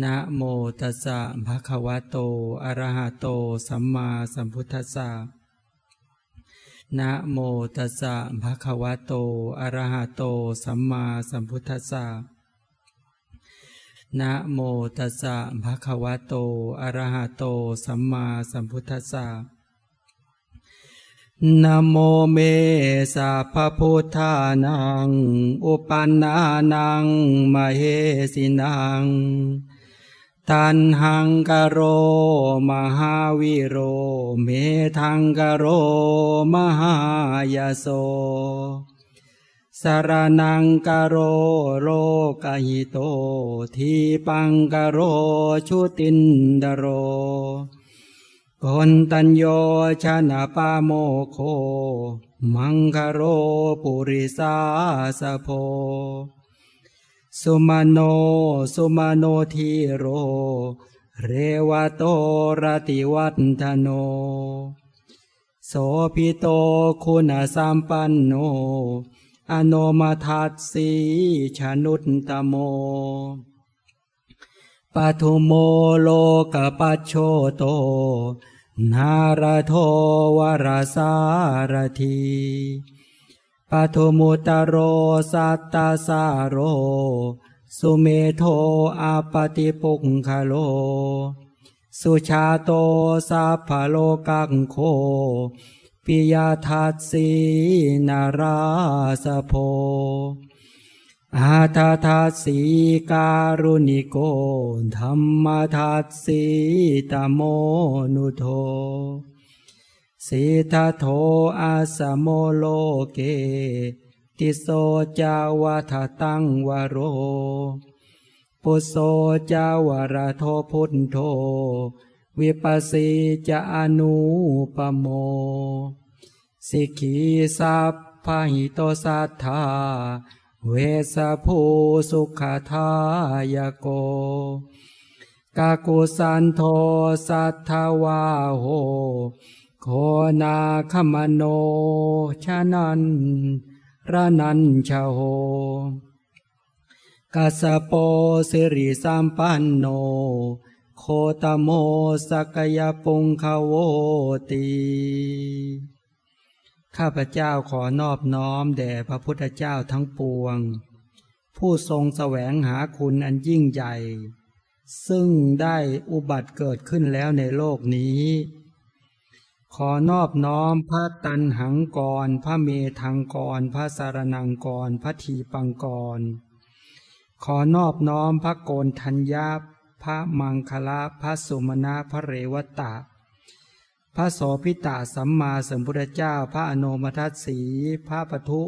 นะโมตัสสะภะคะวะโต อะระหะโต สัมมาสัมพุทธัสสะ นะโมตัสสะภะคะวะโต อะระหะโต สัมมาสัมพุทธัสสะ นะโมตัสสะภะคะวะโต อะระหะโต สัมมาสัมพุทธัสสะนะโมเมสัพพพุทธานัง อุปันนานัง มเหสินัง ตันหังกโร มหาวิโร เมทังกโร มหายาโส สารนังกโรโลกหิโต ทีปังกโรชุตินดโรกนตัญโยชนะปาโมกโข มังคะโล ปุริสาสะโภ สุมะโน สุมะโน ธีโร เรวะโต ระติวัฑฒะโน โสภีโตคุณะสัมปันโน อะโนมะทัสสี ชะนุตตะโม ปะทุโมโลกปัจโชโต นารโทวรสารที ปทุมุตโรสัตตาสาโร สุเมโทอาปติปุกขโล สุชาโตสัพพโลกังโค ปิยาทัสสีนาราสโพอาทาทัสสีการุณิโกธรรมทัสสีตโมนุโท สิทธโทอาสโมโลเก ติโสจาวาทตังวโร ปุโสจาวรโทพุทโธ วิปัสสีจะอนุปโม สิกขีสัพพหิโตสัทธา เวสภูสุขทายโกกากุสันโทสัทธวาโห โคนาคมโนชะนันระนันชะโหกัสโปสิริสัมปันโน โคตโมสกยปุงคโวตี ข้าพเจ้าขอนอบน้อมแด่พระพุทธเจ้าทั้งปวง ผู้ทรงแสวงหาคุณอันยิ่งใหญ่ ซึ่งได้อุบัติเกิดขึ้นแล้วในโลกนี้ ขอนอบน้อมพระตันหังกร พระเมทังกร พระสารนังกร พระทีปังกร ขอนอบน้อมพระโกนทัญญาพระมังคละพระสุมาพระเรวตะ พระโสพิตาสัมมาสัมพุทธเจ้า พระอโนมทัสสี พระปทุ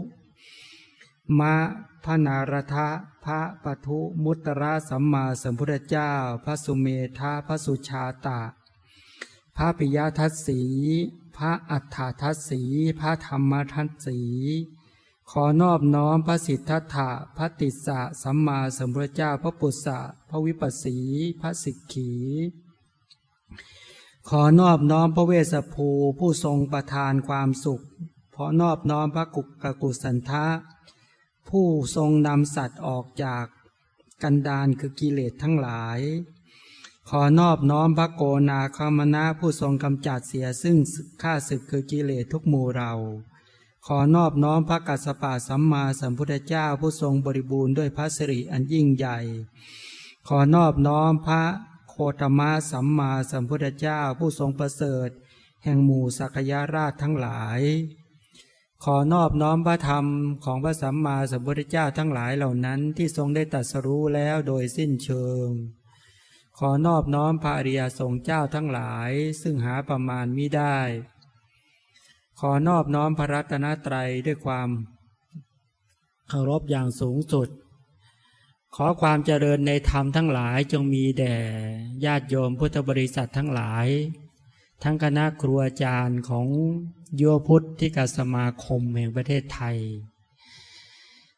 มะพระนารทะพระปทุมุตระสัมมาสัมพุทธเจ้า พระสุเมธาพระสุชาตะ พระปิยทัสสี พระอัฏฐทัสสี พระธรรมทัสสี ขอนอบน้อมพระสิทธัตถะพระติสสะสัมมาสัมพุทธเจ้าพระปุษสะพระวิปัสสี พระสิกขี ขอนอบน้อมพระเวสสภูผู้ทรงประทานความสุข ขอนอบน้อมพระกุกกกุสันทะ ผู้ทรงนำสัตว์ออกจากกันดานคือกิเลสทั้งหลาย อนอบน้อมพระโกนาคามนะผู้ทรงกำจัดเสียซึ่งข้าศึกคือกิเลสทุกหมู่เรา ขอนอบน้อมพระกัสสปะสัมมาสัมพุทธเจ้าผู้ทรงบริบูรณ์ด้วยพระสิริอันยิ่งใหญ่ ขอนอบน้อมพระโคตมะสัมมาสัมพุทธเจ้าผู้ทรงประเสริฐ แห่งหมู่สักยาราชทั้งหลาย ขอนอบน้อมพระธรรมของพระสัมมาสัมพุทธเจ้าทั้งหลายเหล่านั้นที่ทรงได้ตรัสรู้แล้วโดยสิ้นเชิง ขอนอบน้อมพระอริยสงฆ์เจ้าทั้งหลาย ซึ่งหาประมาณมิได้ ขอนอบน้อมพระรัตนตรัยด้วยความเคารพอย่างสูงสุด ขอความเจริญในธรรมทั้งหลายจงมีแด่ญาติโยมพุทธบริษัททั้งหลาย ทั้งคณะครูอาจารย์ของโยพุทธิกสมาคมแห่งประเทศไทย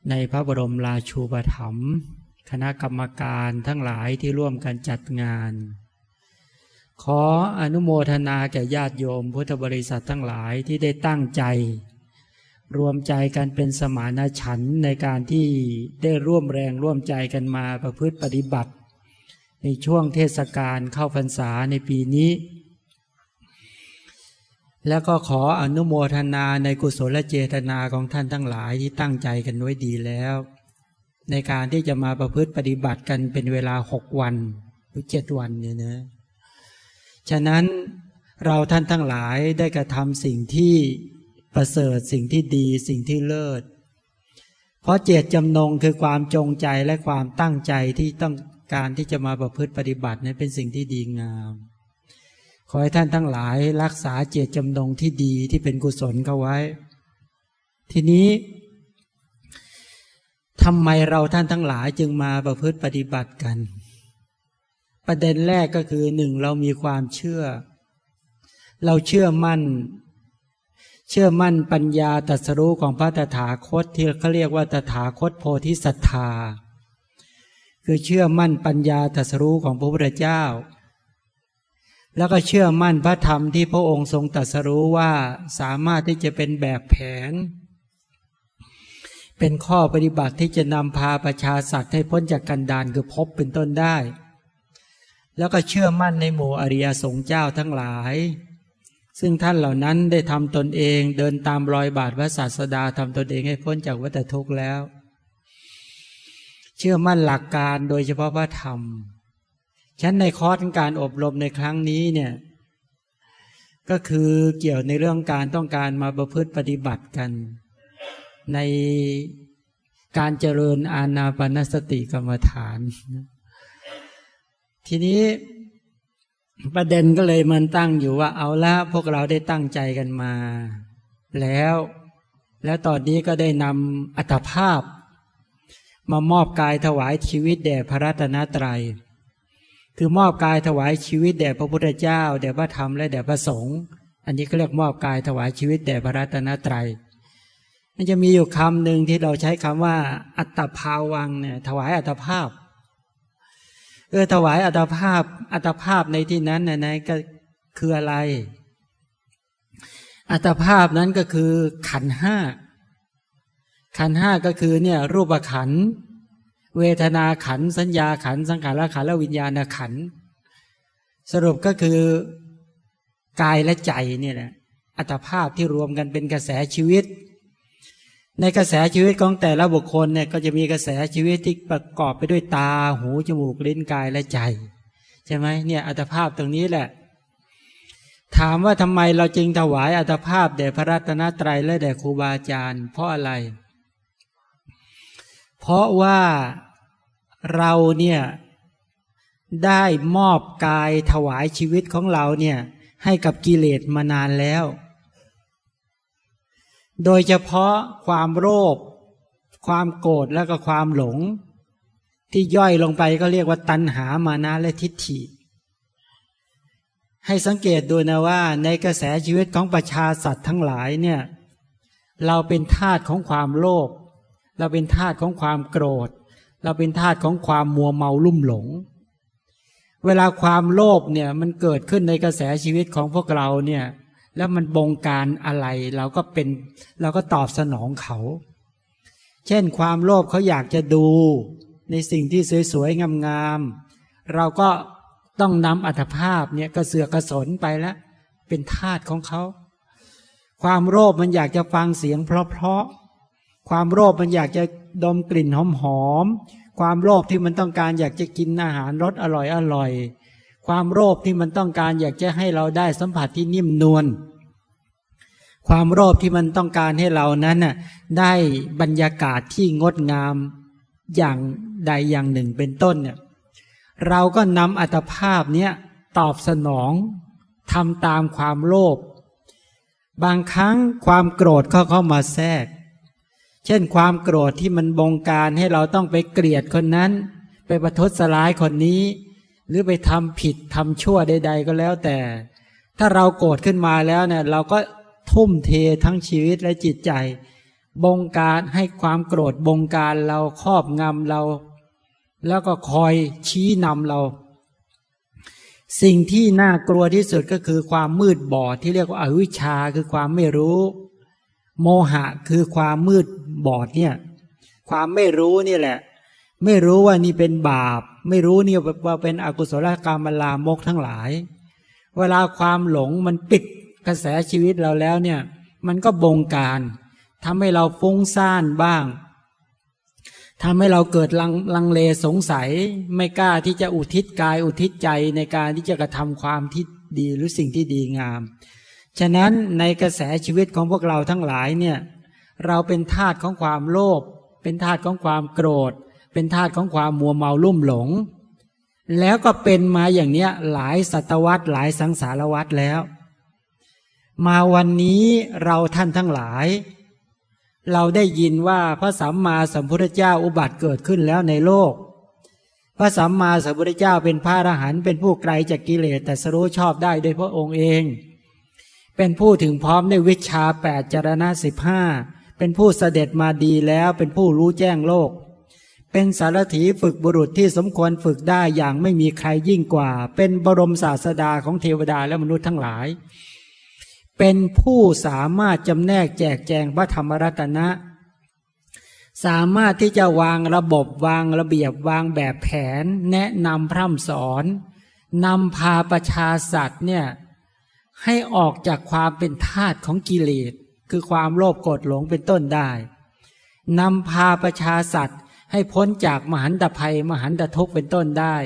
ในพระบรมราชูปถัมภ์ คณะกรรมการทั้งหลายที่ร่วมกันจัดงาน ขออนุโมทนาแก่ญาติโยมพุทธบริษัททั้งหลายที่ได้ตั้งใจ รวมใจกันเป็นสมานฉันในการที่ได้ร่วมแรงร่วมใจกันมาประพฤติปฏิบัติ ในช่วงเทศกาลเข้าพรรษาในปีนี้ แล้วก็ขออนุโมทนาในกุศลเจตนาของท่านทั้งหลายที่ตั้งใจกันไว้ดีแล้ว ในการที่จะมาประพฤติปฏิบัติกันเป็นเวลาหกวัน หรือเจ็ดวันเนี่ยนะฉะนั้นเราท่านทั้งหลายได้กระทำสิ่งที่ประเสริฐสิ่งที่ดีสิ่งที่เลิศ เพราะเจตจำนงคือความจงใจและความตั้งใจที่ต้องการที่จะมาประพฤติปฏิบัตินั้นเป็นสิ่งที่ดีงาม ขอให้ท่านทั้งหลายรักษาเจตจำนงที่ดีที่เป็นกุศลเข้าไว้ ทีนี้ ทำไมเราท่านทั้งหลายจึงมาประพฤติปฏิบัติกัน ประเด็นแรกก็คือหนึ่งเรามีความเชื่อ เราเชื่อมั่น เชื่อมั่นปัญญาตรัสรู้ของพระตถาคตที่เขาเรียกว่าตถาคตโพธิสัตธาคือเชื่อมั่นปัญญาตรัสรู้ของพระพุทธเจ้า แล้วก็เชื่อมั่นพระธรรมที่พระองค์ทรงตรัสรู้ว่าสามารถที่จะเป็นแบบแผน เป็นข้อปฏิบัติที่จะนำพาประชาสัตว์ให้พ้นจากกันดานคือพบเป็นต้นได้ แล้วก็เชื่อมั่นในหมู่อริยสงฆ์เจ้าทั้งหลาย ซึ่งท่านเหล่านั้นได้ทำตนเองเดินตามรอยบาทพระศาสดาทำตนเองให้พ้นจากวัฏทุกข์แล้ว เชื่อมั่นหลักการโดยเฉพาะพระธรรมฉันในคอร์สการอบรมในครั้งนี้เนี่ยก็คือเกี่ยวในเรื่องการต้องการมาประพฤติปฏิบัติกัน ในการเจริญอาณาปณสติกรรมฐาน ทีนี้ประเด็นก็เลยมันตั้งอยู่ว่าเอาละพวกเราได้ตั้งใจกันมา แล้ว แล้วตอนนี้ก็ได้นำอัตภาพ มามอบกายถวายชีวิตแด่พระรัตนตรัย คือมอบกายถวายชีวิตแด่พระพุทธเจ้าแด่พระธรรมและแด่พระสงฆ์อันนี้ก็เรียกมอบกายถวายชีวิตแด่พระรัตนตรัย มันจะมีอยู่คำหนึ่งที่เราใช้คำว่า อัตภาวังเนี่ย ถวายอัตภาพ เออถวายอัตภาพ อัตภาพในที่นั้นนะนะก็คืออะไร อัตภาพนั้นก็คือขันห้า ขันห้าก็คือเนี่ย รูปขัน เวทนาขัน สัญญาขัน สังขารขันและวิญญาณขัน สรุปก็คือกายและใจเนี่ยแหละอัตภาพที่รวมกันเป็นกระแสชีวิต ในกระแสชีวิตของแต่ละบุคคลเนี่ยก็จะมีกระแสชีวิตที่ประกอบไปด้วยตาหูจมูกลิ้นกายและใจ ใช่ไหมเนี่ยอัตภาพตรงนี้แหละ ถามว่าทำไมเราจึงถวายอัตภาพแด่พระรัตนตรัยและแด่ครูบาอาจารย์ เพราะอะไร เพราะว่าเราเนี่ยได้มอบกายถวายชีวิตของเราเนี่ยให้กับกิเลสมานานแล้ว โดยเฉพาะความโลภความโกรธแล้วก็ความหลง ที่ย่อยลงไปก็เรียกว่าตัณหามานะและทิฏฐิ ให้สังเกตดูนะว่า ในกระแสชีวิตของประชาสัตว์ทั้งหลายเนี่ยเราเป็นทาตของความโลภเราเป็นทาตของความโกรธ เราเป็นทาตของความมัวเมาลุ่มหลง เวลาความโลภเนี่ยมันเกิดขึ้นในกระแสชีวิตของพวกเราเนี่ย แล้วมันบงการอะไร เราก็เป็น เราก็ตอบสนองเขา เช่นความโลภเขาอยากจะดูในสิ่งที่สวยๆงามๆเราก็ต้องนำอัตภาพเนี่ยกระเสือกกระสนไปแล้วเป็นทาตของเขา ความโลภมันอยากจะฟังเสียงเพราะๆความโลภมันอยากจะดมกลิ่นหอมหอมความโลภที่มันต้องการอยากจะกินอาหารรสอร่อยอร่อย ความโลภที่มันต้องการอยากจะให้เราได้สัมผัสที่นิ่มนวลความโลภที่มันต้องการให้เรานั้นน่ะได้บรรยากาศที่งดงามอย่างใดอย่างหนึ่งเป็นต้นเนี่ยเราก็นำอัตภาพเนี้ยตอบสนองทำตามความโลภบางครั้งความโกรธเข้าเข้ามาแทรก เช่นความโกรธที่มันบงการให้เราต้องไปเกลียดคนนั้น ไปประทุษร้ายคนนี้ หรือไปทำผิดทำชั่วใด ๆ ก็แล้วแต่ ถ้าเราโกรธขึ้นมาแล้วเนี่ย เราก็ทุ่มเททั้งชีวิตและจิตใจ บงการให้ความโกรธบงการเราครอบงำเรา แล้วก็คอยชี้นำเรา สิ่งที่น่ากลัวที่สุดก็คือความมืดบอดที่เรียกว่าอาวิชชาคือความไม่รู้ โมหะคือความมืดบอดเนี่ย ความไม่รู้นี่แหละ ไม่รู้ว่านี่เป็นบาป ไม่รู้นี่ว่าเป็นอกุศลกรรมลามกทั้งหลาย เวลาความหลงมันปิดกระแสชีวิตเราแล้วเนี่ย มันก็บงการทำให้เราฟุ้งซ่านบ้างทำให้เราเกิดลังลังเลสงสัย ไม่กล้าที่จะอุทิศกายอุทิศใจในการที่จะกระทำความที่ดีหรือสิ่งที่ดีงาม ฉะนั้นในกระแสชีวิตของพวกเราทั้งหลายเนี่ย เราเป็นทาตของความโลภเป็นทาตของความโกรธ เป็นทาตุของความมัวเมาลุ่มหลง แล้วก็เป็นมาอย่างเนี้ยหลายศตวรรษหลายสังสารวัตรแล้ว มาวันนี้เราท่านทั้งหลาย เราได้ยินว่าพระสัมมาสัมพุทธเจ้าอุบัติเกิดขึ้นแล้วในโลก พระสัมมาสัมพุทธเจ้าเป็นพระอรหันต์เป็นผู้ไกลจากกิเลสแต่สรู้ชอบได้โดยพระองค์เอง เป็นผู้ถึงพร้อมในวิชาแปดจารณะสิบห้าเป็นผู้เสด็จมาดีแล้วเป็นผู้รู้แจ้งโลก เป็นสารถีฝึกบุรุษที่สมควรฝึกได้อย่างไม่มีใครยิ่งกว่า เป็นบรมศาสดาของเทวดาและมนุษย์ทั้งหลาย เป็นผู้สามารถจำแนกแจกแจงพระธรรมรัตนะ สามารถที่จะวางระบบวางระเบียบวางแบบแผน แนะนำพร่ำสอนนำพาประชาสัตว์เนี่ยให้ออกจากความเป็นทาตของกิเลสคือความโลภโกรธหลงเป็นต้นได้นำพาประชาสัตว์ ให้พ้นจากมหันตภัย มหันตทุกข์เป็นต้นได้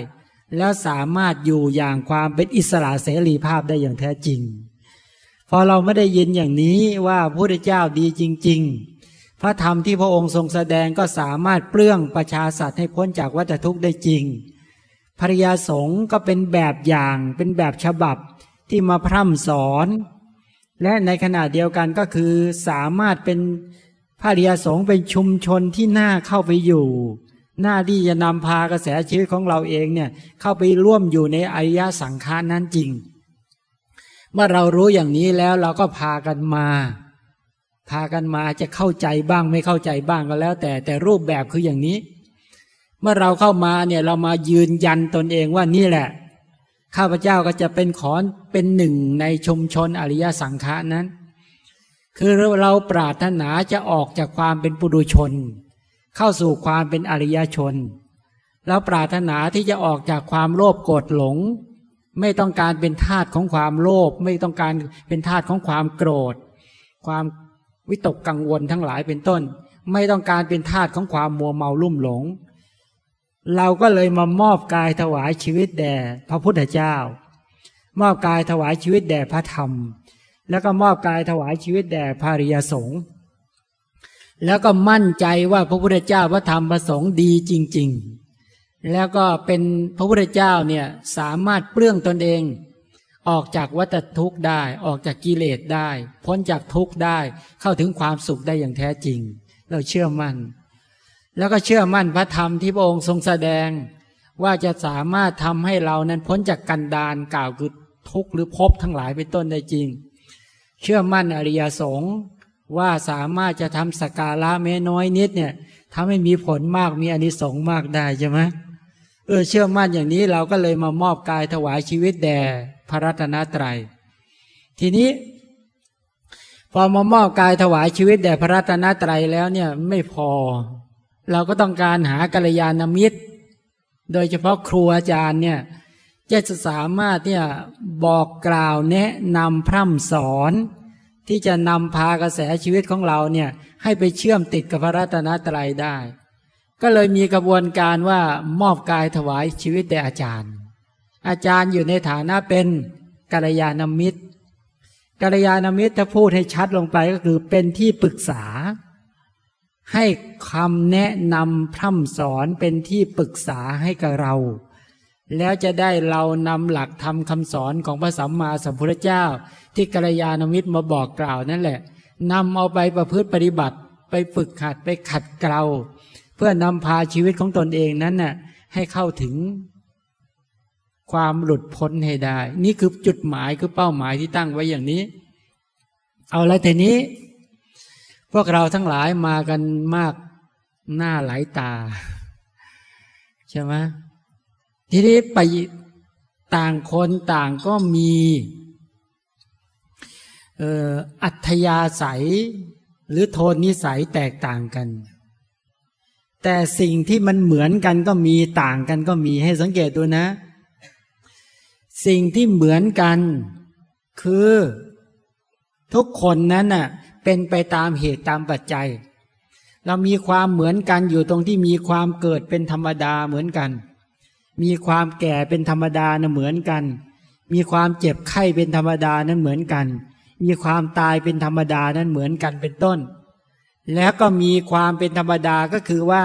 แล้วสามารถอยู่อย่างความเป็นอิสระเสรีภาพได้อย่างแท้จริง พอเราไม่ได้ยินอย่างนี้ว่าพระพุทธเจ้าดีจริง ๆ พระธรรมที่พระองค์ทรงแสดงก็สามารถเปลื้องประชาสัตว์ให้พ้นจากวัฏทุกข์ได้จริงภริยาสงฆ์ก็เป็นแบบอย่างเป็นแบบฉบับที่มาพร่ำสอน และในขณะเดียวกันก็คือสามารถเป็น ภริยสงฆ์เป็นชุมชนที่น่าเข้าไปอยู่ หน้าที่จะนำพากระแสชีวิตของเราเองเนี่ยเข้าไปร่วมอยู่ในอริยสังขารนั้นจริง เมื่อเรารู้อย่างนี้แล้วเราก็พากันมา พากันมาจะเข้าใจบ้างไม่เข้าใจบ้างก็แล้ว แต่แต่รูปแบบคืออย่างนี้ เมื่อเราเข้ามาเนี่ยเรามายืนยันตนเองว่านี่แหละ ข้าพเจ้าก็จะเป็นขอนเป็นหนึ่งในชุมชนอริยสังฆานั้น คือเราปรารถนาจะออกจากความเป็นปุถุชน เข้าสู่ความเป็นอริยชน เราปรารถนาที่จะออกจากความโลภโกรธหลง ไม่ต้องการเป็นทาตของความโลภไม่ต้องการเป็นทาตของความโกรธ ความวิตกกังวลทั้งหลายเป็นต้น ไม่ต้องการเป็นทาตของความมัวเมาลุ่มหลง เราก็เลยมามอบกายถวายชีวิตแด่พระพุทธเจ้า มอบกายถวายชีวิตแด่พระธรรม แล้วก็มอบกายถวายชีวิตแด่พระริยสงฆ์แล้วก็มั่นใจว่าพระพุทธเจ้าพระธรรมพระสงฆ์ดีจริง ๆ แล้วก็เป็นพระพุทธเจ้าเนี่ยสามารถเปลื้องตนเอง ออกจากวัฏทุกข์ได้ ออกจากกิเลสได้ พ้นจากทุกข์ได้ เข้าถึงความสุขได้อย่างแท้จริง เราเชื่อมั่น แล้วก็เชื่อมั่นพระธรรมที่พระองค์ทรงแสดง ว่าจะสามารถทำให้เรานั้นพ้นจากกันดานกล่าวคือทุกข์หรือภพทั้งหลายเป็นต้นได้จริง เชื่อมั่นอริยสงฆ์ว่าสามารถจะทำสกาละแม้น้อยนิดเนี่ยทำให้มีผลมากมีอนิสงส์มากได้ใช่ไหมเออเชื่อมั่นอย่างนี้เราก็เลยมามอบกายถวายชีวิตแด่พระรัตนตรัย ทีนี้ พอมามอบกายถวายชีวิตแด่พระรัตนตรัยแล้วเนี่ยไม่พอ เราก็ต้องการหากัลยาณมิตร โดยเฉพาะครูอาจารย์เนี่ย จะสามารถเนี่ยบอกกล่าวแนะนำพร่ำสอน ที่จะนำพากระแสชีวิตของเราเนี่ยให้ไปเชื่อมติดกับพระรัตนตรัยได้ ก็เลยมีกระบวนการว่ามอบกายถวายชีวิตแด่อาจารย์ อาจารย์อยู่ในฐานะเป็นกัลยาณมิตรกัลยาณมิตรถ้าพูดให้ชัดลงไปก็คือเป็นที่ปรึกษา ให้คำแนะนำพร่ำสอนเป็นที่ปรึกษาให้กับเรา แล้วจะได้เรานำหลักธรรมคำสอนของพระสัมมาสัมพุทธเจ้า ที่กัลยาณมิตรมาบอกกล่าวนั่นแหละนำเอาไปประพฤติปฏิบัติ ไปฝึกขัดไปขัดเกลาพื่อนำพาชีวิตของตนเองนั้นน่ะให้เข้าถึงความหลุดพ้นให้ได้ นี่คือจุดหมายคือเป้าหมายที่ตั้งไว้อย่างนี้ เอาละทีนี้ พวกเราทั้งหลายมากันมากหน้าหลายตา ใช่ไหม ทีนี้ไปต่างคนต่างก็มีอัธยาศัยหรือโทนนิสัยแตกต่างกัน แต่สิ่งที่มันเหมือนกันก็มีต่างกันก็มีให้สังเกตดูนะ สิ่งที่เหมือนกัน คือทุกคนนั้นน่ะเป็นไปตามเหตุตามปัจจัย เรามีความเหมือนกันอยู่ตรงที่มีความเกิดเป็นธรรมดาเหมือนกัน มีความแก่เป็นธรรมดานะเหมือนกัน มีความเจ็บไข้เป็นธรรมดานั้นเหมือนกัน มีความตายเป็นธรรมดานั้นเหมือนกันเป็นต้น แล้วก็มีความเป็นธรรมดาก็คือว่า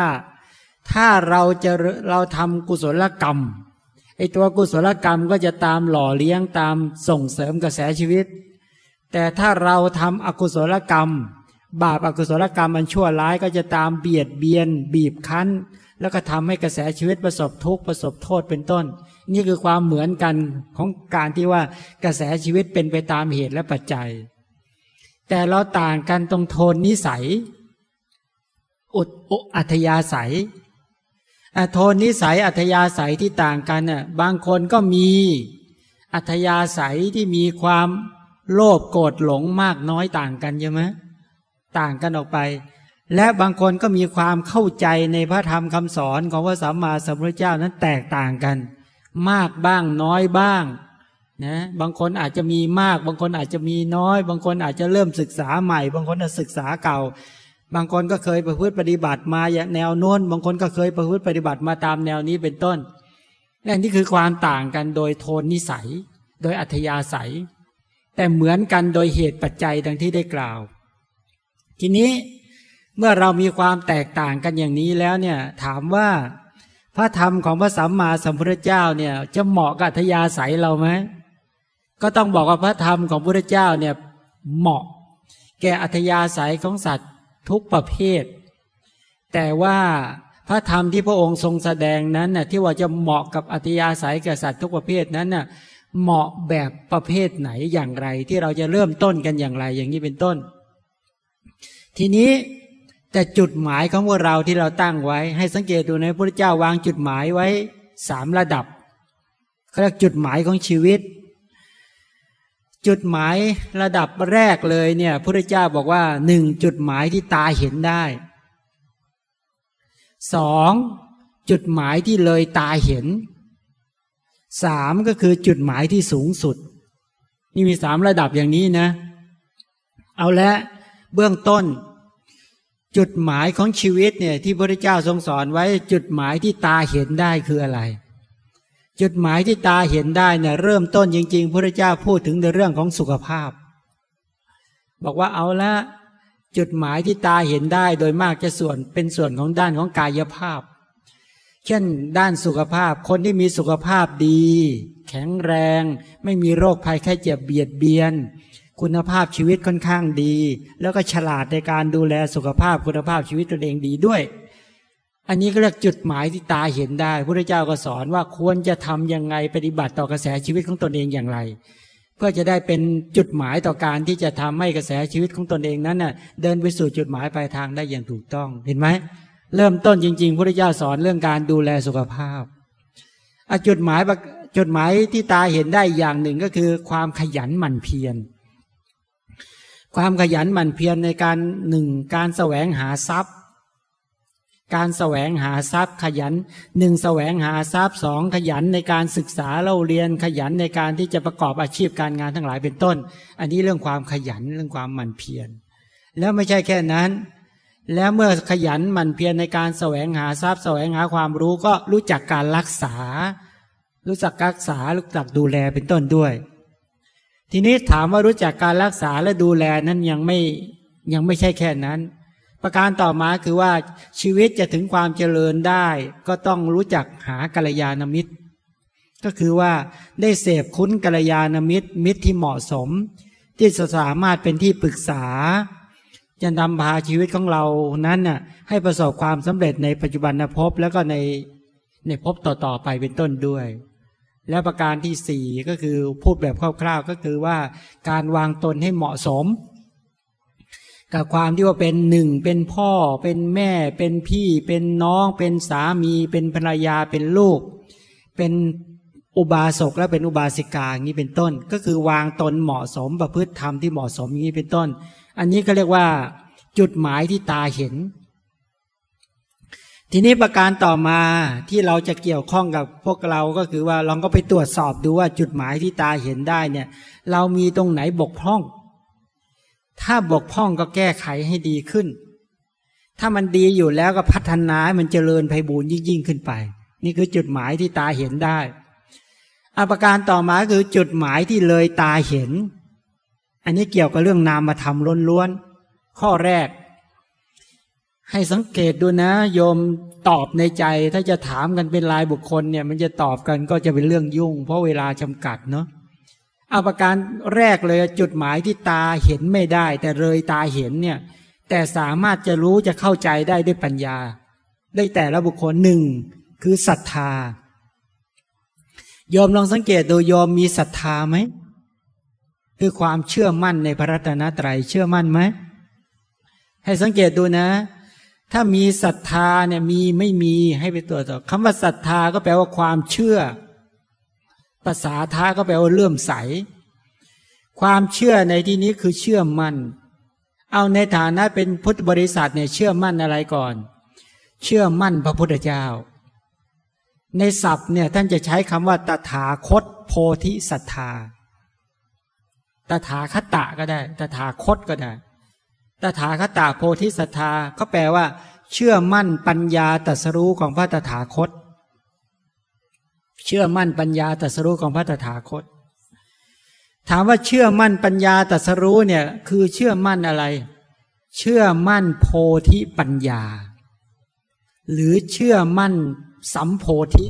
ถ้าเราจะเราทำกุศลกรรมไอตัวกุศลกรรมก็จะตามหล่อเลี้ยงตามส่งเสริมกระแสชีวิต แต่ถ้าเราทำอกุศลกรรม บาปอากุศลกรรมมันชั่วร้ายก็จะตามเบียดเบียน บีบคั้น แล้วก็ทำให้กระแสชีวิตประสบทุกข์ประสบโทษเป็นต้น นี่คือความเหมือนกันของการที่ว่ากระแสชีวิตเป็นไปตามเหตุและปัจจัย แต่เราต่างกันตรงโทนนิสัย อุดออัธยาศัยโทนนิสัยอัธยาศัยที่ต่างกันน่ะบางคนก็มีอัธยาศัยที่มีความโลภโกรธหลงมากน้อยต่างกันใช่ไหมต่างกันออกไป และบางคนก็มีความเข้าใจในพระธรรมคำสอนของพระสัมมาสัมพุทธเจ้านั้นแตกต่างกัน มากบ้างน้อยบ้างนะบางคนอาจจะมีมาก บางคนอาจจะมีน้อย บางคนอาจจะเริ่มศึกษาใหม่ บางคนศึกษาเก่า บางคนก็เคยประพฤติปฏิบัติมาอย่างแนวโน้น บางคนก็เคยประพฤติปฏิบัติมาตามแนวนี้เป็นต้นและนี่คือความต่างกันโดยโทนนิสัย โดยอัธยาศัย แต่เหมือนกันโดยเหตุปัจจัยดังที่ได้กล่าว ทีนี้ เมื่อเรามีความแตกต่างกันอย่างนี้แล้วเนี่ยถามว่าพระธรรมของพระสัมมาสัมพุทธเจ้าเนี่ยจะเหมาะกับอัธยาศัยเราไหมก็ต้องบอกว่าพระธรรมของพระเจ้าเนี่ยเหมาะ แก่อัธยาศัยของสัตว์ทุกประเภท แต่ว่าพระธรรมที่พระองค์ทรงแสดงนั้นน่ะที่ว่าจะเหมาะกับอัธยาศัยแก่สัตว์ทุกประเภทนั้นน่ะเหมาะแบบประเภทไหนอย่างไร ที่เราจะเริ่มต้นกันอย่างไร อย่างนี้เป็นต้น ทีนี้ แต่จุดหมายของพวกเราที่เราตั้งไว้ ให้สังเกตดูในพระเจ้าวางจุดหมายไว้สามระดับเขาเรียกจุดหมายของชีวิต จุดหมายระดับแรกเลยเนี่ยพระเจ้าบอกว่าหนึ่งจุดหมายที่ตาเห็นได้สองจุดหมายที่เลยตาเห็นสามก็คือจุดหมายที่สูงสุด นี่มีสามระดับอย่างนี้นะ เอาละเบื้องต้น จุดหมายของชีวิตเนี่ยที่พระเจ้าทรงสอนไว้ จุดหมายที่ตาเห็นได้คืออะไร จุดหมายที่ตาเห็นได้เนี่ยเริ่มต้นจริง ๆ พระเจ้าพูดถึงในเรื่องของสุขภาพ บอกว่าเอาละจุดหมายที่ตาเห็นได้โดยมากจะส่วนเป็นส่วนของด้านของกายภาพ เช่น ด้านสุขภาพคนที่มีสุขภาพดี แข็งแรง ไม่มีโรคภัยแค่เจ็บเบียดเบียน คุณภาพชีวิตค่อนข้างดี แล้วก็ฉลาดในการดูแลสุขภาพคุณภาพชีวิตตนเองดีด้วย อันนี้ก็เรียกจุดหมายที่ตาเห็นได้พระเจ้าก็สอนว่าควรจะทํำยังไงปฏิบัติต่อกระแสชีวิตของตนเองอย่างไร เพื่อจะได้เป็นจุดหมายต่อการที่จะทำให้กระแสชีวิตของตนเองนั้นน่ะเดินไปสู่จุดหมายปลายทางได้อย่างถูกต้องเห็นไหมเริ่มต้นจริง ๆ พระเจ้าสอนเรื่องการดูแลสุขภาพจุดหมายจุดหมายที่ตาเห็นได้อย่างหนึ่งก็คือ ความขยันหมั่นเพียร ความขยันหมั่นเพียรในการหนึ่งการแสวงหาทรัพย์ การแสวงหาทรัพย์ขยันหนึ่งแสวงหาทรัพย์สองขยันในการศึกษาเล่าเรียนขยันในการที่จะประกอบอาชีพการงานทั้งหลายเป็นต้น อันนี้เรื่องความขยันเรื่องความหมั่นเพียร แล้วไม่ใช่แค่นั้น แล้วเมื่อขยันหมั่นเพียรในการแสวงหาทรัพย์ แสวงหาความรู้ก็รู้จักการรักษา รู้จักรักษารู้จักดูแลเป็นต้นด้วย ทีนี้ถามว่ารู้จักการรักษาและดูแลนั้นยังไม่ยังไม่ใช่แค่นั้น ประการต่อมาคือว่าชีวิตจะถึงความเจริญได้ ก็ต้องรู้จักหากัลยาณมิตร ก็คือว่าได้เสพคุ้นกัลยาณมิตร มิตรที่เหมาะสม ที่สามารถเป็นที่ปรึกษาจะนำพาชีวิตของเรานั้นน่ะให้ประสบความสำเร็จในปัจจุบันภพแล้วก็ในในภพต่อๆไปเป็นต้นด้วย และประการที่สี่ก็คือพูดแบบคร่าวๆก็คือว่าการวางตนให้เหมาะสม กับความที่ว่าเป็นหนึ่งเป็นพ่อ เป็นแม่ เป็นพี่ เป็นน้อง เป็นสามี เป็นภรรยาเป็นลูก เป็นอุบาสกและเป็นอุบาสิกาอย่างนี้เป็นต้น ก็คือวางตนเหมาะสมประพฤติธรรมที่เหมาะสมอย่างนี้เป็นต้น อันนี้ก็เรียกว่า จุดหมายที่ตาเห็น ทีนี้ประการต่อมาที่เราจะเกี่ยวข้องกับพวกเราก็คือว่าลองก็ไปตรวจสอบดูว่าจุดหมายที่ตาเห็นได้เนี่ย เรามีตรงไหนบกพร่อง ถ้าบกพร่องก็แก้ไขให้ดีขึ้น ถ้ามันดีอยู่แล้วก็พัฒนามันเจริญไพบูรยิ่งยิ่งขึ้นไป นี่คือจุดหมายที่ตาเห็นได้อาประการต่อมาคือจุดหมายที่เลยตาเห็น อันนี้เกี่ยวกับเรื่องนามธรรมล้วนๆข้อแรก ให้สังเกตดูนะโยมตอบในใจ ถ้าจะถามกันเป็นรายบุคคลเนี่ย มันจะตอบกันก็จะเป็นเรื่องยุ่ง เพราะเวลาจำกัดเนาะอาประการแรกเลยจุดหมายที่ตาเห็นไม่ได้ แต่เลยตาเห็นเนี่ย แต่สามารถจะรู้จะเข้าใจได้ด้วยปัญญา ได้แต่ละบุคคลหนึ่งคือศรัทธายอมลองสังเกตดูยอมมีศรัทธาไหมคือความเชื่อมั่นในพระรัตนตรัยเชื่อมั่นไหมให้สังเกตดูนะ ถ้ามีศรัทธาเนี่ยมีไม่มีให้ไปตรวจสอบคำว่าศรัทธาก็แปลว่าความเชื่อ ภาษาท้าก็แปลว่าเลื่อมใส ความเชื่อในที่นี้คือเชื่อมั่น เอาในฐานะเป็นพุทธบริษัทเนี่ยเชื่อมั่นอะไรก่อน เชื่อมั่นพระพุทธเจ้า ในศัพท์เนี่ยท่านจะใช้คำว่าตถาคตโพธิศรัทธาตถาคตะก็ได้ ตถาคตก็ได้ ตถาคตาโพธิสัตธาก็แปลว่า เชื่อมั่นปัญญาตรัสรู้ของพระตถาคต เชื่อมั่นปัญญาตรัสรู้ของพระตถาคต ถามว่าเชื่อมั่นปัญญาตรัสรู้เนี่ย คือเชื่อมั่นอะไร เชื่อมั่นโพธิปัญญา หรือเชื่อมั่นสัมโพธิ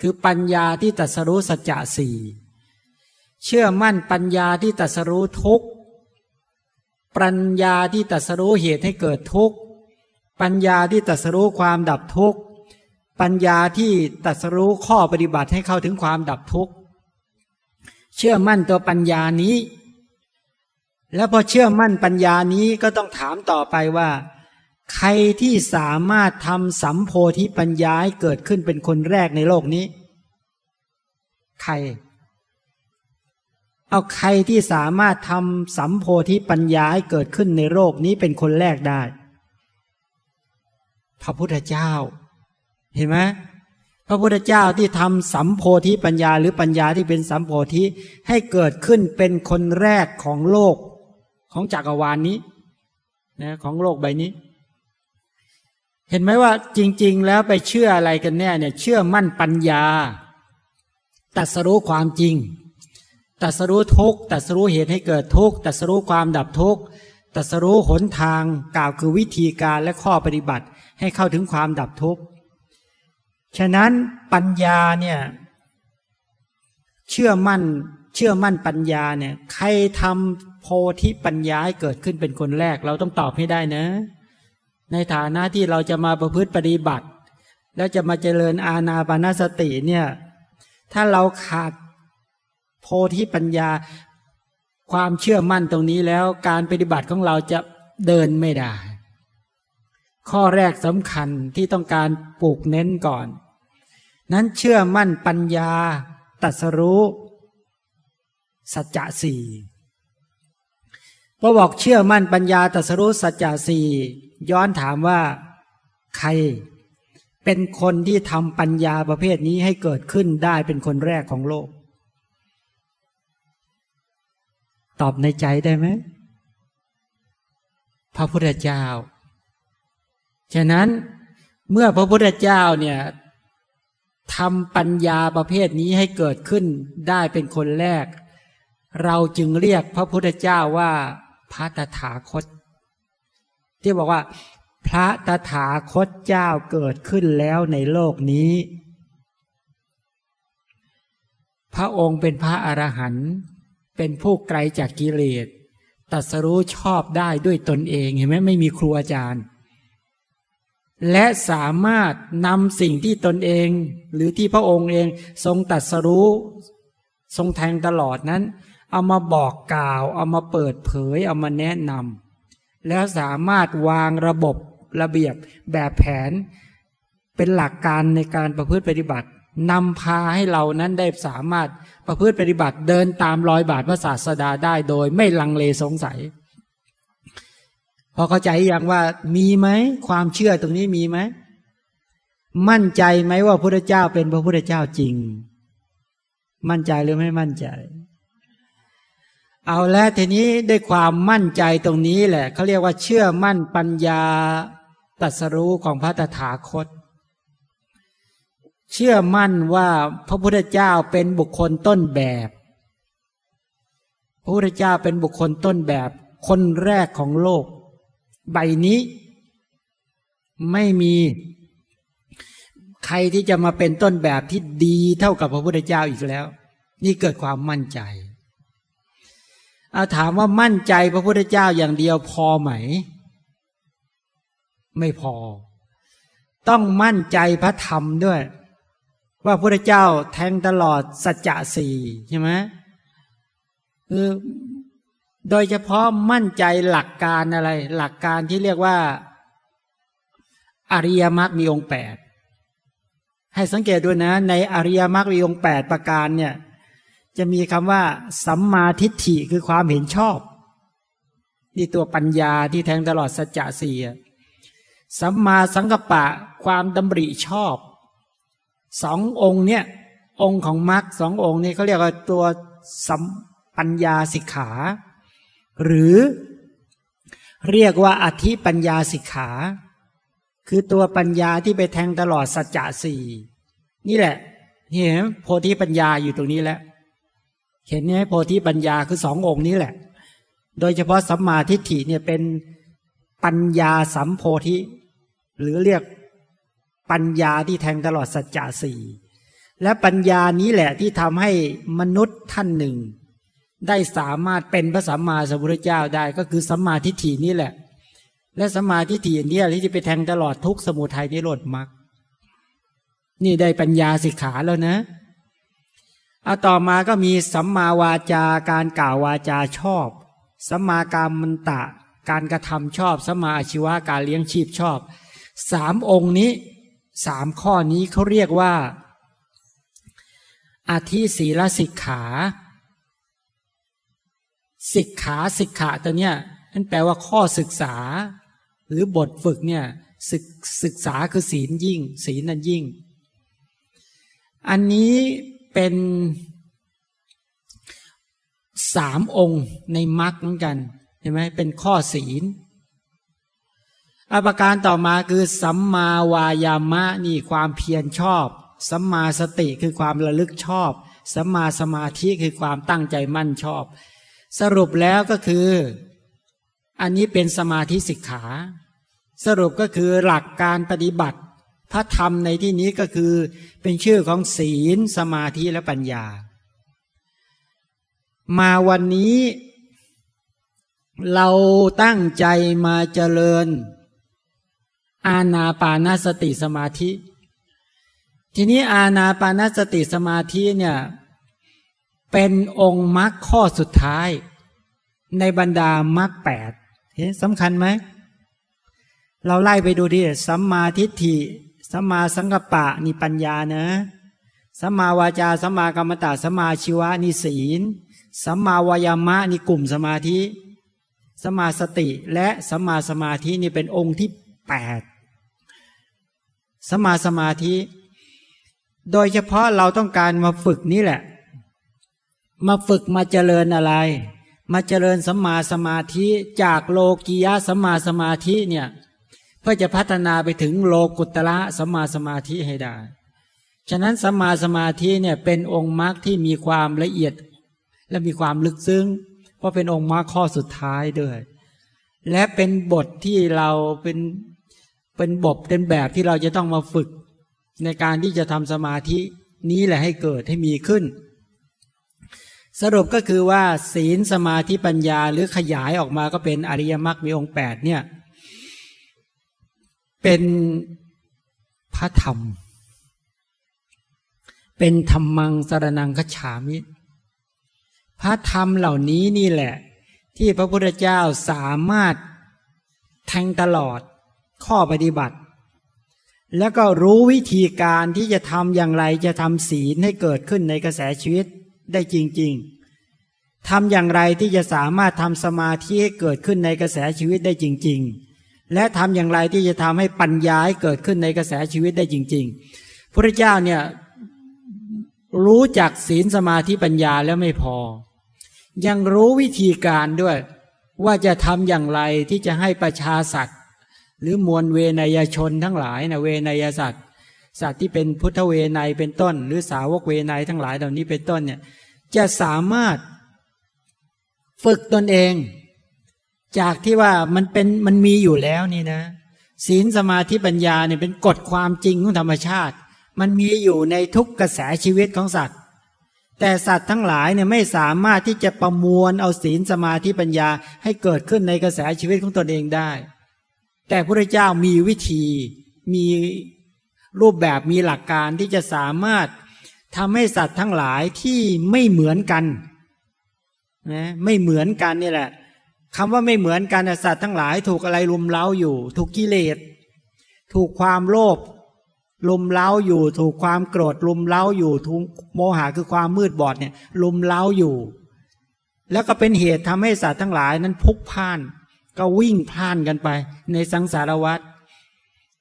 คือปัญญาที่ตรัสรู้สัจจะสี่เชื่อมั่นปัญญาที่ตรัสรู้ทุกข์ ปัญญาที่ตัสรู้เหตุให้เกิดทุกข์ ปัญญาที่ตัสรู้ความดับทุกข์ ปัญญาที่ตัสรู้ข้อปฏิบัติให้เข้าถึงความดับทุกข์ เชื่อมั่นตัวปัญญานี้ แล้วพอเชื่อมั่นปัญญานี้ก็ต้องถามต่อไปว่า ใครที่สามารถทำสัมโพธิปัญญาให้เกิดขึ้นเป็นคนแรกในโลกนี้ ใคร เอาใครที่สามารถทำสัมโพธิปัญญาให้เกิดขึ้นในโลกนี้เป็นคนแรกได้ พระพุทธเจ้า เห็นไหมพระพุทธเจ้าที่ทำสัมโพธิปัญญาหรือปัญญาที่เป็นสัมโพธิให้เกิดขึ้นเป็นคนแรกของโลกของจักรวาลนนี้นะของโลกใบนี้ เห็นไหมว่าจริง ๆ แล้วไปเชื่ออะไรกันแน่เนี่ย เชื่อมั่นปัญญาตัดสรู้ความจริง ตัสรู้ทุกตัสรู้เหตุให้เกิดทุกตัสรู้ความดับทุกตัสรู้หนทางกล่าวคือวิธีการและข้อปฏิบัติให้เข้าถึงความดับทุกฉะนั้นปัญญาเนี่ยเชื่อมั่นเชื่อมั่นปัญญาเนี่ยใครทำโพธิปัญญาให้เกิดขึ้นเป็นคนแรก เราต้องตอบให้ได้นะ ในฐานะที่เราจะมาประพฤติปฏิบัติ แล้วจะมาเจริญอาณาปานสติเนี่ยถ้าเราขาด โพธิปัญญาความเชื่อมั่นตรงนี้แล้วการปฏิบัติของเราจะเดินไม่ได้ ข้อแรกสำคัญที่ต้องการปลูกเน้นก่อน นั้นเชื่อมั่นปัญญา ตัสรู้ สัจจะสี่พอบอกเชื่อมั่นปัญญาตัสรู้สัจจะสี่ย้อนถามว่า ใคร เป็นคนที่ทำปัญญาประเภทนี้ให้เกิดขึ้นได้เป็นคนแรกของโลก ตอบในใจได้ไหมพระพุทธเจ้า ฉะนั้นเมื่อพระพุทธเจ้าเนี่ยทำปัญญาประเภทนี้ให้เกิดขึ้นได้เป็นคนแรก เราจึงเรียกพระพุทธเจ้าว่าพระตถาคต ที่บอกว่า พระตถาคตเจ้าเกิดขึ้นแล้วในโลกนี้ พระองค์เป็นพระอรหันต์ เป็นผู้ไกลจากกิเลสตัดสรู้ชอบได้ด้วยตนเองเห็นไหมไม่มีครูอาจารย์ และสามารถนำสิ่งที่ตนเอง หรือที่พระองค์เองทรงตัดสรู้ทรงแทงตลอดนั้น เอามาบอกกล่าว เอามาเปิดเผย เอามาแนะนำแล้วสามารถวางระบบระเบียบแบบแผน เป็นหลักการในการประพฤติปฏิบัตินำพาให้เรานั้นได้สามารถ ประพฤติปฏิบัติเดินตามรอยบาทพระศาสดาได้โดยไม่ลังเลสงสัย พอเข้าใจอย่างว่ามีไหมความเชื่อตรงนี้มีไหมมั่นใจไหมว่าพระเจ้าเป็นพระพุทธเจ้าจริง มั่นใจหรือไม่มั่นใจ เอาแล้วทีนี้ด้วยความมั่นใจตรงนี้แหละเขาเรียกว่าเชื่อมั่นปัญญาตรัสรู้ของพระตถาคต เชื่อมั่นว่าพระพุทธเจ้าเป็นบุคคลต้นแบบ พระพุทธเจ้าเป็นบุคคลต้นแบบ คนแรกของโลก ใบนี้ ไม่มีใครที่จะมาเป็นต้นแบบที่ดีเท่ากับพระพุทธเจ้าอีกแล้ว นี่เกิดความมั่นใจอาถามว่ามั่นใจพระพุทธเจ้าอย่างเดียวพอไหม ไม่พอ ต้องมั่นใจพระธรรมด้วย ว่าพระเจ้าแทงตลอดสัจจะสี่ใช่ไหมคือโดยเฉพาะมั่นใจหลักการอะไร หลักการที่เรียกว่า อริยมรรคมีองค์แปดให้สังเกตด้วยนะ ในอริยมรรคมีองค์แปดประการเนี่ย จะมีคำว่า สัมมาทิฏฐิคือความเห็นชอบ นี่ตัวปัญญาที่แทงตลอดสัจจะสี่สัมมาสังกปะความดำริชอบ สององค์เนี่ย องค์ของมรรคสององค์นี้เขาเรียกว่าตัวสัมปัญญาสิกขา หรือเรียกว่าอธิปัญญาสิกขา คือตัวปัญญาที่ไปแทงตลอดสัจจะสี่นี่แหละนี่เห็นโพธิปัญญาอยู่ตรงนี้แล้วเห็นไหมโพธิปัญญาคือสององค์นี้แหละ โดยเฉพาะสัมมาทิฏฐิเนี่ยเป็นปัญญาสัมโพธิ หรือเรียก ปัญญาที่แทงตลอดสัจจะสี่และปัญญานี้แหละที่ทำให้มนุษย์ท่านหนึ่ง ได้สามารถเป็นพระสัมมาสัมพุทธเจ้าได้ก็คือสัมมาทิฏฐินี่แหละ และสัมมาธิถี่เนี่ที่จะไปแทงตลอดทุกสมุทัยนิโรธมรรคนี่ได้ปัญญาสิกขาแล้วนะเอาต่อมาก็มีสัมมาวาจาการกล่าววาจาชอบ สัมมากรรมันตะ การกระทำชอบ สัมมาชีวะการเลี้ยงชีพชอบสามองค์นี้ สามข้อนี้เขาเรียกว่าอาทิศีลสิกขาสิกขาสิกขาตัวเนี้ยนั่นแปลว่าข้อศึกษา หรือบทฝึกเนี่ยศึกศึกษาคือศีลยิ่ง ศีลนั้นยิ่ง อันนี้เป็นสามองค์ในมรรคเหมือนกันเห็นไหมเป็นข้อศีล อาการต่อมาคือสัมมาวายามะนี่ความเพียรชอบ สัมมาสติคือความระลึกชอบ สัมมาสมาธิคือความตั้งใจมั่นชอบ สรุปแล้วก็คือ อันนี้เป็นสมาธิสิกขา สรุปก็คือหลักการปฏิบัติ พระธรรมในที่นี้ก็คือ เป็นชื่อของศีล สมาธิและปัญญา มาวันนี้ เราตั้งใจมาเจริญ อาณาปานสติสมาธิ ทีนี้อาณาปานสติสมาธิเนี่ยเป็นองค์มรรคข้อสุดท้าย ในบรรดามรรคแปดเห็นสำคัญไหม เราไล่ไปดูดิสัมมาทิฏฐิสัมมาสังกปะนี่ปัญญานะสัมมาวาจาสัมมากรรมตาสัมมาชีวะนี่ศีลสัมมาวายามะนี่กลุ่มสมาธิสัมมาสติและสัมมาสมาธินี่เป็นองค์ที่แปด สมาสมาธิ โดยเฉพาะเราต้องการมาฝึกนี่แหละ มาฝึกมาเจริญอะไร มาเจริญสัมมาสมาธิจากโลกียะสัมมาสมาธิเนี่ยเพื่อจะพัฒนาไปถึงโลกุตระสัมมาสมาธิให้ได้ ฉะนั้นสัมมาสมาธิเนี่ยเป็นองค์มรรคที่มีความละเอียด และมีความลึกซึ้ง เพราะเป็นองค์มรรคข้อสุดท้ายด้วย และเป็นบทที่เราเป็น เป็นบทเป็นแบบที่เราจะต้องมาฝึก ในการที่จะทำสมาธินี้แหละให้เกิดให้มีขึ้น สรุปก็คือว่า ศีลสมาธิปัญญาหรือขยายออกมาก็เป็นอริยมรรคมีองค์แปดเนี่ยเป็นพระธรรม เป็นธรรมังสารนังคฉามิ พระธรรมเหล่านี้นี่แหละ ที่พระพุทธเจ้าสามารถแทงตลอด ข้อปฏิบัติ แล้วก็รู้วิธีการที่จะทำอย่างไรจะทำศีลให้เกิดขึ้นในกระแสชีวิตได้จริง ๆทำอย่างไรที่จะสามารถทำสมาธิให้เกิดขึ้นในกระแสชีวิตได้จริง ๆ และทำอย่างไรที่จะทำให้ปัญญาให้เกิดขึ้นในกระแสชีวิตได้จริง ๆ พระเจ้าเนี่ยรู้จักศีลสมาธิปัญญาแล้วไม่พอ ยังรู้วิธีการด้วยว่าจะทำอย่างไรที่จะให้ประชาสัตว หรือมวลเวนยชนทั้งหลายนะเวนยสัตว์สัตว์ที่เป็นพุทธเวนยเป็นต้น หรือสาวกเวนยทั้งหลายเหล่านี้เป็นต้นเนี่ยจะสามารถฝึกตนเอง จากที่ว่ามันเป็นมันมีอยู่แล้วนี่นะ ศีลสมาธิปัญญาเนี่ยเป็นกฎความจริงของธรรมชาติ มันมีอยู่ในทุกกระแสชีวิตของสัตว์ แต่สัตว์ทั้งหลายเนี่ยไม่สามารถที่จะประมวลเอาศีลสมาธิปัญญาให้เกิดขึ้นในกระแสชีวิตของตนเองได้ แต่พระเจ้ามีวิธีมีรูปแบบมีหลักการที่จะสามารถทำให้สัตว์ทั้งหลายที่ไม่เหมือนกันนะไม่เหมือนกันนี่แหละคำว่าไม่เหมือนกันสัตว์ทั้งหลายถูกอะไรลุมเล้าอยู่ ถูกกิเลส ถูกความโลภลุมเล้าอยู่ ถูกความโกรธลุมเล้าอยู่ถูกโมหะคือความมืดบอดเนี่ยลุมเล้าอยู่ แล้วก็เป็นเหตุทำให้สัตว์ทั้งหลายนั้นพุกพ่าน ก็วิ่งพ่านกันไป ในสังสารวัฏ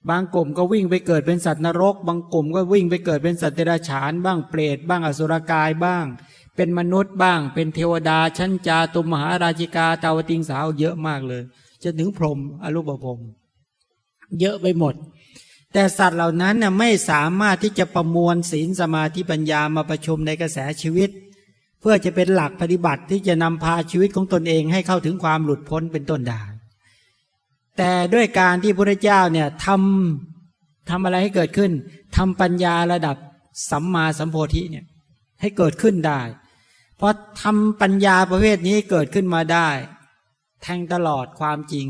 บางกลุ่มก็วิ่งไปเกิดเป็นสัตว์นรก บางกลุ่มก็วิ่งไปเกิดเป็นสัตว์เดรัจฉาน บ้างเปรตบ้างอสุรกายบ้าง เป็นมนุษย์บ้าง เป็นเทวดาชั้นจาตุมหาราชิกาตาวติงสาวเยอะมากเลย จะถึงพรหมอรูปพรหมเยอะไปหมด แต่สัตว์เหล่านั้นน่ยไม่สามารถที่จะประมวลศีลสมาธิปัญญามาประชุมในกระแสชีวิต เพื่อจะเป็นหลักปฏิบัติที่จะนำพาชีวิตของตนเองให้เข้าถึงความหลุดพ้นเป็นต้นได้แต่ด้วยการที่พระเจ้าเนี่ยทำทำอะไรให้เกิดขึ้นทำปัญญาระดับสัมมาสัมโพธิเนี่ยให้เกิดขึ้นได้เพราะทำปัญญาประเภทนี้เกิดขึ้นมาได้ แทงตลอดความจริง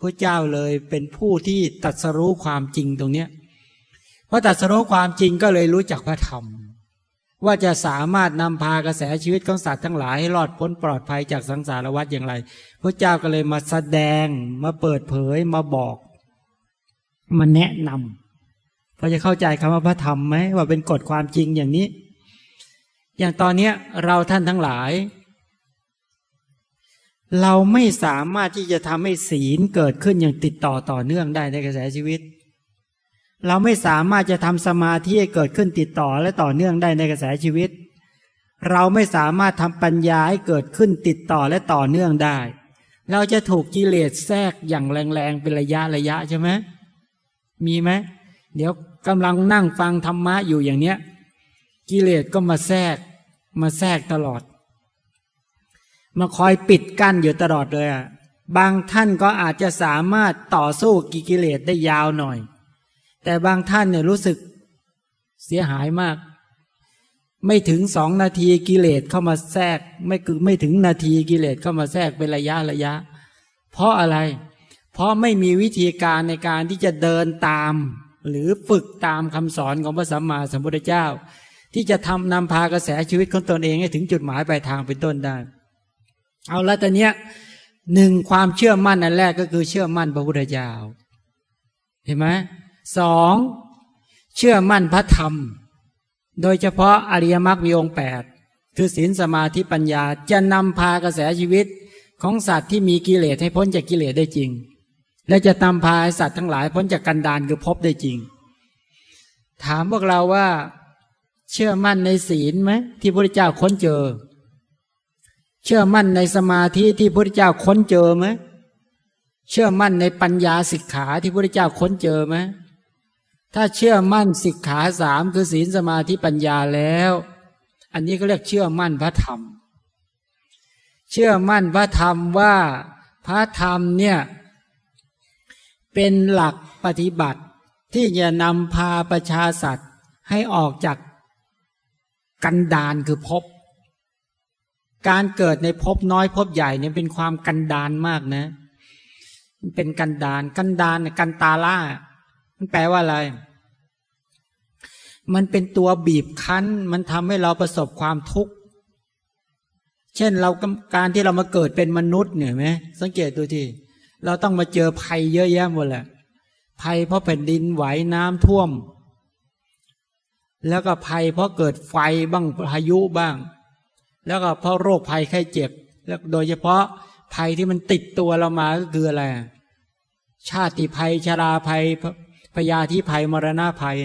พระเจ้าเลยเป็นผู้ที่ตัดสรู้ความจริงตรงเนี้ยเพราะตัดสรู้ความจริงก็เลยรู้จักพระธรรม ว่าจะสามารถนำพากระแสชีวิตของสัตว์ทั้งหลายให้รอดพ้นปลอดภัยจากสังสารวัฏอย่างไร พระเจ้าก็เลยมาแสดงมาเปิดเผยมาบอกมาแนะนำพอจะเข้าใจคำว่าพระธรรมไหมว่าเป็นกฎความจริงอย่างนี้ อย่างตอนนี้เราท่านทั้งหลาย เราไม่สามารถที่จะทำให้ศีลเกิดขึ้นอย่างติดต่อต่อเนื่องได้ในกระแสชีวิต เราไม่สามารถจะทำสมาธิให้เกิดขึ้นติดต่อและต่อเนื่องได้ในกระแสชีวิต เราไม่สามารถทำปัญญาให้เกิดขึ้นติดต่อและต่อเนื่องได้ เราจะถูกกิเลสแทรกอย่างแรงๆเป็นระยะระยะใช่ไหมมีไหมเดี๋ยวกำลังนั่งฟังธรรมะอยู่อย่างเนี้ย กิเลสก็มาแทรก มาแทรกตลอด มาคอยปิดกั้นอยู่ตลอดเลยอะบางท่านก็อาจจะสามารถต่อสู้กิเลสได้ยาวหน่อย แต่บางท่านเนี่ยรู้สึกเสียหายมาก ไม่ถึงสองนาทีกิเลสเข้ามาแทรก ไม่คือไม่ถึงนาทีกิเลสเข้ามาแทรกเป็นระยะระยะ เพราะอะไร เพราะไม่มีวิธีการในการที่จะเดินตาม หรือฝึกตามคำสอนของพระสัมมาสัมพุทธเจ้า ที่จะทำนำพากระแสชีวิตของตนเองให้ถึงจุดหมายปลายทางเป็นต้นได้ เอาละตอนนี้หนึ่งความเชื่อมั่นอันแรกก็คือเชื่อมั่นพระพุทธเจ้า เห็นไหม สองเชื่อมั่นพระธรรม โดยเฉพาะอริยมรรคมีองค์แปดคือศีลสมาธิปัญญาจะนำพากระแสชีวิตของสัตว์ที่มีกิเลสให้พ้นจากกิเลสได้จริง และจะนำพาสัตว์ทั้งหลายพ้นจากกันดานคือพบได้จริง ถามพวกเราว่า เชื่อมั่นในศีลไหมที่พระเจ้าค้นเจอ เชื่อมั่นในสมาธิที่พระเจ้าค้นเจอไหมเชื่อมั่นในปัญญาสิกขาที่พระเจ้าค้นเจอไหม ถ้าเชื่อมั่นสิกขาสามคือศีลสมาธิปัญญาแล้ว อันนี้ก็เรียกเชื่อมั่นพระธรรม เชื่อมั่นพระธรรมว่าพระธรรมเนี่ยเป็นหลักปฏิบัติที่จะนำพาประชาสัตว์ให้ออกจากกันดานคือพบการเกิดในพบน้อยพบใหญ่เนี่ยเป็นความกันดานมากนะ เป็นกันดานกันดานกันตาล่า มันแปลว่าอะไร มันเป็นตัวบีบคั้น มันทำให้เราประสบความทุกข์ เช่นเราการที่เรามาเกิดเป็นมนุษย์เนี่ยไหมสังเกตดูที่เราต้องมาเจอภัยเยอะแยะหมดแหละภัยเพราะแผ่นดินไหวน้ำท่วม แล้วก็ภัยเพราะเกิดไฟบ้างพายุบ้าง แล้วก็เพราะโรคภัยไข้เจ็บ แล้วโดยเฉพาะภัยที่มันติดตัวเรามาก็คืออะไร ชาติภัยชราภัย พยาธิภัยมรณะภัย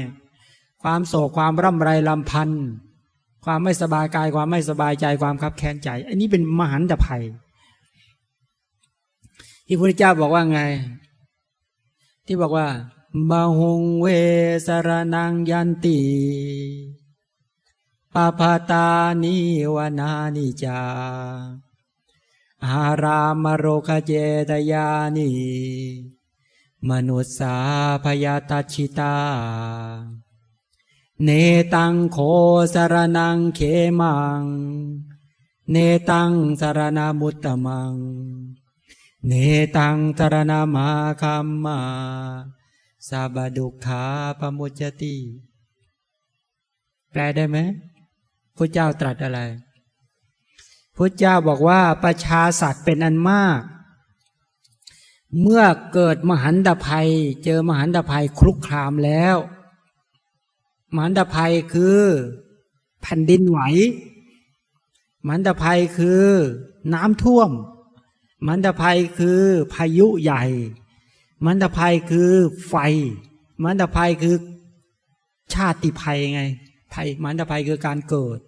ความโศกความร่ำไรลำพันธ์ความไม่สบายกายความไม่สบายใจความคับแค้นใจ อันนี้เป็นมหันตภัย ที่พระเจ้าบอกว่าไง ที่บอกว่าบาหงเวสรนังยันติปปาตานิวนานิจาอารามโรคเจตยานิ มนุษสาพยาตชิตา เนตังโคสรนังเขมัง เนตังสารนามุตตมัง เนตังสารนามาคัมมาสาบดุขาปมุจติ แปลได้ไหมพระเจ้าตรัสอะไรพระเจ้าบอกว่าประชาสัตว์เป็นอันมาก เมื่อเกิดมหันตภัย เจอมหันตภัยคลุกคลามแล้ว มหันตภัยคือแผ่นดินไหว มหันตภัยคือน้ำท่วม มหันตภัยคือพายุใหญ่ มหันตภัยคือไฟ มหันตภัยคือชาติภัยไงภัยมหันตภัยคือการเกิด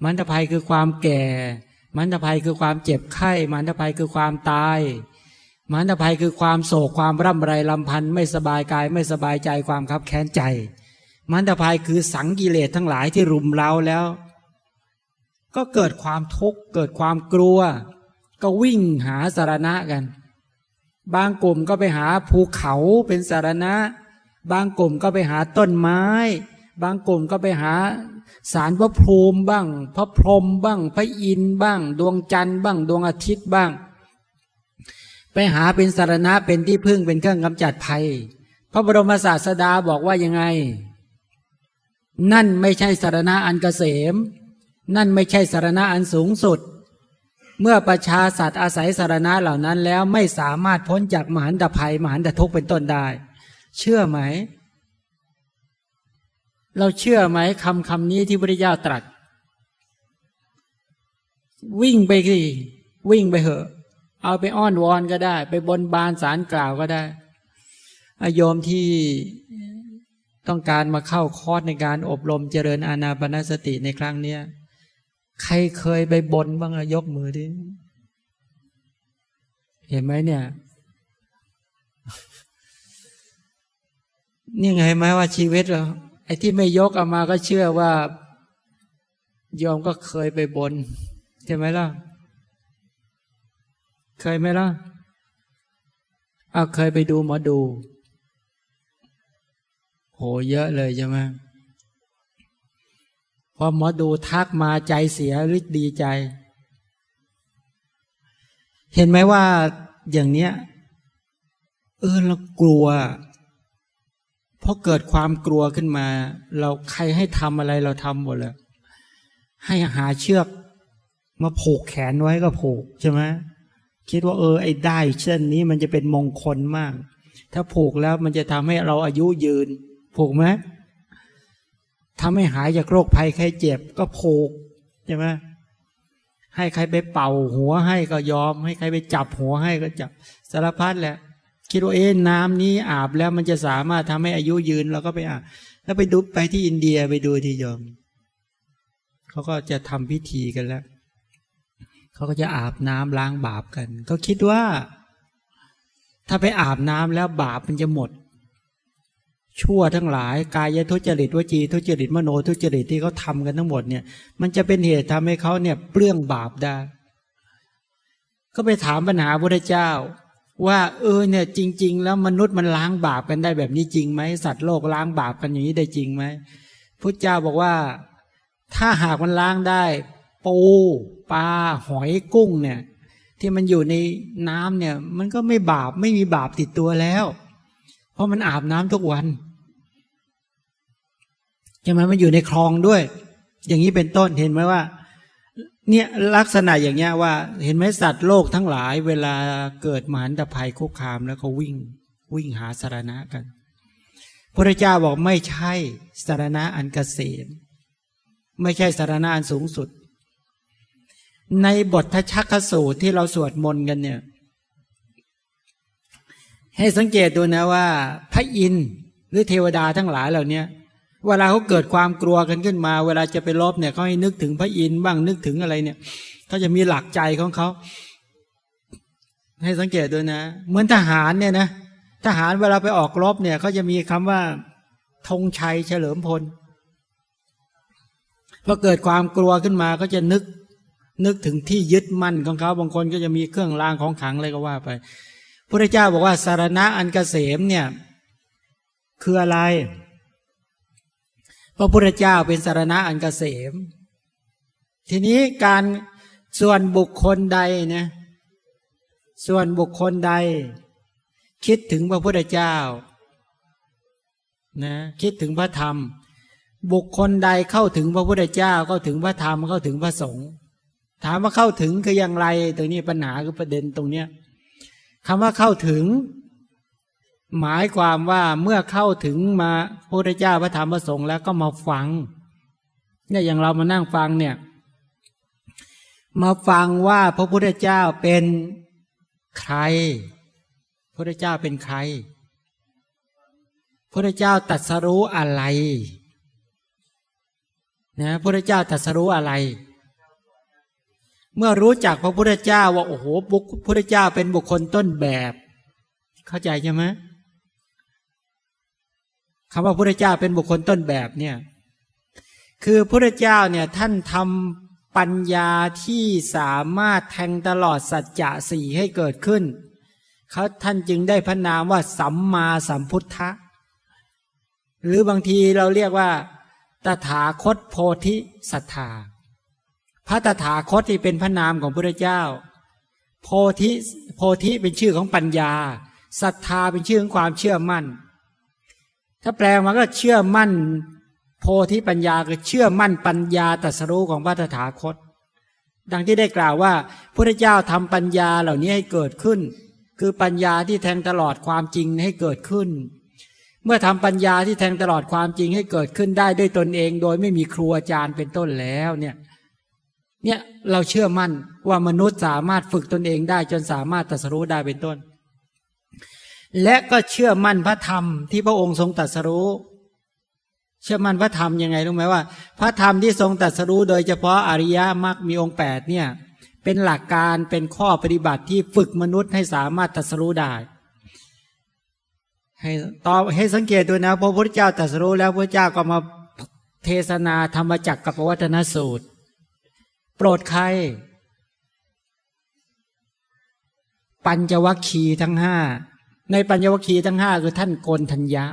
มหันตภัยคือความแก่ มหันตภัยคือความเจ็บไข้ มหันตภัยคือความตาย มันตภัยคือความโศกความร่ำไรลำพันธ์ไม่สบายกายไม่สบายใจความคับแค้นใจมันตภัยคือสังกิเลสทั้งหลายที่รุมเร้าแล้ว ก็เกิดความทุกข์เกิดความกลัว ก็วิ่งหาสารณะกัน บางกลุ่มก็ไปหาภูเขาเป็นสารณะ บางกลุ่มก็ไปหาต้นไม้ บางกลุ่มก็ไปหาสารพระภูมิบ้าง พระพรหมบ้าง พระอินทร์บ้าง ดวงจันทร์บ้าง ดวงอาทิตย์บ้าง ไปหาเป็นสารณะเป็นที่พึ่งเป็นเครื่องกำจัดภัย พระบรมศาสดาบอกว่ายังไง นั่นไม่ใช่สารณะอันเกษม นั่นไม่ใช่สารณะอันสูงสุด เมื่อประชาสัตว์อาศัยสารณะเหล่านั้นแล้วไม่สามารถพ้นจากมหันตภัยมหันตทุกข์เป็นต้นได้ เชื่อไหม เราเชื่อไหมคำคำนี้ที่พระเจ้าตรัส วิ่งไปสิวิ่งไปเหอะ เอาไปอ้อนวอนก็ได้ ไปบนบานสารกล่าวก็ได้อโยมที่ต้องการมาเข้าคอร์สในการอบรมเจริญอาณาปณสติในครั้งเนี้ยใครเคยไปบนบ้างอะยกมือดิ เห็นไหมเนี่ย นี่ไงไหมว่าชีวิตเราไอ้ที่ไม่ยกเอามาก็เชื่อว่า ยอมก็เคยไปบน ใช่ไหมล่ะ เคยไหมล่ะเอาเคยไปดูหมอดู โหเยอะเลยใช่ไหมพอหมอดูทักมาใจเสียหรือดีใจ เห็นไหมว่าอย่างเนี้ย เออเรากลัวพราะเกิดความกลัวขึ้นมา เราใครให้ทำอะไรเราทำหมดเลยให้หาเชือก มาผูกแขนไว้ก็ผูกใช่ไหม คิดว่าเออไอ้ได้เช่นนี้มันจะเป็นมงคลมาก ถ้าผูกแล้วมันจะทำให้เราอายุยืน ผูกไหมทำให้หายจากโรคภัยไข้เจ็บก็ผูกใช่ไหมให้ใครไปเป่าหัวให้ก็ยอม ให้ใครไปจับหัวให้ก็จับสารพัดแหละ คิดว่าเอ๊น้ำนี้อาบแล้วมันจะสามารถทำให้อายุยืนเราก็ไปอาบแล้วไปดูไปที่อินเดียไปดูที่ยมเขาก็จะทำพิธีกันแล้ว เขาก็จะอาบน้ำล้างบาปกัน ก็คิดว่า ถ้าไปอาบน้ำแล้วบาปมันจะหมด ชั่วทั้งหลาย กายทุจริตวจีทุจริตมโนทุจริตที่เขาทากันทั้งหมดเนี่ย มันจะเป็นเหตุทำให้เขาเนี่ยเปลื้องบาปได้ ก็ไปถามปัญหาพระเจ้า ว่า เออเนี่ย จริง ๆ แล้วมนุษย์มันล้างบาปกันได้แบบนี้จริงไหมสัตว์โลกล้างบาปกันอย่างนี้ได้จริงไหมพุทธเจ้าบอกว่าถ้าหากมันล้างได้ ปูปลาหอยกุ้งเนี่ย ที่มันอยู่ในน้ำเนี่ย มันก็ไม่บาปไม่มีบาปติดตัวแล้ว เพราะมันอาบน้ำทุกวันใช่ไหมมันอยู่ในคลองด้วย อย่างนี้เป็นต้นเห็นไหมว่า เนี่ยลักษณะอย่างเงี้ยว่า เห็นไหมสัตว์โลกทั้งหลาย เวลาเกิดมหันตภัยคุกคามแล้วก็วิ่ง วิ่งหาสารณะกันพระเจ้าบอกไม่ใช่สารณะอันเกษม ไม่ใช่สารณะอันสูงสุด ในบททชักสูตรที่เราสวดมนต์กันเนี่ย ให้สังเกตดูนะว่า พระอินทร์หรือเทวดาทั้งหลายเหล่านี้เวลาเขาเกิดความกลัวกันขึ้นมา เวลาจะไปลบเนี่ยเขาให้นึกถึงพระอินทร์บ้างนึกถึงอะไรเนี่ยเขาจะมีหลักใจของเขา ให้สังเกตดูนะ เหมือนทหารเนี่ยนะทหารเวลาไปออกรบเนี่ยเขาจะมีคำว่าธงชัยเฉลิมพลพอเกิดความกลัวขึ้นมาก็จะนึก นึกถึงที่ยึดมั่นของเขาบางคนก็จะมีเครื่องรางของขังอะไรก็ว่าไปพระเจ้าบอกว่าสารณะอันกเกษมเนี่ย คืออะไร พระพุทธเจ้าเป็นสารณะอันกเกษม ทีนี้การส่วนบุคคลใดเนี่ยส่วนบุคคลใด คิดถึงพระพุทธเจ้านะคิดถึงพระธรรม บุคคลใดเข้าถึงพระพุทธเจ้าเข้าถึงพระธรรมเข้าถึงพระสงฆ์ ถามว่าเข้าถึงคืออย่างไรตรงนี้ปัญหาคือประเด็นตรงเนี้ยคำว่าเข้าถึง หมายความว่าเมื่อเข้าถึงมาพระพุทธเจ้าพระธรรมพระสงฆ์แล้วก็มาฟังเนี่ยอย่างเรามานั่งฟังเนี่ยมาฟังว่าพระพุทธเจ้าเป็นใคร พระพุทธเจ้าเป็นใคร พระเจ้าตัดสรู้อะไรนะพระเจ้าตัดสรู้อะไร เมื่อรู้จักพระพุทธเจ้าว่าโอ้โหบุคพระเจ้าเป็นบุคคลต้นแบบ เข้าใจใช่ไหมคำว่าพระเจ้าเป็นบุคคลต้นแบบเนี่ยคือพระเจ้าเนี่ยท่านทำปัญญาที่สามารถแทงตลอดสัจจะสี่ให้เกิดขึ้นเขาท่านจึงได้พระนามว่าสัมมาสัมพุทธะ หรือบางทีเราเรียกว่า ตถาคตโพธิสัทธา พระตถาคตที่เป็นพระนามของพระเจ้า โพธิโพธิเป็นชื่อของปัญญาศรัทธาเป็นชื่อของความเชื่อมั่น ถ้าแปลมาก็เชื่อมั่น โพธิปัญญาคือเชื่อมั่นปัญญาตรัสรู้ของพระตถาคต ดังที่ได้กล่าวว่าพระเจ้าทำปัญญาเหล่านี้ให้เกิดขึ้น คือปัญญาที่แทงตลอดความจริงให้เกิดขึ้น เมื่อทำปัญญาที่แทงตลอดความจริงให้เกิดขึ้นได้ด้วยตนเอง โดยไม่มีครูอาจารย์เป็นต้นแล้วเนี่ย เนี่ยเราเชื่อมั่นว่ามนุษย์สามารถฝึกตนเองได้ จนสามารถตรัสรู้ได้เป็นต้น และก็เชื่อมั่นพระธรรมที่พระองค์ทรงตรัสรู้ เชื่อมั่นพระธรรมยังไงรู้ไหมว่า พระธรรมที่ทรงตรัสรู้ โดยเฉพาะอริยมรรคมีองค์แปดเนี่ยเป็นหลักการเป็นข้อปฏิบัติที่ฝึกมนุษย์ให้สามารถตัดสู้ได้ให้ตอบให้สังเกตดูนะพระพุทธเจ้าตัดสู้แล้วพระเจ้าก็มาเทศนาธรรมจักรกับวัฒนสูตร โปรดใคร ปัญจวัคคีย์ทั้งห้าในปัญจวัคคีย์ทั้งห้าคือท่านโกนทัญญะ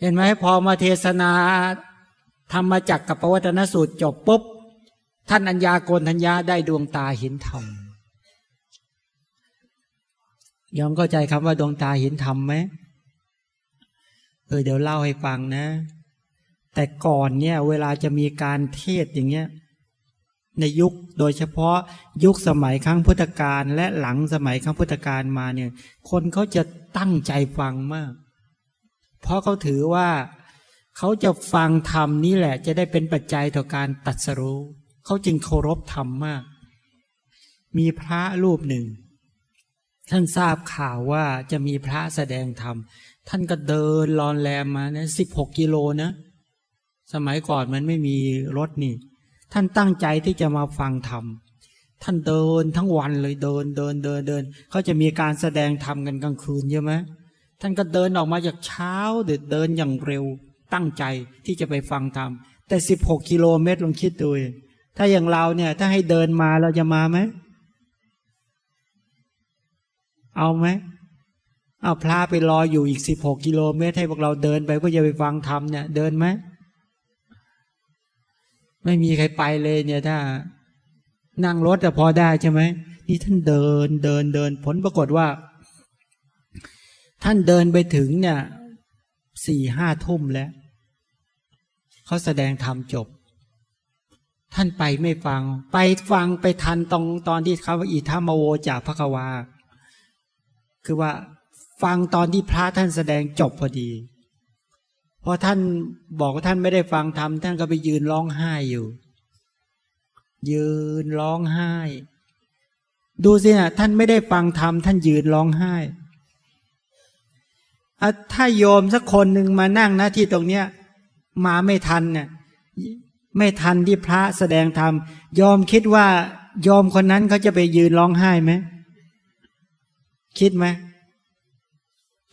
เห็นไหมพอมาเทศนาธรรมจักกับปวัฒนสูตรจบปุ๊บ ท่านอัญญาโกนทัญญาได้ดวงตาเห็นธรรมยอมเข้าใจคำว่าดวงตาเห็นธรรมไหมเออเดี๋ยวเล่าให้ฟังนะ แต่ก่อนเนี่ย เวลาจะมีการเทศอย่างเงี้ย ในยุคโดยเฉพาะยุคสมัยครั้งพุทธกาลและหลังสมัยครั้งพุทธกาลมาเนี่ย คนเขาจะตั้งใจฟังมาก เพราะเขาถือว่าเขาจะฟังธรรมนี้แหละ จะได้เป็นปัจจัยต่อการตัดสรู้เขาจึงเคารพธรรมมาก มีพระรูปหนึ่ง ท่านทราบข่าวว่าจะมีพระแสดงธรรม ท่านก็เดินลอนแรมมาเนี่ยสิบหกกิโลนะ สมัยก่อนมันไม่มีรถนี่ ท่านตั้งใจที่จะมาฟังธรรม ท่านเดินทั้งวันเลยเดินเดินเดินเดิน เขาจะมีการแสดงธรรมกันกลางคืนใช่ไหมท่านก็เดินออกมาจากเช้าเดินเดินอย่างเร็ว ตั้งใจที่จะไปฟังธรรม แต่สิบหกกิโลเมตรลองคิดดูถ้าอย่างเราเนี่ย ถ้าให้เดินมาเราจะมาไหม เอาไหมเอาพระไปรออยู่อีกสิบหกกิโลเมตร ให้พวกเราเดินไปเพื่อจะไปฟังธรรมเนี่ย เดินไหม ไม่มีใครไปเลยเนี่ยถ้า นั่งรถแต่พอได้ใช่ไหมนี่ท่านเดินเดินเดินผลปรากฏว่า ท่านเดินไปถึงเนี่ยสี่ห้าทุ่มแล้วเขาแสดงธรรมจบ ท่านไปไม่ฟัง ไปฟังไปทันตรงตอนที่คำว่าอิทัมโวจากพระกวา คือว่าฟังตอนที่พระท่านแสดงจบพอดี พอท่านบอกว่าท่านไม่ได้ฟังธรรมท่านก็ไปยืนร้องไห้อยู่ ยืนร้องไห้ ดูสินะท่านไม่ได้ฟังธรรมท่านยืนร้องไห้ถ้าโยมสักคนหนึ่งมานั่งนะที่ตรงเนี้ย มาไม่ทันเนี่ยไม่ทันที่พระแสดงธรรมยอมคิดว่ายอมคนนั้นเขาจะไปยืนร้องไห้ไหมคิดไหม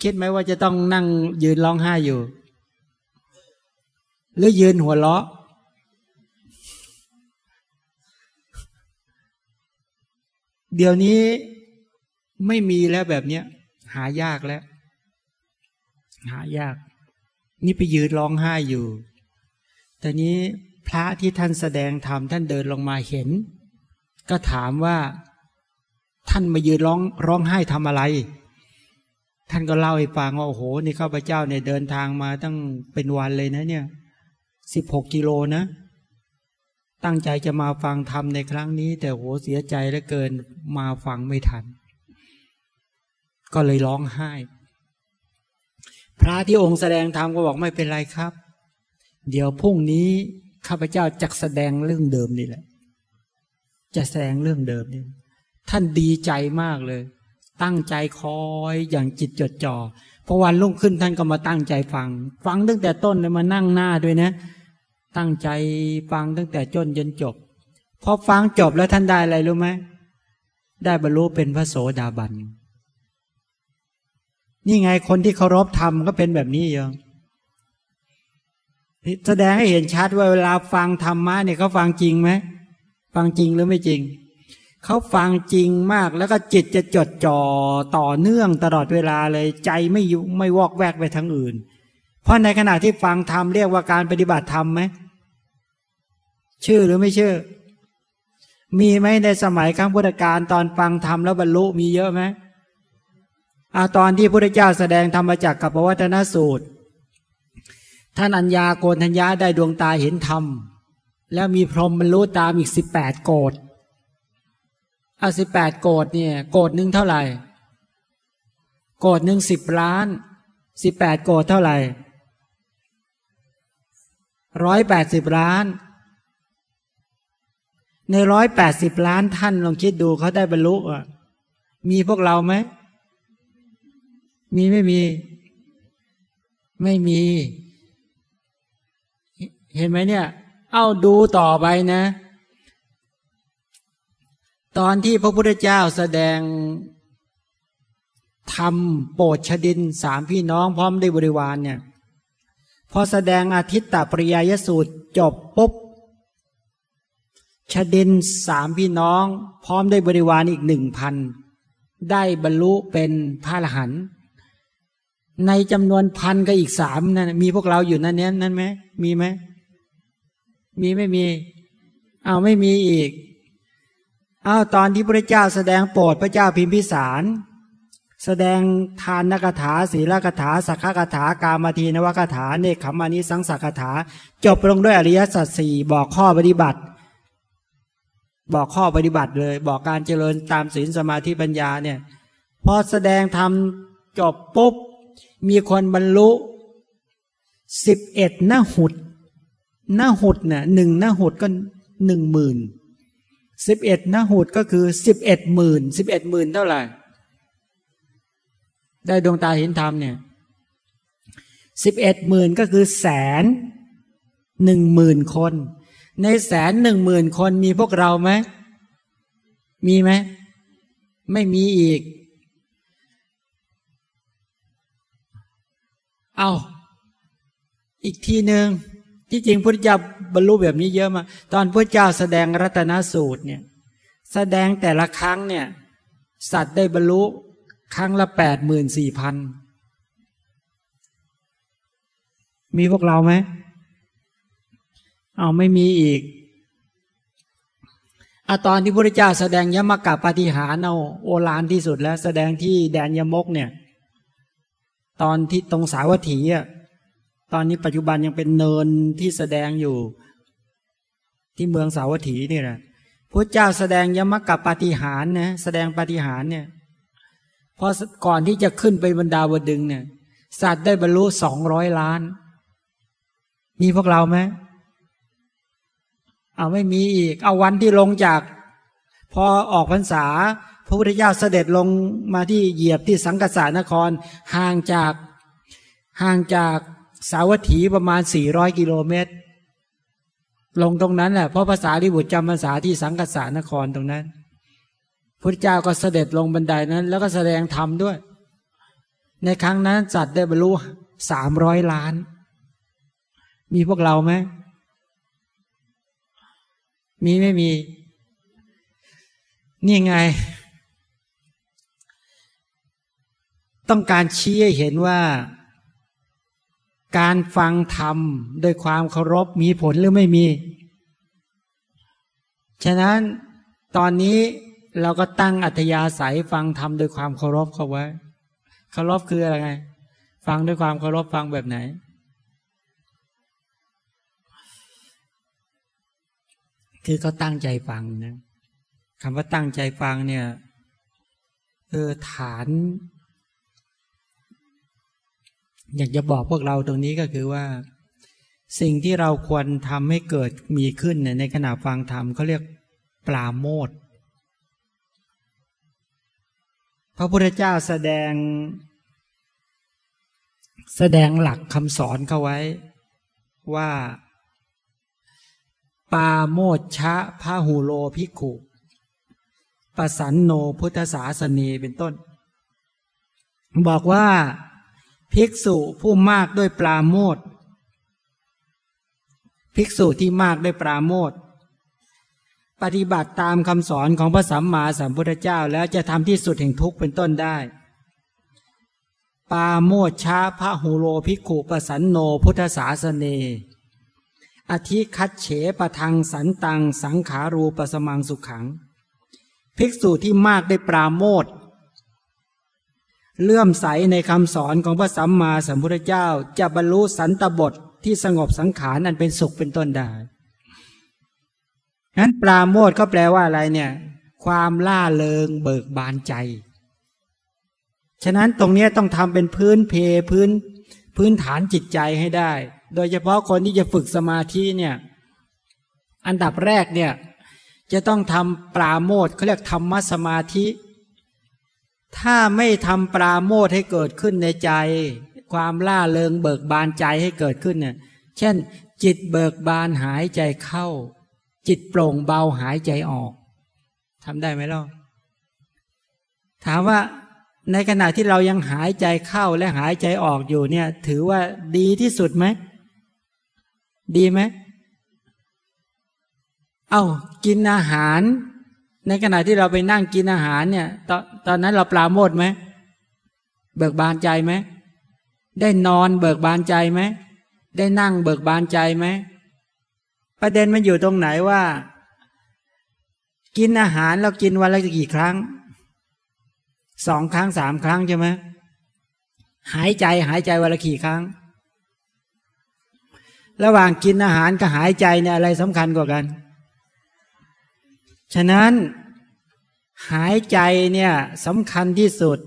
คิดไหมว่าจะต้องนั่งยืนร้องไห้อยู่ หรือยืนหัวเราะ เดี๋ยวนี้ไม่มีแล้วแบบเนี้ย หายากแล้ว หายาก นี่ไปยืนร้องไห้อยู่ แต่นี้พระที่ท่านแสดงธรรมท่านเดินลงมาเห็น ก็ถามว่า ท่านมายืนร้องร้องไห้ทำอะไร ท่านก็เล่าให้ฟังว่าโอ้โห นี่ข้าพเจ้าเนี่ยเดินทางมาตั้งเป็นวันเลยนะเนี่ย สิบหกกิโลนะ ตั้งใจจะมาฟังธรรมในครั้งนี้ แต่โหเสียใจเหลือเกินมาฟังไม่ทัน ก็เลยร้องไห้ พระที่องค์แสดงธรรมก็บอกไม่เป็นไรครับ เดี๋ยวพรุ่งนี้ข้าพเจ้าจะแสดงเรื่องเดิมนี่แหละ จะแสดงเรื่องเดิมนี่ท่านดีใจมากเลย ตั้งใจคอยอย่างจิตจดจ่อ พอวันรุ่งขึ้นท่านก็มาตั้งใจฟัง ฟังตั้งแต่ต้นเลยมานั่งหน้าด้วยนะ ตั้งใจฟังตั้งแต่จนจนจบพอฟังจบแล้วท่านได้อะไรรู้ไหมได้บรรลุเป็นพระโสดาบันนี่ไงคนที่เคารพธรรมก็เป็นแบบนี้ยังแสดงให้เห็นชัดว่าเวลาฟังธรรมะเนี่ยเขาฟังจริงไหมฟังจริงหรือไม่จริง เขาฟังจริงมากแล้วก็จิตจะจดจ่อต่อเนื่องตลอดเวลาเลยใจไม่ยุไม่วอกแวกไปทางอื่น เพราะในขณะที่ฟังธรรมเรียกว่าการปฏิบัติธรรมไหมชื่อหรือไม่ชื่อ มีไหมในสมัยครั้งพุทธกาลตอนฟังธรรมแล้วบรรลุมีเยอะไหมอาตอนที่พระเจ้าแสดงธรรมจักกับปวัตนสูตร ท่านอัญญาโกนทัญญาได้ดวงตาเห็นธรรม แล้วมีพรหมบรรลุตามอีกสิบแปดโกด อาสิบแปดโกดเนี่ยโกดหนึ่งเท่าไหร่ โกดหนึ่งสิบล้านสิบแปดโกดเท่าไหร่ร้อยแปดสิบล้าน ในร้อยแปดสิบล้านท่านลองคิดดูเขาได้บรรลุอะมีพวกเราไหม มีไม่มี ไม่มี เห็นไหมเนี่ย เอาดูต่อไปนะ ตอนที่พระพุทธเจ้าแสดงทำโปรดชดินสามพี่น้องพร้อมด้วยบริวารเนี่ยพอแสดงอาทิตตปริยายสูตรจบปุ๊บชดินสามพี่น้อง พร้อมด้วยบริวารอีกหนึ่งพันได้บรรลุเป็นพระอรหันต์ในจำนวนพันก็อีกสามนั่นมีพวกเราอยู่นั่นเนี้ยนั่นไหมมีไหมมีไม่มีเอาไม่มีอีก อาตอนที่พระเจ้าแสดงโปรดพระเจ้าพิมพิสาร แสดงทานนกถาศีลกถาสักขกถากามาทีนวกถาเนคขมานิสังสักถา จบลงด้วยอริยสัจสี่บอกข้อปฏิบัติ บอกข้อปฏิบัติเลย บอกการเจริญตามศีลสมาธิปัญญาเนี่ยพอแสดงทำจบปุ๊บ มีคนบรรลุสิบเอ็ดหน้าหุดหน้าหุดเนี่ยหนึ่งหน้าหุดก็หนึ่งหมื่น สิบเอ็ดน้าหุดก็คือสิบเอ็ดหมื่นสิบเอ็ดหมื่นเท่าไหร่ ได้ดวงตาเห็นธรรมเนี่ยสิบเอ็ดหมื่นก็คือแสนหนึ่งหมื่นคน ในแสนหนึ่งหมื่นคนมีพวกเราไหมมีไหมไม่มีอีก เอาอีกทีหนึ่ง ที่จริงพระเจ้าบรรลุแบบนี้เยอะมาตอนพระเจ้าแสดงรัตนสูตรเนี่ย แสดงแต่ละครั้งเนี่ย สัตว์ได้บรรลุครั้งละแปดหมื่นสี่พันมีพวกเราไหมเอาไม่มีอีกอะตอนที่พระเจ้าแสดงยมกับปฏิหารเอาโอลานที่สุดแล้ว แสดงที่แดนยมกเนี่ย ตอนที่ตรงสาวัตถีอะ ตอนนี้ปัจจุบันยังเป็นเนินที่แสดงอยู่ ที่เมืองสาวัตถีนี่แหละพระเจ้าแสดงยมกับปฏิหารนะแสดงปฏิหารเนี่ยพอก่อนที่จะขึ้นไปบรรดาวดึงเนี่ยสัตว์ได้บรรลุสองร้อยล้าน มีพวกเราไหมเอาไม่มีอีก เอาวันที่ลงจาก พอออกพรรษา พระพุทธเจ้าเสด็จลงมาที่เหยียบที่สังกษานคร ห่างจากห่างจาก สาวัตถีประมาณ 400 กิโลเมตร ลงตรงนั้นแหละเพราะภาษาลิบุตรจำภาษาที่สังกัสานครตรงนั้นพระเจ้าก็เสด็จลงบันไดนั้น แล้วก็แสดงธรรมด้วย ในครั้งนั้นจัดได้บรรลุสามร้อยล้าน มีพวกเราไหมมีไม่มี นี่ไง ต้องการชี้ให้เห็นว่า การฟังธรรมโดยความเคารพมีผลหรือไม่มี ฉะนั้นตอนนี้เราก็ตั้งอัธยาศัยฟังธรรมโดยความเคารพเขาไว้ เคารพคืออะไรไง ฟังด้วยความเคารพฟังแบบไหน คือเขาตั้งใจฟังนะคำว่าตั้งใจฟังเนี่ยเออฐาน อยากจะบอกพวกเราตรงนี้ก็คือว่า สิ่งที่เราควรทำให้เกิดมีขึ้นในขณะฟังธรรมเขาเรียกปลาโมดพระพุทธเจ้าแสดง แสดงหลักคำสอนเขาไว้ ว่า ปาโมดชะพาหูโลภิกขุปสันโนพุทธศาสนีเป็นต้น บอกว่า ภิกษุผู้มากด้วยปลาโมดภิกษุที่มากด้วยปลาโมดปฏิบัติตามคำสอนของพระสัมมาสัมพุทธเจ้าแล้วจะทำที่สุดแห่งทุกข์เป็นต้นได้ปาโมชชาพระหูโลภิกขุปสันโนพุทธศาสเน อธิคัดเฉปะทังสันตังสังขารูปสมังสุขขัง ภิกษุที่มากได้ปราโมท เลื่อมใสในคำสอนของพระสัมมาสัมพุทธเจ้า จะบรรลุสันตบทที่สงบสังขารอันเป็นสุขเป็นต้นได้นั้นปราโมทก็แปลว่าอะไรเนี่ย ความล่าเริงเบิกบานใจ ฉะนั้นตรงนี้ต้องทำเป็นพื้นเพพื้น พื้นฐานจิตใจให้ได้ โดยเฉพาะคนที่จะฝึกสมาธิเนี่ยอันดับแรกเนี่ยจะต้องทำปราโมทเขาเรียกธรรมสมาธิ ถ้าไม่ทำปราโมทให้เกิดขึ้นในใจ ความล่าเริงเบิกบานใจให้เกิดขึ้นเนี่ย เช่น จิตเบิกบานหายใจเข้า จิตโปร่งเบาหายใจออกทำได้ไหมล่ะถามว่าในขณะที่เรายังหายใจเข้าและหายใจออกอยู่เนี่ย ถือว่าดีที่สุดไหม ดีไหม เอา้ากินอาหาร ในขณะที่เราไปนั่งกินอาหารเนี่ยตอน ตอนนั้นเราปลาโมดไหมเบิกบานใจไหมได้นอนเบิกบานใจไหมได้นั่งเบิกบานใจไหมประเด็นมันอยู่ตรงไหนว่า กินอาหารเรากินวันละกี่ครั้งสองครั้งสามครั้งใช่ไหมหายใจหายใจวันละกี่ครั้ง ระหว่างกินอาหารกับหายใจเนี่ยอะไรสำคัญกว่ากัน ฉะนั้น หายใจเนี่ยสำคัญที่สุด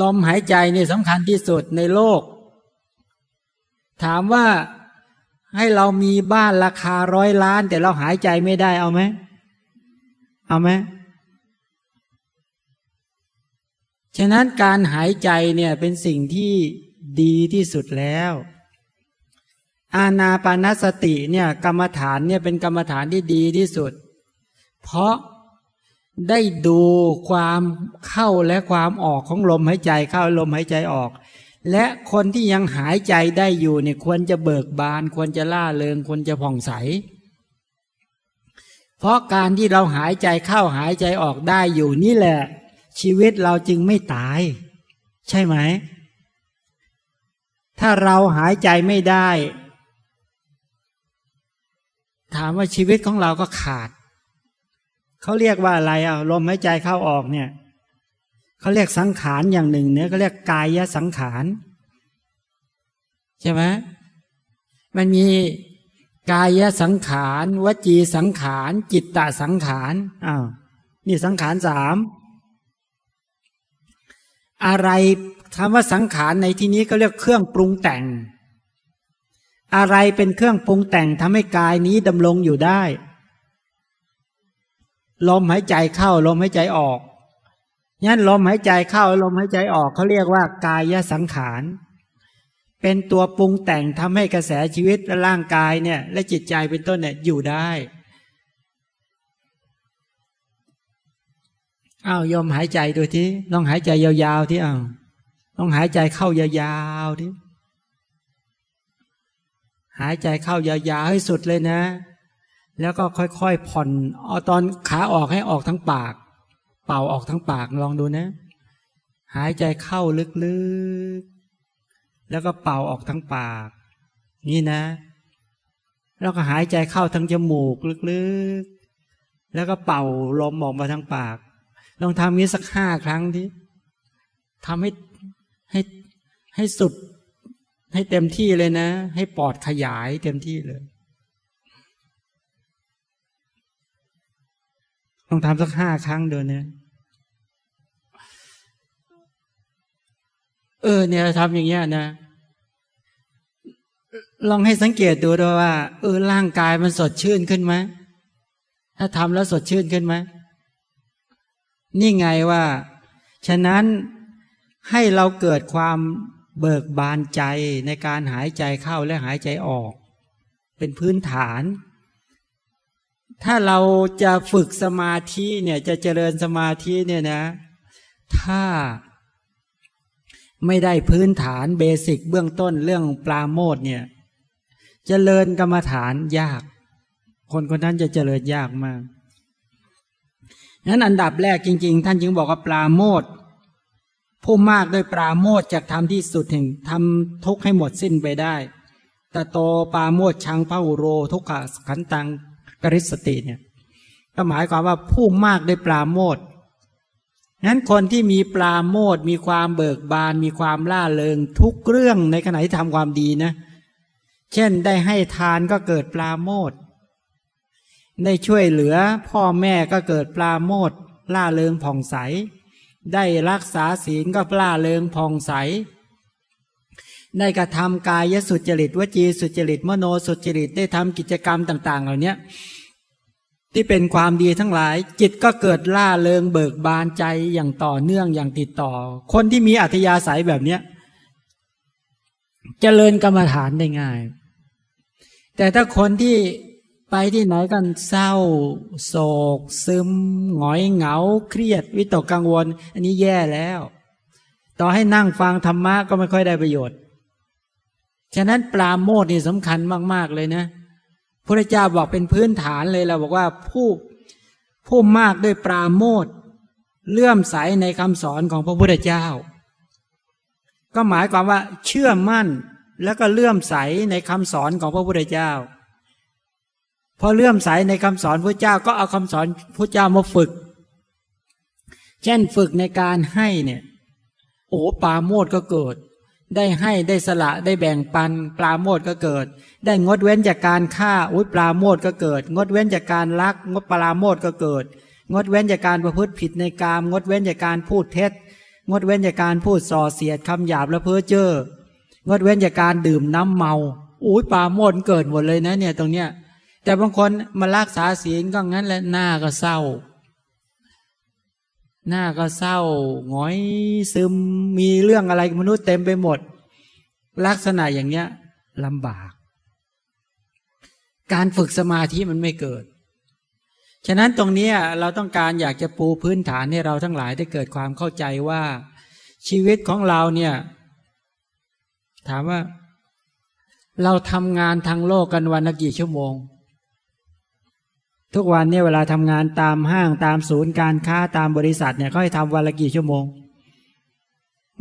ลมหายใจเนี่ยสำคัญที่สุดในโลก ถามว่าให้เรามีบ้านราคาร้อยล้าน แต่เราหายใจไม่ได้เอาไหม เอาไหมฉะนั้นการหายใจเนี่ยเป็นสิ่งที่ดีที่สุดแล้ว อาณาปานสติเนี่ยกรรมฐานเนี่ยเป็นกรรมฐานที่ดีที่สุด เพราะได้ดูความเข้าและความออกของลมหายใจเข้าลมหายใจออก และคนที่ยังหายใจได้อยู่เนี่ยควรจะเบิกบาน ควรจะล่าเริงควรจะผ่องใส เพราะการที่เราหายใจเข้าหายใจออกได้อยู่นี่แหละ ชีวิตเราจึงไม่ตาย ใช่ไหม ถ้าเราหายใจไม่ได้ ถามว่าชีวิตของเราก็ขาด เขาเรียกว่าอะไรอะลมหายใจเข้าออกเนี่ยเขาเรียกสังขารอย่างหนึ่งเนี่ยเขาเรียกกายสังขารใช่ไหมมันมีกายสังขารวจีสังขารจิตตสังขารอ้าวนี่สังขารสามอะไรคำว่าสังขารในที่นี้ก็เรียกเครื่องปรุงแต่ง อะไรเป็นเครื่องปรุงแต่งทำให้กายนี้ดำรงอยู่ได้ ลมหายใจเข้าลมหายใจออกงั้นลมหายใจเข้าลมหายใจออกเขาเรียกว่ากายสังขาร เป็นตัวปรุงแต่งทำให้กระแสชีวิตและร่างกายเนี่ย และจิตใจเป็นต้นเนี่ยอยู่ได้อ้าวยอมหายใจดูทีลองหายใจยาวๆที่อ้าวต้องหายใจเข้ายาวๆที่หายใจเข้ายาวๆให้สุดเลยนะ แล้วก็ค่อยๆผ่อนเอาตอนขาออกให้ออกทั้งปาก เป่าออกทั้งปากลองดูนะ หายใจเข้าลึกๆ แล้วก็เป่าออกทั้งปาก นี่นะ แล้วก็หายใจเข้าทั้งจมูกลึกๆ แล้วก็เป่าลมออกมาทั้งปาก ลองทำนี้สักห้าครั้งที่ทำให้ให้ให้สุดให้เต็มที่เลยนะ ให้ปอดขยายเต็มที่เลย ต้องทำสักห้าครั้งเดินเนี่ยเออ เนี่ยทำอย่างเงี้ยนะลองให้สังเกตดูด้วยว่า เออร่างกายมันสดชื่นขึ้นไหมถ้าทำแล้วสดชื่นขึ้นไหมนี่ไงว่า ฉะนั้นให้เราเกิดความเบิกบานใจในการหายใจเข้าและหายใจออก เป็นพื้นฐาน ถ้าเราจะฝึกสมาธิเนี่ยจะเจริญสมาธิเนี่ยนะ ถ้าไม่ได้พื้นฐานเบสิกเบื้องต้นเรื่องปลาโมดเนี่ยจเจริญกรรมฐานยาก คนคนนั้นจะเจริญยากมากนั้นอันดับแรกจริง ๆ ท่านจึงบอกว่าปลาโมดผู้มากด้วยปราโมทจากทำที่สุดแห่งทำทุกให้หมดสิ้นไปได้แต่โตปาโมทชังพระอุโร ทุกขขันตัง กริสติเนี่ยก็หมายความว่าผู้มากด้วยปราโมทนั้นคนที่มีปราโมทมีความเบิกบาน มีความล่าเริงทุกเรื่องในขณะที่ทำความดีนะ เช่นได้ให้ทานก็เกิดปราโมทได้ช่วยเหลือพ่อแม่ก็เกิดปราโมทล่าเริงผ่องใส ได้รักษาศีลก็ล้าเลิงผ่องใส ได้กระทำกายสุจริตวจีสุจริตมโนสุจริตได้ทำกิจกรรมต่าง ๆ เหล่านี้ที่เป็นความดีทั้งหลาย จิตก็เกิดล่าเริงเบิกบานใจอย่างต่อเนื่องอย่างติดต่อ คนที่มีอัธยาศัยแบบเนี้ยจเจริญกรรมฐานได้ง่าย แต่ถ้าคนที่ไปที่ไหนกันเศร้า โศก ซึมหงอยเหงา เครียด วิตกกังวล อันนี้แย่แล้ว ต่อให้นั่งฟังธรรมะก็ไม่ค่อยได้ประโยชน์ ฉะนั้นปลาโมดนี่สำคัญมาก ๆ เลยนะพระเจ้าบอกเป็นพื้นฐานเลยเราบอกว่าผู้ผู้มากด้วยปราโมดเลื่อมใสในคำสอนของพระพุทธเจ้า ก็หมายความว่าเชื่อมั่นแล้วก็เลื่อมใสในคำสอนของพระพุทธเจ้า พอเลื่อมใสในคำสอนพระเจ้าก็เอาคำสอนพระเจ้ามาฝึก เช่นฝึกในการให้เนี่ยโอ้ปาโมดก็เกิด ได้ให้ได้สละได้แบ่งปัน ปลาโมดก็เกิด ได้งดเว้นจากการฆ่าอุ้ยปลาโมดก็เกิด งดเว้นจากการลัก งดปลาโมดก็เกิด งดเว้นจากการประพฤติผิดในกาม งดเว้นจากการพูดเท็จ งดเว้นจากการพูดส่อเสียดคำหยาบและเพ้อเจ้องดเว้นจากการดื่มน้ำเมาอุ้ยปลาโมดเกิดหมดเลยนะเนี่ยตรงเนี้ยแต่บางคนมารักษาศีลก็งั้นแหละหน้าก็เศร้า หน้าก็เศร้าหงอยซึมมีเรื่องอะไรมนุษย์เต็มไปหมด ลักษณะอย่างเนี้ยลำบาก การฝึกสมาธิมันไม่เกิด ฉะนั้นตรงนี้เราต้องการอยากจะปูพื้นฐานให้เราทั้งหลายได้เกิดความเข้าใจว่า ชีวิตของเราเนี่ย ถามว่า เราทำงานทางโลกกันวันละกี่ชั่วโมง ทุกวันเนี่ยเวลาทำงานตามห้างตามศูนย์การค้าตามบริษัทเนี่ยเขาให้ทำวันละกี่ชั่วโมง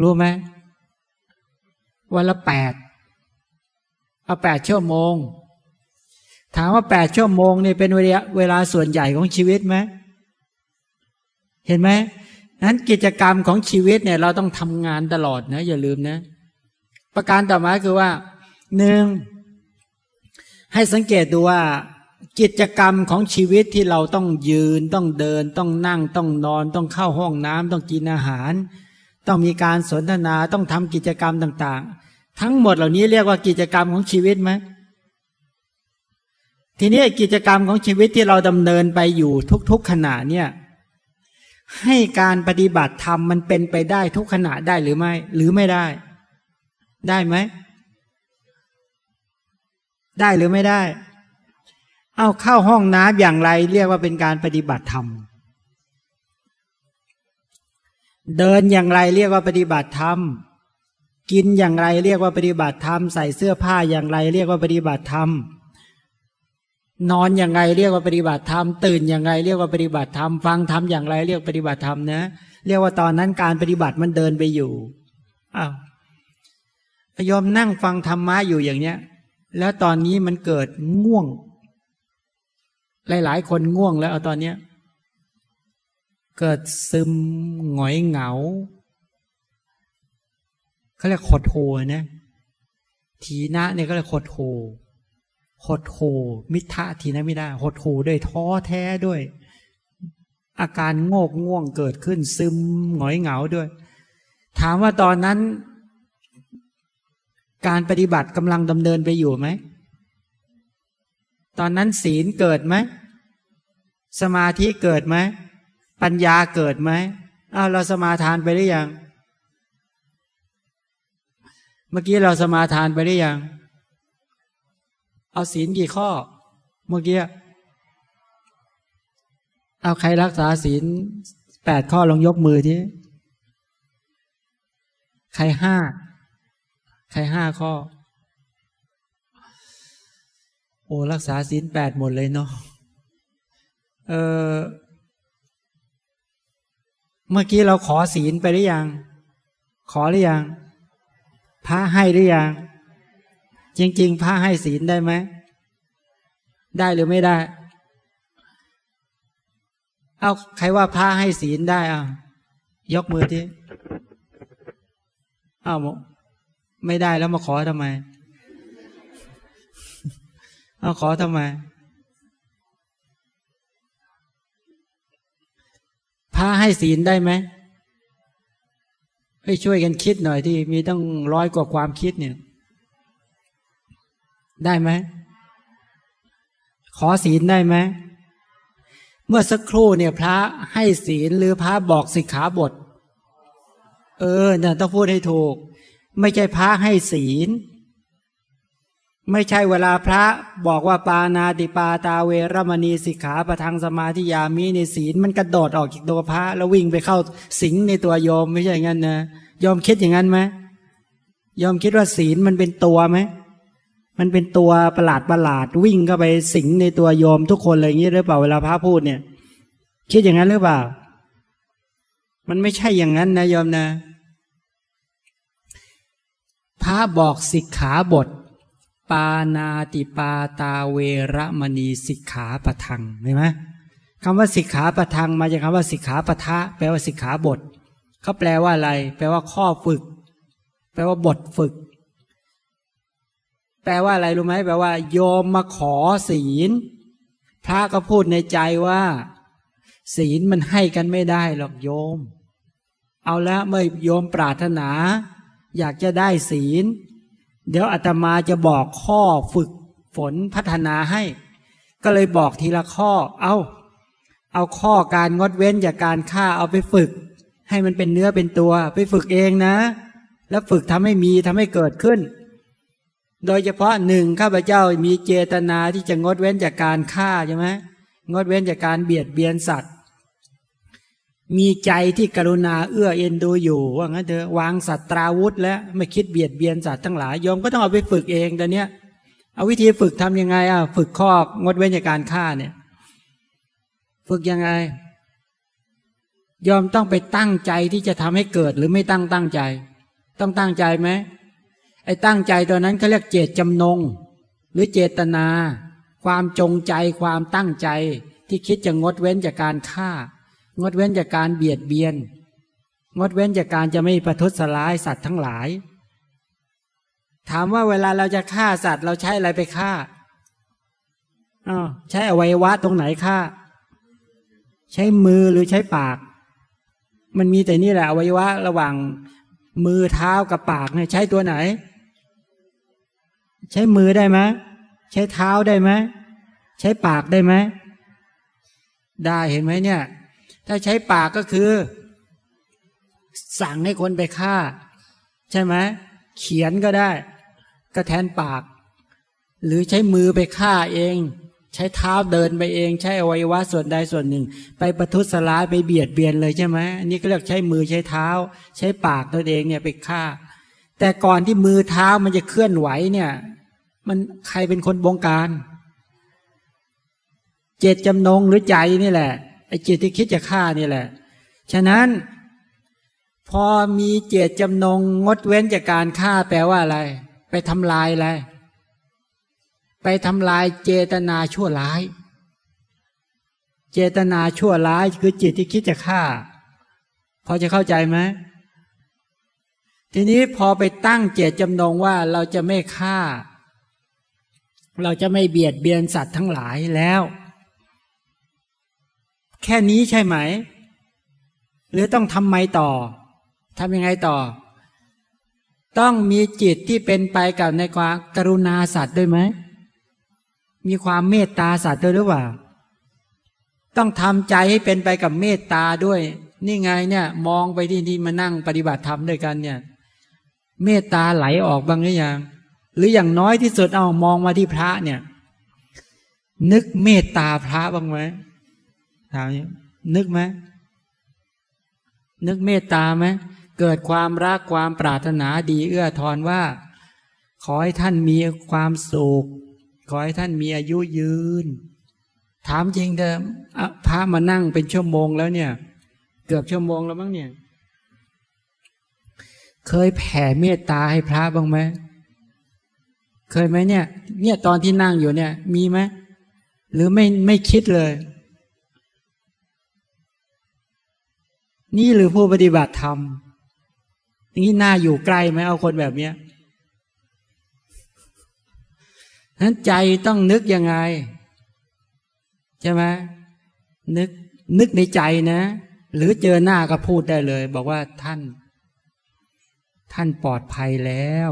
รู้ไหมวันละแปดเอาแปดชั่วโมง ถามว่าแปดชั่วโมงเนี่ยเป็นเวลาเวลาส่วนใหญ่ของชีวิตไหมเห็นไหมนั้นกิจกรรมของชีวิตเนี่ย เราต้องทำงานตลอดนะอย่าลืมนะ ประการต่อมาคือว่าหนึ่งให้สังเกตดูว่า กิจกรรมของชีวิตที่เราต้องยืนต้องเดิน ต้องนั่งต้องนอน ต้องเข้าห้องน้ำต้องกินอาหาร ต้องมีการสนทนาต้องทำกิจกรรมต่างๆ ทั้งหมดเหล่านี้เรียกว่ากิจกรรมของชีวิตไหมทีนี้กิจกรรมของชีวิตที่เราดำเนินไปอยู่ทุก ๆขณะเนี่ยให้การปฏิบัติธรรมมันเป็นไปได้ทุกขณะได้หรือไม่ หรือไม่ได้ ได้ไหม ได้หรือไม่ได้ เอาเข้าห้องน้ำอย่างไร เรียกว่าเป็นการปฏิบัติธรรม เดินอย่างไรเรียกว่าปฏิบัติธรรม กินอย่างไรเรียกว่าปฏิบัติธรรม ใส่เสื้อผ้าอย่างไรเรียกว่าปฏิบัติธรรม นอนอย่างไรเรียกว่าปฏิบัติธรรม ตื่นอย่างไรเรียกว่าปฏิบัติธรรม ฟังธรรมอย่างไรเรียกปฏิบัติธรรมนะ เรียกว่าตอนนั้นการปฏิบัติมันเดินไปอยู่ อ้าวยอมนั่งฟังธรรมะอยู่อย่างเนี้ย แล้วตอนนี้มันเกิดง่วง หลายๆ คนง่วงแล้วเอาตอนเนี้ยเกิดซึมหงอยเหงาเขาเรียกขดโหนะทีนะเนี่ยก็เรียกขดโหหดโหมิทะทีนะไม่ได้หดโหด้วยท้อแท้ด้วย อาการโงกง่วงเกิดขึ้น ซึมหงอยเหงาด้วย ถามว่าตอนนั้น การปฏิบัติกำลังดำเนินไปอยู่ไหม ตอนนั้นศีลเกิดไหม สมาธิเกิดไหม ปัญญาเกิดไหมอ้าวเราสมาทานไปหรือยัง เมื่อกี้เราสมาทานไปหรือยัง เอาศีลกี่ข้อ เมื่อกี้ เอาใครรักษาศีลแปดข้อลองยกมือที่ใครห้า ใครห้าข้อ โอ้รักษาศีลแปดหมดเลยเนาะเออเมื่อกี้เราขอศีลไปหรือยัง ขอหรือยังพระให้หรือยัง จริง ๆ พระให้ศีลได้ไหม ได้หรือไม่ได้ เอาใครว่าพระให้ศีลได้อะยกมือที่อ้าวไม่ได้แล้วมาขอทำไม เอาขอทำไม พระให้ศีลได้ไหมให้ช่วยกันคิดหน่อยที่มีต้องร้อยกว่าความคิดเนี่ย ได้ไหม ขอศีลได้ไหม เมื่อสักครู่เนี่ย พระให้ศีลหรือพระบอกสิกขาบท เออเนี่ยต้องพูดให้ถูก ไม่ใช่พระให้ศีล ไม่ใช่เวลาพระบอกว่าปานาติปาตาเวรมณีสิกขาประทังสมาธิยามีในศีลมันกระโดดออกจากตัวพระ แล้ววิ่งไปเข้าสิงในตัวโยมไม่ใช่อย่างนั้นนะยอมคิดอย่างนั้นไหมยอมคิดว่าศีลมันเป็นตัวไหมมันเป็นตัวประหลาดประหลาดวิ่งเข้าไปสิงในตัวโยมทุกคนเลยอย่างนี้หรือเปล่าเวลาพระพูดเนี่ย คิดอย่างนั้นหรือเปล่า มันไม่ใช่อย่างนั้นนะโยมนะ พระบอกสิกขาบท ปานาติปาตาเวรมณีสิกขาปะทังเห็นไหมคำว่าสิกขาปะทังมาจากคำว่าสิกขาปะทะ แปลว่าสิกขาบทเขาแปลว่าอะไร แปลว่าข้อฝึก แปลว่าบทฝึก แปลว่าอะไรรู้ไหมแปลว่า โยมมาขอศีล พระก็พูดในใจว่า ศีลมันให้กันไม่ได้หรอกโยม เอาแล้วเมื่อโยมปรารถนา อยากจะได้ศีล เดี๋ยวอาตมาจะบอกข้อฝึกฝนพัฒนาให้ ก็เลยบอกทีละข้อ เอาเอาข้อการงดเว้นจากการฆ่าเอาไปฝึก ให้มันเป็นเนื้อเป็นตัว ไปฝึกเองนะ แล้วฝึกทำให้มีทำให้เกิดขึ้น โดยเฉพาะหนึ่งข้าพเจ้ามีเจตนาที่จะงดเว้นจากการฆ่าใช่ไหมงดเว้นจากการเบียดเบียนสัตว์ มีใจที่กรุณาเอื้อเอ็นดูอยู่ ว่างั้นเถอะวางสัตว์ตราวุธ แล้วไม่คิดเบียดเบียนสัตว์ทั้งหลายยอมก็ต้องเอาไปฝึกเองแต่เนี้ยเอาวิธีฝึกทํำยังไงอะฝึกข้องดเว้นจากการฆ่าเนี่ย ฝึกยังไง ยอมต้องไปตั้งใจที่จะทำให้เกิดหรือไม่ตั้งตั้งใจ ต้องตั้งใจไหมไอ้ตั้งใจตัวนั้นเขาเรียกเจตจำนง หรือเจตนา ความจงใจความตั้งใจที่คิดจะงดเว้นจากการฆ่า งดเว้นจากการเบียดเบียน งดเว้นจากการจะไม่ประทุษร้ายสัตว์ทั้งหลาย ถามว่าเวลาเราจะฆ่าสัตว์เราใช้อะไรไปฆ่าอ๋อใช้อวัยวะตรงไหนฆ่า ใช้มือหรือใช้ปาก มันมีแต่นี่แหละอวัยวะระหว่างมือเท้ากับปากเนี่ยใช้ตัวไหน ใช้มือได้ไหมใช้เท้าได้ไหมใช้ปากได้ไหมได้เห็นไหมเนี่ย ถ้าใช้ปากก็คือ สั่งให้คนไปฆ่า ใช่ไหมเขียนก็ได้ ก็แทนปาก หรือใช้มือไปฆ่าเอง ใช้เท้าเดินไปเอง ใช้อวัยวะส่วนใดส่วนหนึ่ง ไปประทุษร้ายไปเบียดเบียนเลยใช่ไหมอันนี้ก็เรียกใช้มือใช้เท้า ใช้ปากตัวเองเนี่ยไปฆ่า แต่ก่อนที่มือเท้ามันจะเคลื่อนไหวเนี่ย มันใครเป็นคนบงการ เจตจำนงหรือใจนี่แหละ ไอ้จิตที่คิดจะฆ่านี่แหละ ฉะนั้น พอมีเจตจำนงงดเว้นจากการฆ่าแปลว่าอะไร ไปทำลายอะไร ไปทำลายเจตนาชั่วร้าย เจตนาชั่วร้ายคือจิตที่คิดจะฆ่า พอจะเข้าใจไหมทีนี้พอไปตั้งเจตจำนงว่าเราจะไม่ฆ่า เราจะไม่เบียดเบียนสัตว์ทั้งหลายแล้ว แค่นี้ใช่ไหม หรือต้องทำไมต่อทำยังไงต่อ ต้องมีจิตที่เป็นไปกับในความกรุณาสัตว์ด้วยไหม มีความเมตตาสัตว์ด้วยหรือเปล่า ต้องทำใจให้เป็นไปกับเมตตาด้วย นี่ไงเนี่ย มองไปที่ที่มานั่งปฏิบัติธรรมด้วยกันเนี่ย เมตตาไหลออกบ้างหรือยัง หรืออย่างน้อยที่สุดเอามองมาที่พระเนี่ย นึกเมตตาพระบ้างไหม ถามนึกไหมนึกเมตตาไหมเกิดความรักความปรารถนาดีเอื้อทอนว่า ขอให้ท่านมีความสุขขอให้ท่านมีอายุยืน ถามจริงเดิมพระมานั่งเป็นชั่วโมงแล้วเนี่ย เกือบชั่วโมงแล้วมั้งเนี่ย เคยแผ่เมตตาให้พระบ้างไหมเคยไหมเนี่ย เนี่ยตอนที่นั่งอยู่เนี่ย มีไหมหรือไม่ไม่คิดเลย นี่หรือผู้ปฏิบัติธรรมนี่น่าอยู่ใกล้ไหมเอาคนแบบเนี้ยนั้นใจต้องนึกยังไง ใช่ไหมนึกนึกในใจนะ หรือเจอหน้าก็พูดได้เลย บอกว่าท่าน ท่านปลอดภัยแล้ว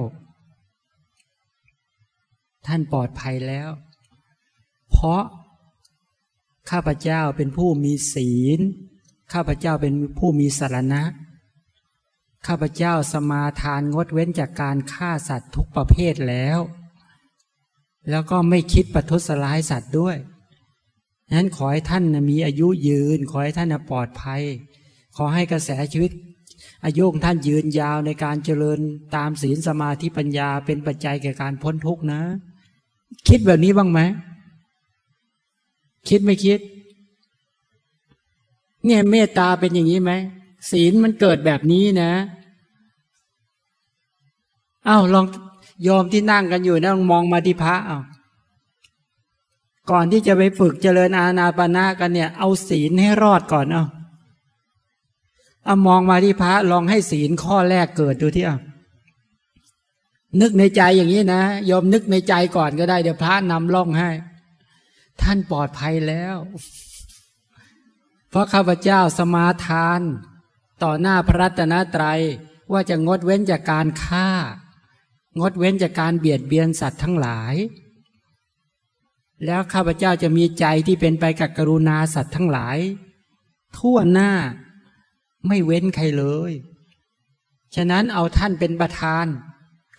ท่านปลอดภัยแล้ว เพราะข้าพเจ้าเป็นผู้มีศีล ข้าพเจ้าเป็นผู้มีสารณะ ข้าพเจ้าสมาทานงดเว้นจากการฆ่าสัตว์ทุกประเภทแล้ว แล้วก็ไม่คิดประทุษร้ายสัตว์ด้วยนั้นขอให้ท่านมีอายุยืน ขอให้ท่านปลอดภัย ขอให้กระแสชีวิต อายุของท่านยืนยาวในการเจริญตามศีลสมาธิปัญญาเป็นปัจจัยแก่การพ้นทุกข์นะ คิดแบบนี้บ้างไหมคิดไม่คิด เนี่ยเมตตาเป็นอย่างนี้ไหมศีลมันเกิดแบบนี้นะอา้าวลองยอมที่นั่งกันอยู่นะลองมองมาที่พระอาก่อนที่จะไปฝึกเจริญอาณาปณะกันเนี่ย เอาศีลให้รอดก่อนเอาเอามองมาที่พระลองให้ศีลข้อแรกเกิดดูที่เอานึกในใจอย่างนี้นะยอมนึกในใจก่อนก็ได้ เดี๋ยวพระนำล่องให้ ท่านปลอดภัยแล้ว ราะข้าพเจ้าสมาทาน ต่อหน้าพระรัตนตรัยว่าจะงดเว้นจากการฆ่า งดเว้นจากการเบียดเบียนสัตว์ทั้งหลาย แล้วข้าพเจ้าจะมีใจที่เป็นไปกับกรุณาสัตว์ทั้งหลาย ทั่วหน้าไม่เว้นใครเลย ฉะนั้นเอาท่านเป็นประธาน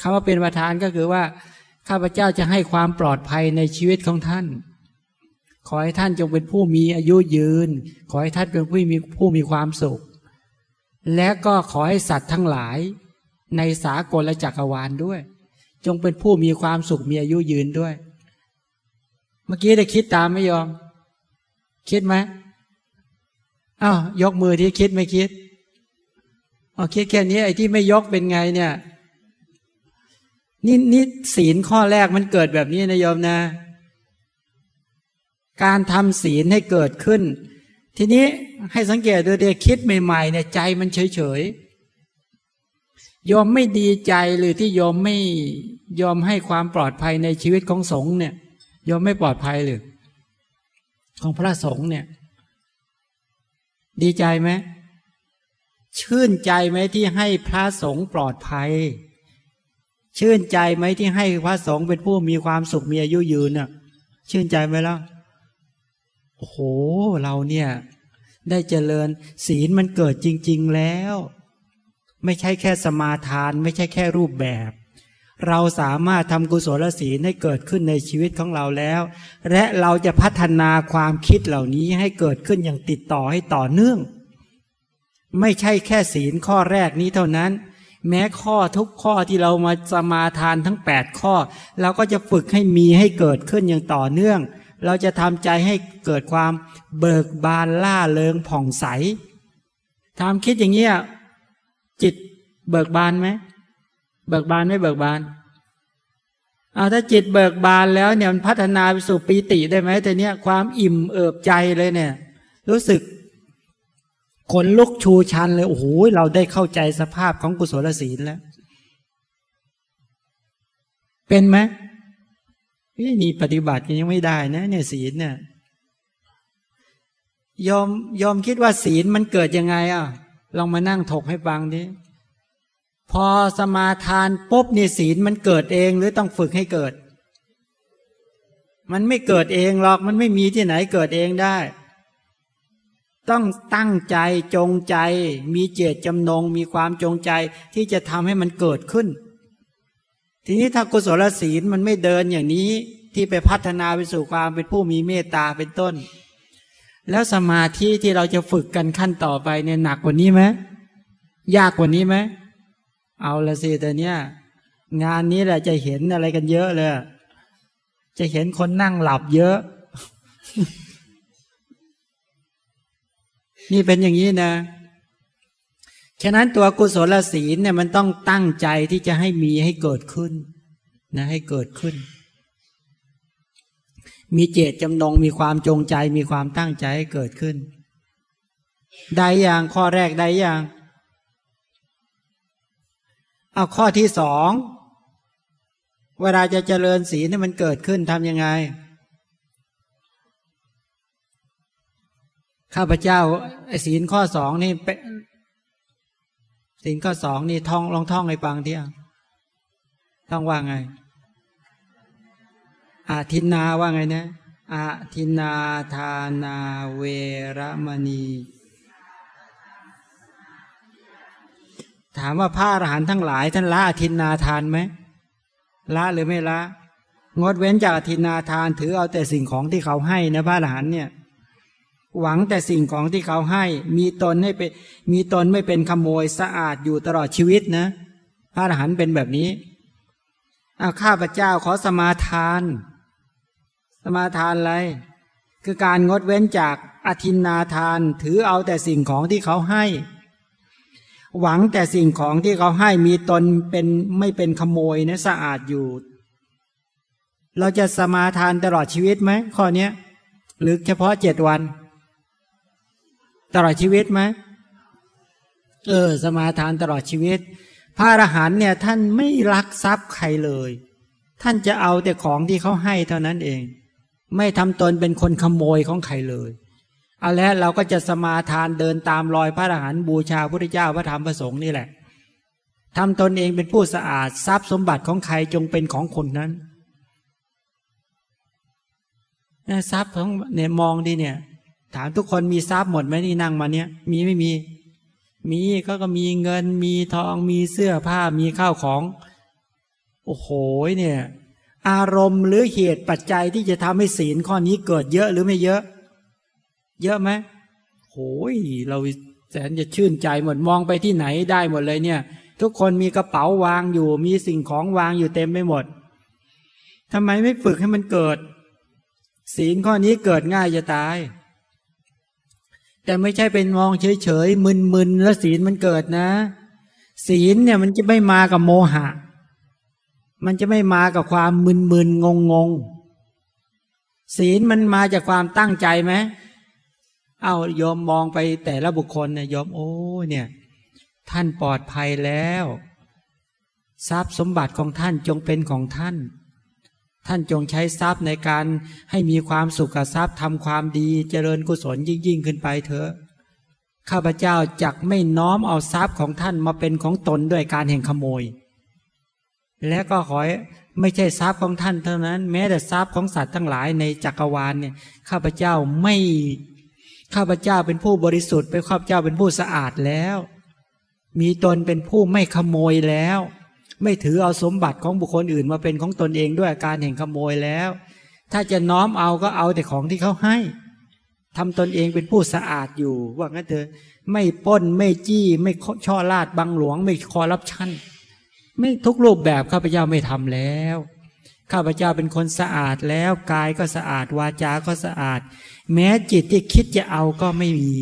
คำว่าเป็นประธานก็คือว่า ข้าพเจ้าจะให้ความปลอดภัยในชีวิตของท่าน ขอให้ท่านจงเป็นผู้มีอายุยืน ขอให้ท่านเป็นผู้มีผู้มีความสุข และก็ขอให้สัตว์ทั้งหลายในสากลและจักรวาลด้วย จงเป็นผู้มีความสุขมีอายุยืนด้วย เมื่อกี้ได้คิดตามไม่ยอม คิดไหมอ้าวยกมือที่คิดไม่คิดอ๋อคิดแค่นี้ไอ้ที่ไม่ยกเป็นไงเนี่ยนี่นี่ศีลข้อแรกมันเกิดแบบนี้นะโยมนะ การทำศีลให้เกิดขึ้น ทีนี้ให้สังเกตดูเดียคิดใหม่ๆเนี่ยใจมันเฉยๆยอมไม่ดีใจหรือที่ยอมไม่ยอมให้ความปลอดภัยในชีวิตของสงฆ์เนี่ยยอมไม่ปลอดภัยหรือของพระสงฆ์เนี่ย ดีใจไหมชื่นใจไหมที่ให้พระสงฆ์ปลอดภัย ชื่นใจไหมที่ให้พระสงฆ์เป็นผู้มีความสุขมีอายุยืนน่ะ ชื่นใจไหมล่ะ โอ้โหเราเนี่ย ได้เจริญ ศีลมันเกิดจริง ๆแล้ว ไม่ใช่แค่สมาทาน ไม่ใช่แค่รูปแบบ เราสามารถทำกุศลศีลให้เกิดขึ้นในชีวิตของเราแล้ว และเราจะพัฒนาความคิดเหล่านี้ให้เกิดขึ้นอย่างติดต่อให้ต่อเนื่อง ไม่ใช่แค่ศีลข้อแรกนี้เท่านั้นแม้ข้อทุกข้อที่เรามาสมาทานทั้ง 8 ข้อ เราก็จะฝึกให้มีให้เกิดขึ้นอย่างต่อเนื่อง เราจะทำใจให้เกิดความเบิกบานล่าเริงผ่องใสทำคิดอย่างเงี้ยจิตเบิกบานไหมเบิกบานไม่เบิกบานเอาถ้าจิตเบิกบานแล้วเนี่ยมันพัฒนาไปสู่ปีติได้ไหมแต่เนี้ยความอิ่มเอิบใจเลยเนี่ย รู้สึกขนลุกชูชันเลยโอ้โหเราได้เข้าใจสภาพของกุศลศีลแล้ว เป็นไหม นี่ปฏิบัติยังไม่ได้นะ เนี่ยศีลเนี่ยยอมยอมคิดว่าศีลมันเกิดยังไงอะ ลองมานั่งถกให้ฟังดิพอสมาทานปุ๊บเนี่ยศีลมันเกิดเองหรือต้องฝึกให้เกิด มันไม่เกิดเองหรอกมันไม่มีที่ไหนเกิดเองได้ ต้องตั้งใจจงใจ มีเจตจำนง มีความจงใจที่จะทำให้มันเกิดขึ้น ทีนี้ถ้ากุศลศีลมันไม่เดินอย่างนี้ที่ไปพัฒนาไปสู่ความเป็นผู้มีเมตตาเป็นต้น แล้วสมาธิที่เราจะฝึกกันขั้นต่อไปเนี่ยหนักกว่านี้ไหมยากกว่านี้ไหมเอาละสิแต่เนี้ยงานนี้แหละจะเห็นอะไรกันเยอะเลย จะเห็นคนนั่งหลับเยอะ นี่เป็นอย่างนี้นะ ฉะนั้นตัวกุศลศีลเนี่ยมันต้องตั้งใจที่จะให้มีให้เกิดขึ้นนะให้เกิดขึ้น มีเจตจำนงมีความจงใจมีความตั้งใจให้เกิดขึ้น ได้อย่างข้อแรกได้อย่างเอาข้อที่สองเวลาจะเจริญศีลให้มันเกิดขึ้นทำยังไง ข้าพเจ้าศีลข้อสองนี่ เป็นศีลข้อสองนี่ท่องลองท่องให้ฟังเที่ยต้องว่าไง อาทินนาว่าไงนะอาทินนาทานาเวรมณี ถามว่าพระอรหันต์ทั้งหลาย ท่านละอธินนาทานไหมละหรือไม่ละ งดเว้นจากอธินนาทานถือเอาแต่สิ่งของที่เขาให้นะพระอรหันต์เนี่ย หวังแต่สิ่งของที่เขาให้ มีตนให้เป็นมีตนไม่เป็นขโมยสะอาดอยู่ตลอดชีวิตนะ พระอรหันต์เป็นแบบนี้อาข้าพเจ้าขอสมาทาน สมาทานอะไร คือการงดเว้นจากอธินนาทาน ถือเอาแต่สิ่งของที่เขาให้ หวังแต่สิ่งของที่เขาให้มีตนเป็นไม่เป็นขโมยนะสะอาดอยู่ เราจะสมาทานตลอดชีวิตไหมข้อนี้หรือเฉพาะเจ็ดวัน ตลอดชีวิตไหมเออ สมาทานตลอดชีวิต พระอรหันเนี่ยท่านไม่รักทรัพย์ใครเลย ท่านจะเอาแต่ของที่เขาให้เท่านั้นเอง ไม่ทำตนเป็นคนขโมยของใครเลยเอาแล้วเราก็จะสมาทานเดินตามรอยพระอรหันต์บูชาพระพุทธเจ้าพระธรรมพระสงฆ์นี่แหละทำตนเองเป็นผู้สะอาดทรัพย์สมบัติของใครจงเป็นของคนนั้นทรัพย์ของเนี่ยมองดีเนี่ย ถามทุกคนมีทรัพย์หมดไหมนี่นั่งมาเนี่ยมีไม่มี มีก็ก็มีเงิน มีทองมีเสื้อผ้ามีข้าวของ โอ้โหเนี่ย อารมณ์หรือเหตุปัจจัยที่จะทำให้ศีลข้อนี้เกิดเยอะหรือไม่เยอะ เยอะไหมโหยเราแสนจะชื่นใจหมดมองไปที่ไหนได้หมดเลยเนี่ย ทุกคนมีกระเป๋าวางอยู่ มีสิ่งของวางอยู่เต็มไปหมดทำไมไม่ฝึกให้มันเกิด ศีลข้อนี้เกิดง่ายจะตาย แต่ไม่ใช่เป็นมองเฉยๆมึนๆแล้วศีลมันเกิดนะ ศีลเนี่ยมันจะไม่มากับโมหะ มันจะไม่มากับความมึนๆงงๆศีลมันมาจากความตั้งใจไหมเอายอมมองไปแต่ละบุคคลเนี่ยยอมโอ้เนี่ย ท่านปลอดภัยแล้ว ทรัพย์สมบัติของท่านจงเป็นของท่าน ท่านจงใช้ทรัพย์ในการให้มีความสุขกับทรัพย์ทำความดีเจริญกุศลยิ่งยิ่งขึ้นไปเถอะข้าพเจ้าจักไม่น้อมเอาทรัพย์ของท่านมาเป็นของตนด้วยการแห่งขโมย และก็ขอไม่ใช่ทรัพย์ของท่านเท่านั้น แม้แต่ทรัพย์ของสัตว์ทั้งหลายในจักรวาลเนี่ยข้าพเจ้าไม่ข้าพเจ้าเป็นผู้บริสุทธิ์เป็นข้าพเจ้าเป็นผู้สะอาดแล้ว มีตนเป็นผู้ไม่ขโมยแล้ว ไม่ถือเอาสมบัติของบุคคลอื่นมาเป็นของตนเองด้วยการแห่งขโมยแล้ว ถ้าจะน้อมเอาก็เอาแต่ของที่เขาให้ทำตนเองเป็นผู้สะอาดอยู่ ว่างั้นเถอะไม่ป้นไม่จี้ ไม่ช่อลาดบังหลวง ไม่คอรับชั่น ไม่ทุกรูปแบบข้าพเจ้าไม่ทำแล้วข้าพเจ้าเป็นคนสะอาดแล้วกายก็สะอาดวาจาก็สะอาด แม้จิตที่คิดจะเอาก็ไม่มี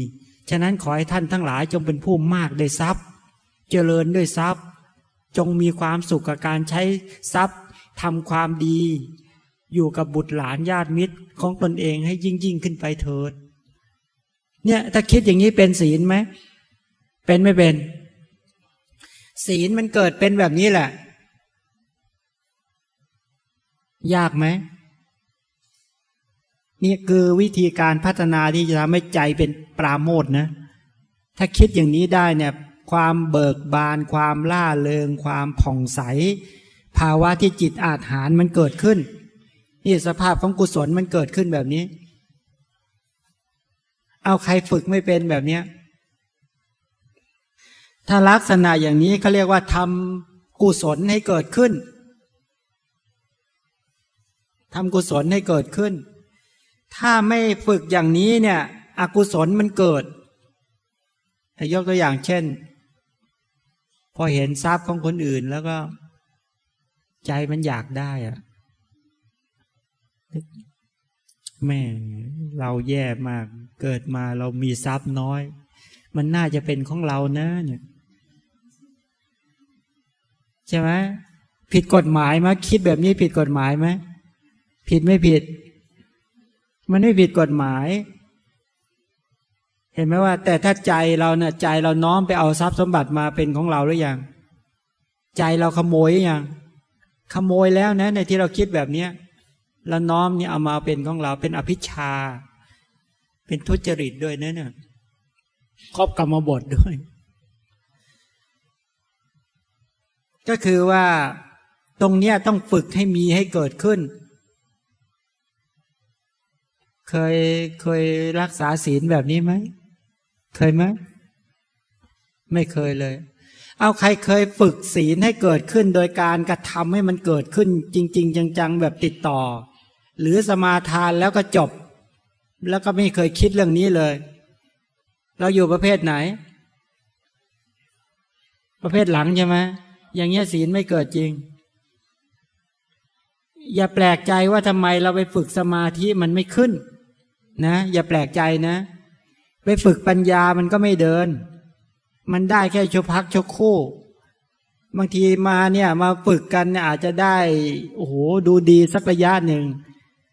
ฉะนั้นขอให้ท่านทั้งหลายจงเป็นผู้มากได้ทรัพย์ เจริญด้วยทรัพย์ จงมีความสุขกับการใช้ทรัพย์ทำความดี อยู่กับบุตรหลานญาติมิตรของตนเองให้ยิ่งยิ่งขึ้นไปเถิด เนี่ยถ้าคิดอย่างนี้เป็นศีลไหม เป็นไม่เป็น ศีลมันเกิดเป็นแบบนี้แหละ ยากไหมนี่คือวิธีการพัฒนาที่จะทำให้ใจเป็นปราโมทนะ ถ้าคิดอย่างนี้ได้เนี่ย ความเบิกบาน ความล่าเริง ความผ่องใส ภาวะที่จิตอาหารมันเกิดขึ้นนี่สภาพของกุศลมันเกิดขึ้นแบบนี้ เอาใครฝึกไม่เป็นแบบเนี้ยถ้าลักษณะอย่างนี้เขาเรียกว่าทำกุศลให้เกิดขึ้นทำกุศลให้เกิดขึ้น ถ้าไม่ฝึกอย่างนี้เนี่ย อกุศลมันเกิด ยกตัวอย่างเช่น พอเห็นทรัพย์ของคนอื่นแล้วก็ ใจมันอยากได้อะแม่เราแย่มาก เกิดมาเรามีทรัพย์น้อย มันน่าจะเป็นของเรานะเนี่ยใช่ไหมผิดกฎหมายไหมคิดแบบนี้ผิดกฎหมายไหมผิดไม่ผิด มันไม่ผิดกฎหมาย เห็นไหมว่า แต่ถ้าใจเราเนี่ยใจเราน้อมไปเอาทรัพย์สมบัติมาเป็นของเราหรือยังใจเราขโมยหรือยังขโมยแล้วนะในที่เราคิดแบบเนี้ยแล้วน้อมเนี่ยเอามาเป็นของเราเป็นอภิชา เป็นทุจริตด้วยนะเนี่ยครอบกรรมบทด้วย ก็คือว่าตรงเนี้ยต้องฝึกให้มีให้เกิดขึ้น เคยเคยรักษาศีลแบบนี้ไหม เคยไหมไม่เคยเลย เอาใครเคยฝึกศีลให้เกิดขึ้นโดยการกระทำให้มันเกิดขึ้น จริง ๆ จัง ๆ แบบติดต่อ หรือสมาทานแล้วก็จบ แล้วก็ไม่เคยคิดเรื่องนี้เลย เราอยู่ประเภทไหน ประเภทหลังใช่ไหมอย่างเงี้ยศีลไม่เกิดจริง อย่าแปลกใจว่าทำไมเราไปฝึกสมาธิมันไม่ขึ้น นะ อย่าแปลกใจนะ ไปฝึกปัญญามันก็ไม่เดิน มันได้แค่ชั่วพักชั่วคู่ บางทีมาเนี่ยมาฝึกกันเนี่ยอาจจะได้โอ้โหดูดีสักระยะหนึ่ง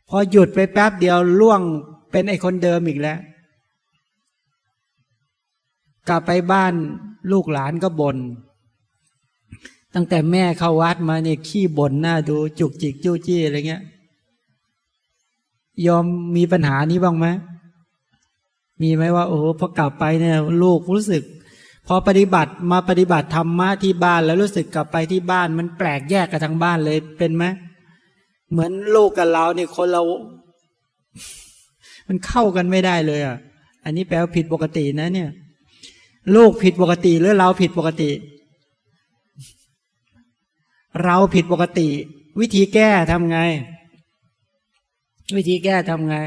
พอหยุดไปแป๊บเดียวล่วงเป็นไอคนเดิมอีกแล้ว กลับไปบ้านลูกหลานก็บน่นตั้งแต่แม่เข้าวัดมาเนี่ยขี้บ่นหน้าดูจุกจิกจู้จี้อะไรเงี้ย ยอมมีปัญหานี้บ้างไหม มีไหมว่า โอ้พอกลับไปเนี่ย ลูกรู้สึก พอปฏิบัติมาปฏิบัติธรรมะที่บ้านแล้วรู้สึกกลับไปที่บ้าน มันแปลกแยกกันทั้งบ้านเลยเป็นไหมเหมือนลูกกับเราเนี่ยคนเรา มันเข้ากันไม่ได้เลยอะ อันนี้แปลว่าผิดปกตินะ เนี่ย ลูกผิดปกติหรือเราผิดปกติ เราผิดปกติ วิธีแก้ทำไง วิธีแก้ทำไง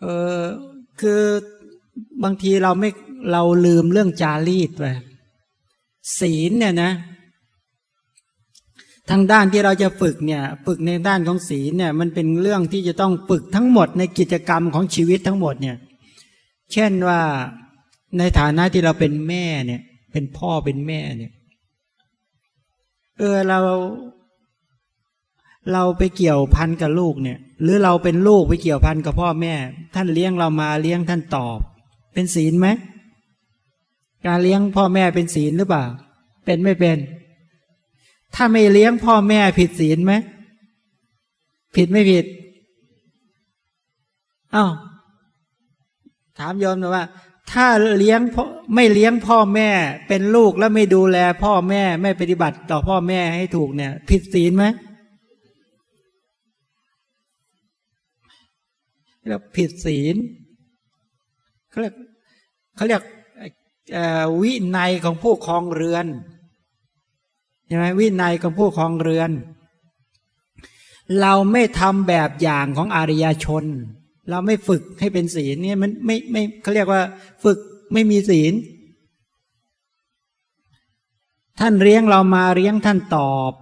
เออ คือบางทีเราไม่เราลืมเรื่องจารีตไปศีลเนี่ยนะ ทางด้านที่เราจะฝึกเนี่ย ฝึกในด้านของศีลเนี่ย มันเป็นเรื่องที่จะต้องฝึกทั้งหมดในกิจกรรมของชีวิตทั้งหมดเนี่ย เช่นว่าในฐานะที่เราเป็นแม่เนี่ย เป็นพ่อเป็นแม่เนี่ย เออเรา เราไปเกี่ยวพันกับลูกเนี่ย หรือเราเป็นลูกไปเกี่ยวพันกับพ่อแม่ ท่านเลี้ยงเรามาเลี้ยงท่านตอบ เป็นศีลไหมการเลี้ยงพ่อแม่เป็นศีลหรือเปล่า เป็นไม่เป็น ถ้าไม่เลี้ยงพ่อแม่ผิดศีลไหมผิดไม่ผิดอ้าวถามโยมหน่อยว่า ถ้าเลี้ยงพ่อไม่เลี้ยงพ่อแม่ เป็นลูกแล้วไม่ดูแล พ่อแม่ไม่ปฏิบัติต่อพ่อแม่ให้ถูกเนี่ย ผิดศีลไหม แล้วผิดศีลเขาเรียกเขาเรียกวินัยของผู้ครองเรือนใช่ไหมวินัยของผู้ครองเรือน เราไม่ทำแบบอย่างของอริยชน เราไม่ฝึกให้เป็นศีลเนี่ยมันไม่ไม่เขาเรียกว่าฝึกไม่มีศีล ท่านเลี้ยงเรามาเลี้ยงท่านตอบ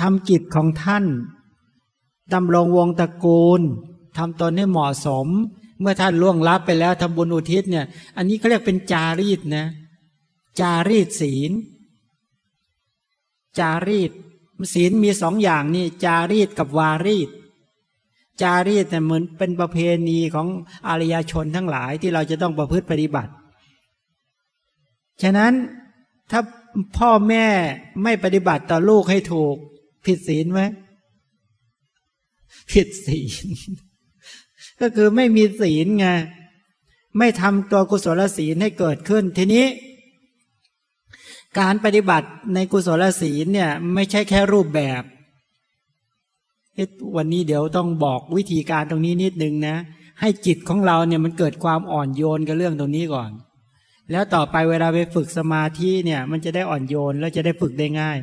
ทำกิจของท่าน ดำรงวงตระกูลทำตนให้เหมาะสม เมื่อท่านล่วงลับไปแล้วทำบุญอุทิศเนี่ย อันนี้เขาเรียกเป็นจารีตนะ จารีตศีล จารีตศีลมีสองอย่างนี่จารีตกับวารีต จารีตเนี่ยเหมือนเป็นประเพณีของอารยชนทั้งหลายที่เราจะต้องประพฤติปฏิบัติ ฉะนั้นถ้าพ่อแม่ไม่ปฏิบัติต่อลูกให้ถูกผิดศีลไหม ผิดศีล ก็คือไม่มีศีลไงไม่ทำตัวกุศลศีลให้เกิดขึ้น ทีนี้ การปฏิบัติในกุศลศีลเนี่ย ไม่ใช่แค่รูปแบบวันนี้เดี๋ยวต้องบอกวิธีการตรงนี้นิดนึงนะ ให้จิตของเราเนี่ยมันเกิดความอ่อนโยนกับเรื่องตรงนี้ก่อน แล้วต่อไปเวลาไปฝึกสมาธิเนี่ย มันจะได้อ่อนโยนแล้วจะได้ฝึกได้ง่าย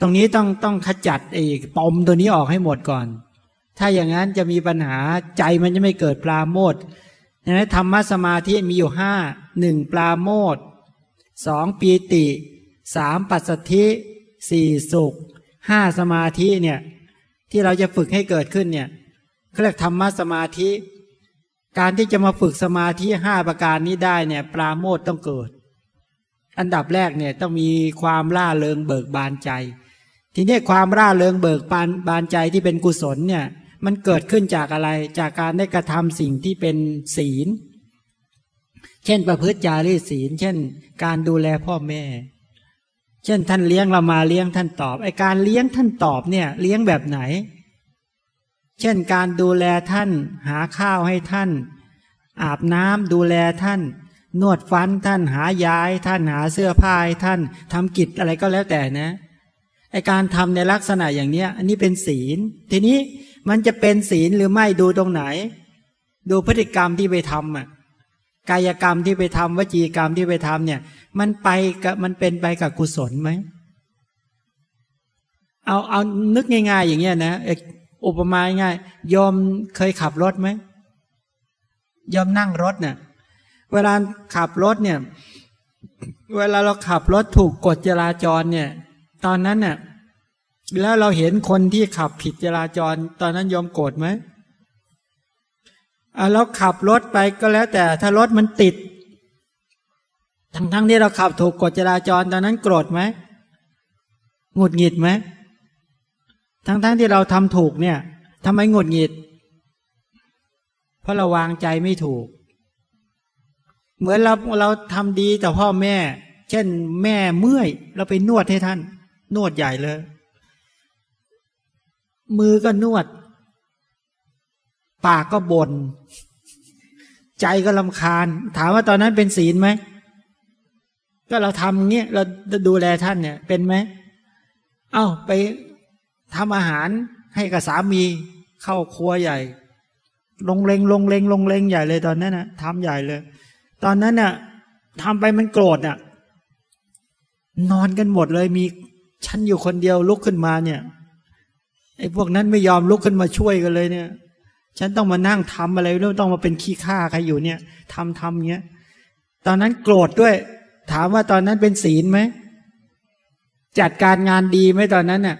ตรงนี้ต้องต้องขจัดไอ้ปมตัวนี้ออกให้หมดก่อน ถ้าอย่างนั้นจะมีปัญหาใจมันจะไม่เกิดปลาโมดนะธรรมะสมาธิมีอยู่ห้าหนึ่งปลาโมดสองปีติสามปัสสธิสี่สุขห้าสมาธิเนี่ยที่เราจะฝึกให้เกิดขึ้นเนี่ยเขาเรียกธรรมะสมาธิ การที่จะมาฝึกสมาธิห้าประการนี้ได้เนี่ยปลาโมดต้องเกิด อันดับแรกเนี่ยต้องมีความล่าเริงเบิกบานใจ ทีนี้ความร่าเริงเบิกบานบานใจที่เป็นกุศลเนี่ย มันเกิดขึ้นจากอะไร จากการได้กระทำสิ่งที่เป็นศีล เช่นประพฤติจารีศีล เช่น การดูแลพ่อแม่ เช่นท่านเลี้ยงเรามาเลี้ยงท่านตอบไอการเลี้ยงท่านตอบเนี่ย เลี้ยงแบบไหน เช่นการดูแลท่านหาข้าวให้ท่าน อาบน้ำดูแลท่านนวดฟันท่านหายายท่านหาเสื้อผ้าให้ท่านทำกิจอะไรก็แล้วแต่นะ ไอการทำในลักษณะอย่างเนี้ย อันนี้เป็นศีล ทีนี้มันจะเป็นศีลหรือไม่ดูตรงไหน ดูพฤติกรรมที่ไปทำอะกายกรรมที่ไปทำวจีกรรมที่ไปทำเนี่ย มันไปกับมันเป็นไปกับกุศลไหมเอาเอานึกง่าย ๆ อย่างเงี้ยนะอุปมาง่ายยอมเคยขับรถไหมยอมนั่งรถเนี่ยเวลาขับรถเนี่ย เวลาเราขับรถถูกกฎจราจรเนี่ย ตอนนั้นเนี่ยแล้วเราเห็นคนที่ขับผิดจราจร ตอนนั้นยอมโกรธไหมอ่าเราขับรถไปก็แล้วแต่ถ้ารถมันติด ทั้งทั้งที่เราขับถูกกฎจราจร ตอนนั้นโกรธไหมหงุดหงิดไหมทั้งทั้งที่เราทำถูกเนี่ยทำไมหงุดหงิด เพราะเราวางใจไม่ถูก เหมือนเราเราทำดีแต่พ่อแม่ เช่นแม่เมื่อย เราไปนวดให้ท่าน นวดใหญ่เลย มือก็นวด ปากก็บน่นใจก็ลำคาญ ถามว่าตอนนั้นเป็นศีลไหม ก็เราทำเงี้ยเราดูแลท่านเนี่ย เป็นไหม เอา้าไปทำอาหารให้กับสามีเข้าครัวใหญ่ ลงเลงลงเลงลงเลงใหญ่เลยตอนนั้นนะทำใหญ่เลย ตอนนั้นน่ะทำไปมันโกรธน่ะ นอนกันหมดเลยมี ฉันอยู่คนเดียวลุกขึ้นมาเนี่ยไอ้พวกนั้นไม่ยอมลุกขึ้นมาช่วยกันเลยเนี่ย ฉันต้องมานั่งทำอะไรแล้วต้องมาเป็นขี้ข้าใครอยู่เนี่ยทำทำเงี้ย ตอนนั้นโกรธด้วย ถามว่าตอนนั้นเป็นศีลไหม จัดการงานดีไหมตอนนั้นน่ะ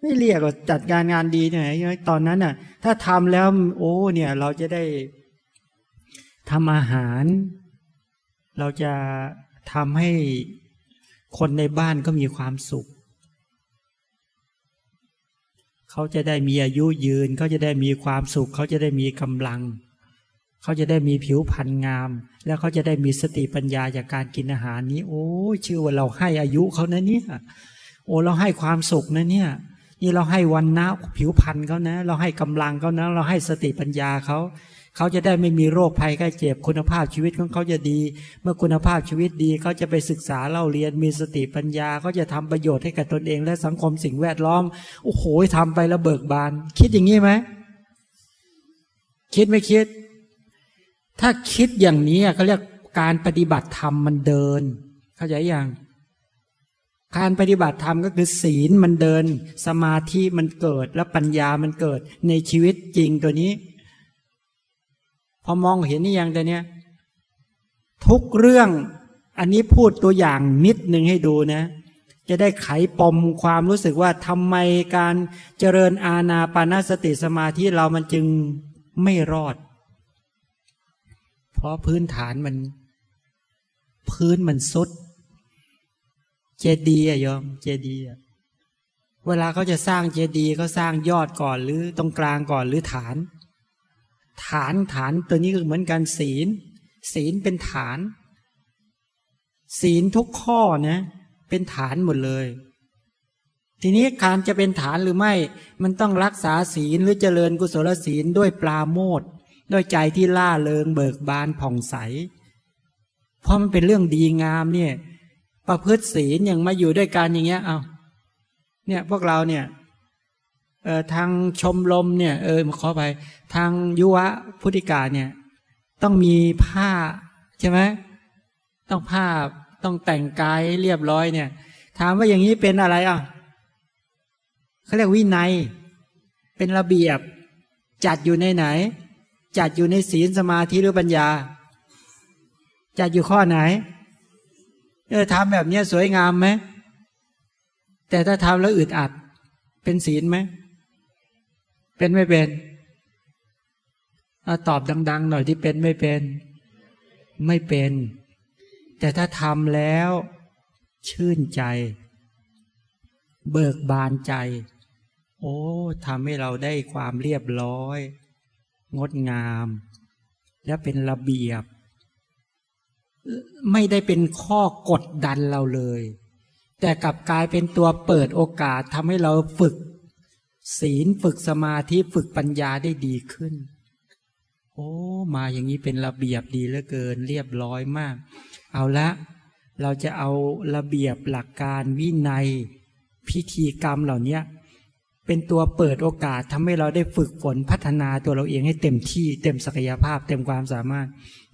ไม่เรียกว่าจัดการงานดีเนี่ยตอนนั้นน่ะ ถ้าทำแล้ว โอ้ เนี่ย เราจะได้ทำอาหาร เราจะทำให้ คนในบ้านก็มีความสุข เขาจะได้มีอายุยืน เขาจะได้มีความสุข เขาจะได้มีกำลัง เขาจะได้มีผิวพรรณงาม แล้วเขาจะได้มีสติปัญญาจากการกินอาหารนี้ โอ้ชื่อว่าเราให้อายุเขานะเนี่ย โอ้เราให้ความสุขนะเนี่ยนี่เราให้วันนะผิวพรรณเขานะ เราให้กำลังเขานะ เราให้สติปัญญาเขา เขาจะได้ไม่มีโรคภัยไข้เจ็บคุณภาพชีวิตของเขาจะดี เมื่อคุณภาพชีวิตดีเขาจะไปศึกษาเล่าเรียนมีสติปัญญาเขาจะทำประโยชน์ให้กับตนเอง และสังคมสิ่งแวดล้อมโอ้โหทำไปแล้วเบิกบาน คิดอย่างนี้ไหมคิดไม่คิด ถ้าคิดอย่างนี้เขาเรียกการปฏิบัติธรรมมันเดิน เข้าใจยังการปฏิบัติธรรมก็คือศีลมันเดิน สมาธิมันเกิดแล้วปัญญามันเกิดในชีวิตจริงตัวนี้ อมองเห็นนี่ยังแต่เนี้ยทุกเรื่องอันนี้พูดตัวอย่างนิดหนึ่งให้ดูนะ จะได้ไขปมความรู้สึกว่าทำไมการเจริญอาณาปานสติสมาธิเรามันจึงไม่รอด เพราะพื้นฐานมัน พื้นมันสุด เจดีย์อะยอม เจดีย์เวลาเขาจะสร้างเจดีย์เขาสร้างยอดก่อนหรือตรงกลางก่อนหรือฐาน ฐานฐานตัวนี้ก็เหมือนกันศีล ศีลเป็นฐาน ศีลทุกข้อนะ เป็นฐานหมดเลย ทีนี้การจะเป็นฐานหรือไม่ มันต้องรักษาศีลหรือเจริญกุศลศีลด้วยปลาโมดด้วยใจที่ล่าเริงเบิกบานผ่องใส เพราะมันเป็นเรื่องดีงามเนี่ย ประพฤติศีลอย่างมาอยู่ด้วยกันอย่างเงี้ยเอาเนี่ยพวกเราเนี่ย ทางชมลมเนี่ยเออมาขอไปทางยุวะพุทธิกาเนี่ย ต้องมีผ้าใช่ไหมต้องผ้าต้องแต่งกายเรียบร้อยเนี่ย ถามว่าอย่างนี้เป็นอะไรอะเขาเรียกวินัย เป็นระเบียบ จัดอยู่ในไหน จัดอยู่ในศีลสมาธิหรือปัญญา จัดอยู่ข้อไหนเออทำแบบนี้สวยงามไหมแต่ถ้าทำแล้วอึดอัด เป็นศีลไหม เป็นไม่เป็นเอาตอบดัง ๆ หน่อยที่เป็นไม่เป็น ไม่เป็น แต่ถ้าทำแล้ว ชื่นใจ เบิกบานใจ โอ้ทำให้เราได้ความเรียบร้อย งดงาม และเป็นระเบียบ ไม่ได้เป็นข้อกดดันเราเลย แต่กลับกลายเป็นตัวเปิดโอกาสทำให้เราฝึก ศีลฝึกสมาธิฝึกปัญญาได้ดีขึ้น โอ้ มาอย่างนี้เป็นระเบียบดีเหลือเกิน เรียบร้อยมาก เอาละเราจะเอาระเบียบหลักการวินัยพิธีกรรมเหล่านี้เป็นตัวเปิดโอกาสทำให้เราได้ฝึกฝนพัฒนาตัวเราเองให้เต็มที่เต็มศักยภาพ เต็มความสามารถ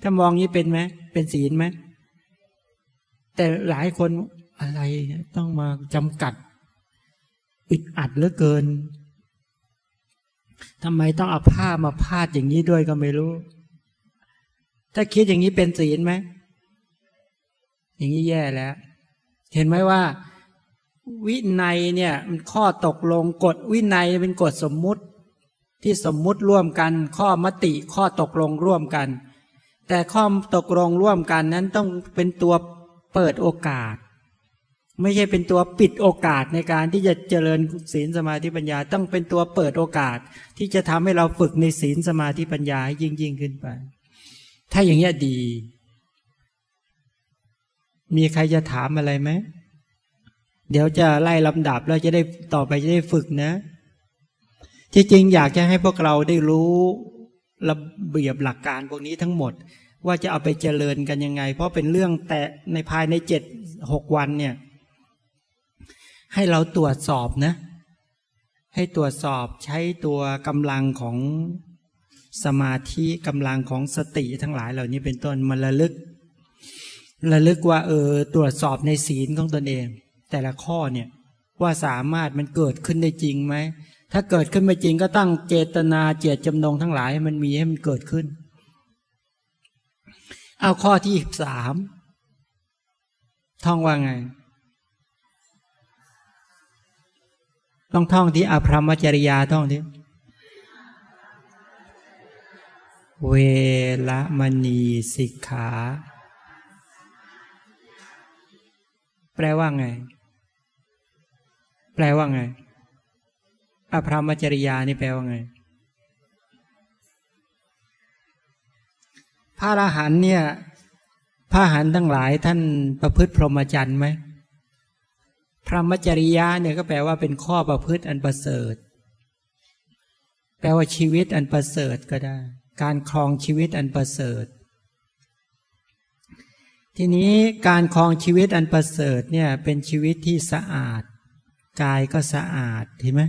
ถ้ามองนี้เป็นไหมเป็นศีลไหมแต่หลายคนอะไรต้องมาจำกัดอึดอัดเหลือเกิน ทำไมต้องเอาผ้ามาพาดอย่างนี้ด้วยก็ไม่รู้ ถ้าคิดอย่างนี้เป็นศีลไหม อย่างนี้แย่แล้ว เห็นไหมว่า วินัยเนี่ยมันข้อตกลงกฎวินัยเป็นกฎสมมุติ ที่สมมุติร่วมกัน ข้อมติข้อตกลงร่วมกัน แต่ข้อตกลงร่วมกันนั้นต้องเป็นตัวเปิดโอกาส ไม่ใช่เป็นตัวปิดโอกาสในการที่จะเจริญศีลสมาธิปัญญา ต้องเป็นตัวเปิดโอกาส ที่จะทำให้เราฝึกในศีลสมาธิปัญญาให้ยิ่งยิ่งขึ้นไป ถ้าอย่างนี้ดี มีใครจะถามอะไรไหมเดี๋ยวจะไล่ลำดับแล้วจะได้ต่อไปจะได้ฝึกนะ ที่จริงอยากจะให้พวกเราได้รู้ระเบียบหลักการพวกนี้ทั้งหมดว่าจะเอาไปเจริญกันยังไง เพราะเป็นเรื่องแต่ในภายในเจ็ดหกวันเนี่ย ให้เราตรวจสอบนะ ให้ตรวจสอบใช้ตัวกำลังของสมาธิกำลังของสติทั้งหลายเหล่านี้เป็นต้นมาระลึก ระลึกว่าเออตรวจสอบในศีลของตนเอง แต่ละข้อเนี่ยว่าสามารถมันเกิดขึ้นได้จริงไหม ถ้าเกิดขึ้นไม่จริงก็ตั้งเจตนาเจตจำนงทั้งหลายให้มันมีให้มันเกิดขึ้น เอาข้อที่สามท่องว่าไง ต้องท่องที่อภรมจริยาท่องที่เวลมณีสิกขา แปลว่าไง แปลว่าไง อภรมจริยานี่แปลว่าไง พระอรหันเนี่ยพระอรหันทั้งหลายท่านประพฤติพรหมจรรย์ไหม พระมจริยาเนี่ยก็แปลว่าเป็นข้อประพฤติอันประเสริฐ แปลว่าชีวิตอันประเสริฐก็ได้ การครองชีวิตอันประเสริฐ ทีนี้การครองชีวิตอันประเสริฐเนี่ยเป็นชีวิตที่สะอาด กายก็สะอาดเห็นไหม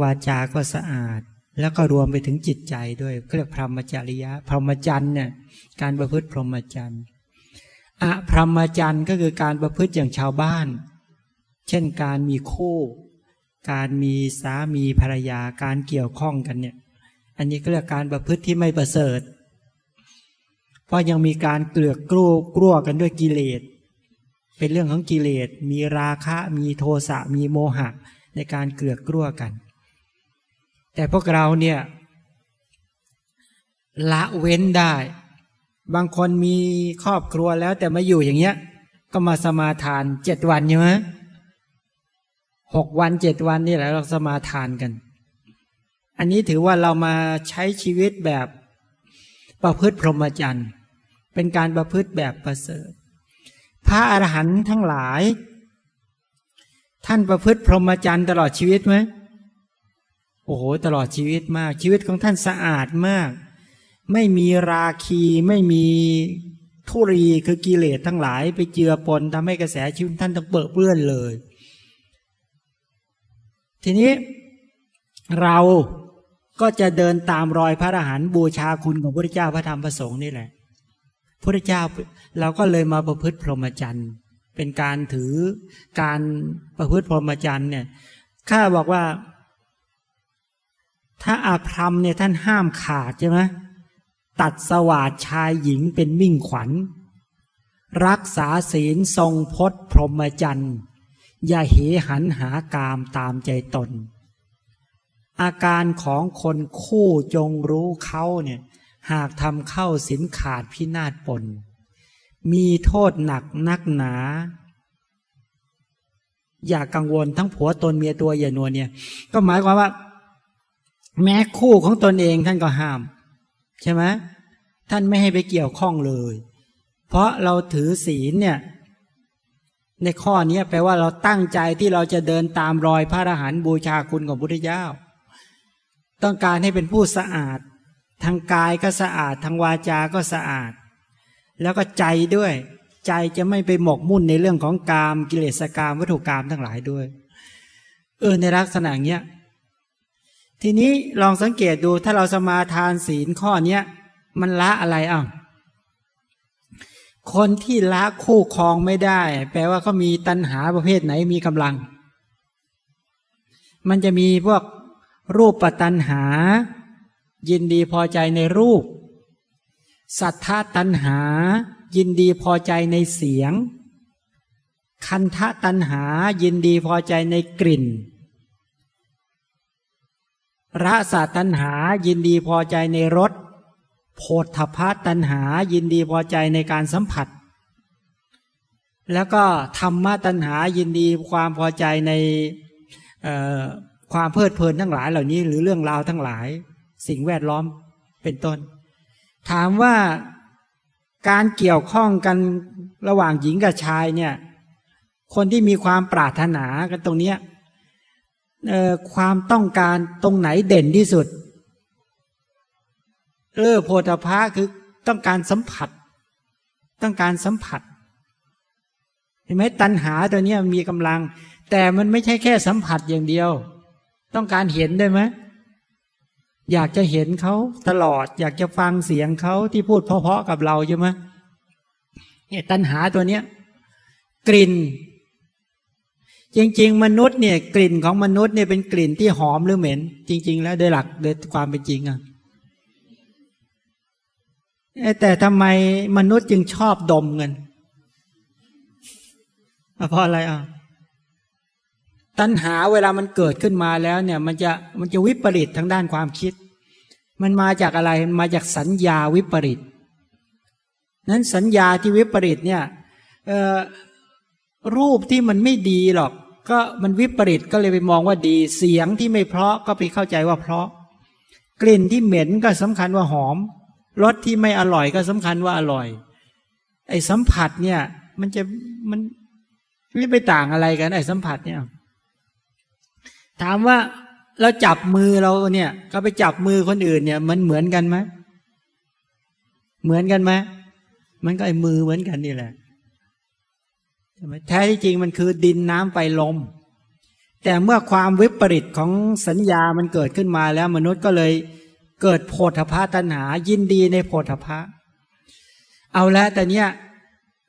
วาจาก็สะอาด แล้วก็รวมไปถึงจิตใจด้วยเรียกพรหมจริยะ พรหมจรรย์เนี่ยการประพฤติพรหมจรรย์อะพรหมจรรย์ก็คือการประพฤติอย่างชาวบ้าน เช่นการมีคู่ การมีสามีภรรยาการเกี่ยวข้องกันเนี่ย อันนี้ก็เรียกการประพฤติที่ไม่ประเสริฐ เพราะยังมีการเกลือกกลัวกลัวกันด้วยกิเลส เป็นเรื่องของกิเลส มีราคะ มีโทสะ มีโมหะ ในการเกลือกกลัวกัน แต่พวกเราเนี่ยละเว้นได้ บางคนมีครอบครัวแล้วแต่มาอยู่อย่างเงี้ย ก็มาสมาทานเจ็ดวันใช่ไหม หกวันเจ็ดวันนี่แหละเราสมาทานกัน อันนี้ถือว่าเรามาใช้ชีวิตแบบประพฤติพรหมจรรย์ เป็นการประพฤติแบบประเสริฐ พระอรหันต์ทั้งหลาย ท่านประพฤติพรหมจรรย์ตลอดชีวิตไหมโอ้โห ตลอดชีวิตมาก ชีวิตของท่านสะอาดมาก ไม่มีราคีไม่มีทุรีคือกิเลสทั้งหลาย ไปเจือปนทำให้กระแสชีวิตท่านต้องเปิดเปื้อนเลย ทีนี้เราก็จะเดินตามรอยพระอรหันต์บูชาคุณของพระเจ้าพระธรรมพระสงฆ์นี่แหละพระเจ้าเราก็เลยมาประพฤติพรหมจรรย์ เป็นการถือการประพฤติพรหมจรรย์เนี่ยข้าบอกว่า ถ้าอาพรมเนี่ยท่านห้ามขาดใช่ไหมตัดสวาดชายหญิงเป็นมิ่งขวัญ รักษาศีลทรงพจน์พรหมจรรย์ อย่าเหหันหากามตามใจตน อาการของคนคู่จงรู้เขาเนี่ยหากทำเข้าสินขาดพินาศปน มีโทษหนักนักหนา อย่ากังวลทั้งผัวตนเมียตัวอย่านัวเนี่ย ก็หมายความว่า แม้คู่ของตนเองท่านก็ห้าม ใช่ไหมท่านไม่ให้ไปเกี่ยวข้องเลย เพราะเราถือศีลเนี่ย ในข้อนี้แปลว่าเราตั้งใจที่เราจะเดินตามรอยพระอรหันต์บูชาคุณของพุทธเจ้า ต้องการให้เป็นผู้สะอาด ทางกายก็สะอาด ทางวาจาก็สะอาด แล้วก็ใจด้วย ใจจะไม่ไปหมกมุ่นในเรื่องของกามกิเลสกามวัตถุกรรมทั้งหลายด้วย เออในลักษณะเนี้ยทีนี้ลองสังเกตดูถ้าเราสมาทานศีลข้อเนี้ยมันละอะไรอะ คนที่ละคู่ครองไม่ได้ แปลว่าเขามีตัณหาประเภทไหนมีกำลัง มันจะมีพวกรูปปตัณหา ยินดีพอใจในรูป สัทธาตัณหา ยินดีพอใจในเสียง คันทะตัณหา ยินดีพอใจในกลิ่นรสาตัณหา ยินดีพอใจในรส โพธพาตัณหายินดีพอใจในการสัมผัส แล้วก็ธรรมะตัณหายินดีความพอใจในความเพลิดเพลินทั้งหลายเหล่านี้ หรือเรื่องราวทั้งหลาย สิ่งแวดล้อมเป็นต้น ถามว่าการเกี่ยวข้องกันระหว่างหญิงกับชายเนี่ย คนที่มีความปรารถนากันตรงเนี้ยความต้องการตรงไหนเด่นที่สุด เออโพธพะคือต้องการสัมผัส ต้องการสัมผัส เห็นไหมตัณหาตัวนี้มีกำลัง แต่มันไม่ใช่แค่สัมผัสอย่างเดียว ต้องการเห็นด้วยไหมอยากจะเห็นเขาตลอด อยากจะฟังเสียงเขาที่พูดเพาะๆกับเราใช่ไหมเนี่ยตัณหาตัวเนี้ยกลิ่น จริง ๆ มนุษย์เนี่ย กลิ่นของมนุษย์เนี่ยเป็นกลิ่นที่หอมหรือเหม็น จริง ๆ แล้วโดยหลักโดยความเป็นจริงอะ แต่ทำไมมนุษย์จึงชอบดมเงินเพราะอะไรอะตัณหาเวลามันเกิดขึ้นมาแล้วเนี่ย มันจะมันจะวิปริตทางด้านความคิด มันมาจากอะไรมาจากสัญญาวิปริตนั้นสัญญาที่วิปริตเนี่ยรูปที่มันไม่ดีหรอก ก็มันวิปริตก็เลยไปมองว่าดี เสียงที่ไม่เพราะก็ไปเข้าใจว่าเพราะ กลิ่นที่เหม็นก็สำคัญว่าหอม รสที่ไม่อร่อยก็สำคัญว่าอร่อย ไอ้สัมผัสเนี่ย มันจะมันไม่ไปต่างอะไรกันไอ้สัมผัสเนี่ย ถามว่าเราจับมือเราเนี่ย ก็ไปจับมือคนอื่นเนี่ย มันเหมือนกันไหมเหมือนกันไหมมันก็ไอ้มือเหมือนกันนี่แหละช่ไหมแท้ที่จริงมันคือดินน้ำไฟลม แต่เมื่อความวิปริตของสัญญามันเกิดขึ้นมาแล้วมนุษย์ก็เลย เกิดโพธพาตัณหายินดีในโพธพะเอาละแต่เนี้ย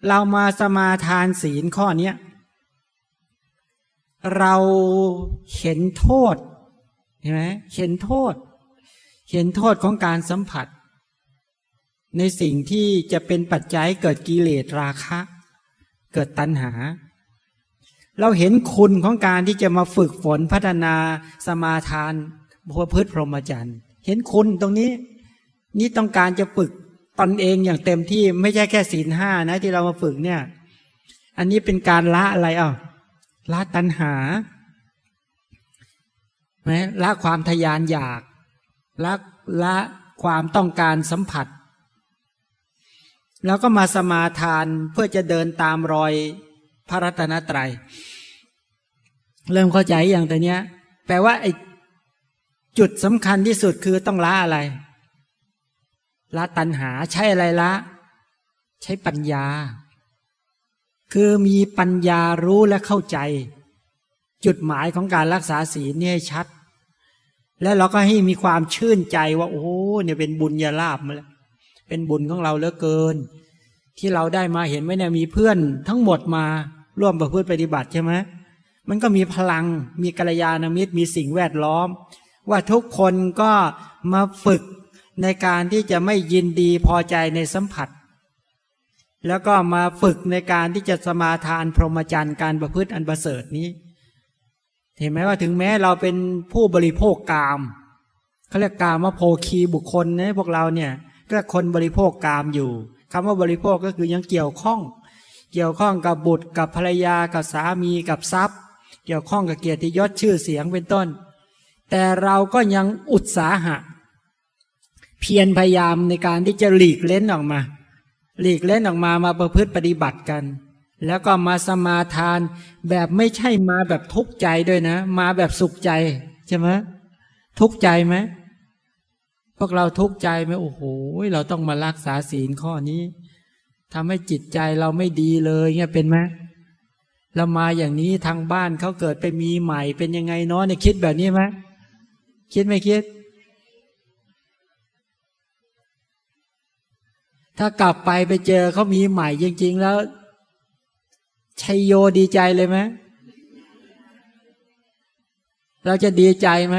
เรามาสมาทานศีลข้อเนี้ยเราเห็นโทษเห็นไหมเห็นโทษ เห็นโทษของการสัมผัส ในสิ่งที่จะเป็นปัจจัยเกิดกิเลสราคะ เกิดตัณหา เราเห็นคุณของการที่จะมาฝึกฝนพัฒนาสมาทานพวพืชพรหมจรรย์ เห็นคุณตรงนี้ นี่ต้องการจะฝึกตนเองอย่างเต็มที่ไม่ใช่แค่ศีลห้านะ ที่เรามาฝึกเนี่ย อันนี้เป็นการละอะไรอะละตัณหาไหมละความทยานอยากละละความต้องการสัมผัส แล้วก็มาสมาทานเพื่อจะเดินตามรอยพระรัตนตรยัย เริ่มเข้าใจอย่างแต่เนี้ย แปลว่าไอ้ จุดสำคัญที่สุดคือต้องละอะไร ละตัณหาใช้อะไรละ ใช้ปัญญา คือมีปัญญารู้และเข้าใจ จุดหมายของการรักษาศีลนี่ให้ชัด และเราก็ให้มีความชื่นใจว่า โอ้เนี่ยเป็นบุญญาลาบมาแล้วเป็นบุญของเราเหลือเกิน ที่เราได้มาเห็นไหมเนี่ยมีเพื่อนทั้งหมดมาร่วมประพฤติปฏิบัติใช่ไหมมันก็มีพลังมีกัลยาณมิตรมีสิ่งแวดล้อม ว่าทุกคนก็มาฝึกในการที่จะไม่ยินดีพอใจในสัมผัส แล้วก็มาฝึกในการที่จะสมาทานพรหมจรรย์การประพฤติอันประเสริฐนี้ เห็นไหมว่าถึงแม้เราเป็นผู้บริโภคกามเขาเรียกกามว่าโพคีบุคคลนะพวกเราเนี่ยก็คนบริโภคกามอยู่คำว่าบริโภคก็คือยังเกี่ยวข้อง เกี่ยวข้องกับบุตรกับภรรยากับสามีกับทรัพย์ เกี่ยวข้องกับเกียรติยศชื่อเสียงเป็นต้น แต่เราก็ยังอุตสาหะ เพียรพยายามในการที่จะหลีกเล้นออกมา หลีกเล้นออกมามาประพฤติปฏิบัติกัน แล้วก็มาสมาทานแบบไม่ใช่มาแบบทุกข์ใจด้วยนะ มาแบบสุขใจใช่ไหมทุกข์ใจไหมพวกเราทุกข์ใจไหมโอ้โหเราต้องมารักษาศีลข้อนี้ทำให้จิตใจเราไม่ดีเลยเงี้ยเป็นไหมเรามาอย่างนี้ทางบ้านเขาเกิดไปมีใหม่เป็นยังไงเนาะเนี่ยคิดแบบนี้ไหม คิดไม่คิด ถ้ากลับไปไปเจอเขามีใหม่จริง ๆ แล้วชัยโยดีใจเลยไหมเราจะดีใจไหม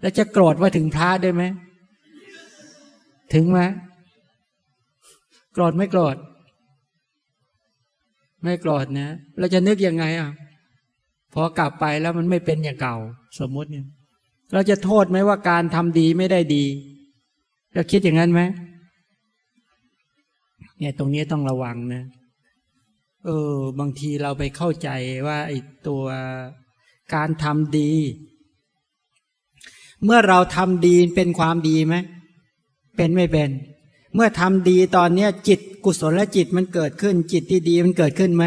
แล้วจะโกรธว่าถึงพระได้ไหม ถึงไหมโกรธไม่โกรธ ไม่โกรธนะ เราจะนึกยังไงอะ พอกลับไปแล้วมันไม่เป็นอย่างเก่า สมมติเนี่ย เราจะโทษไหมว่าการทำดีไม่ได้ดี เราคิดอย่างนั้นไหมเนี่ยตรงนี้ต้องระวังนะเออ บางทีเราไปเข้าใจว่าไอ้ตัวการทำดี เมื่อเราทำดีเป็นความดีไหมเป็นไม่เป็น เมื่อทำดีตอนนี้จิตกุศลและจิตมันเกิดขึ้น จิตที่ดีมันเกิดขึ้นไหม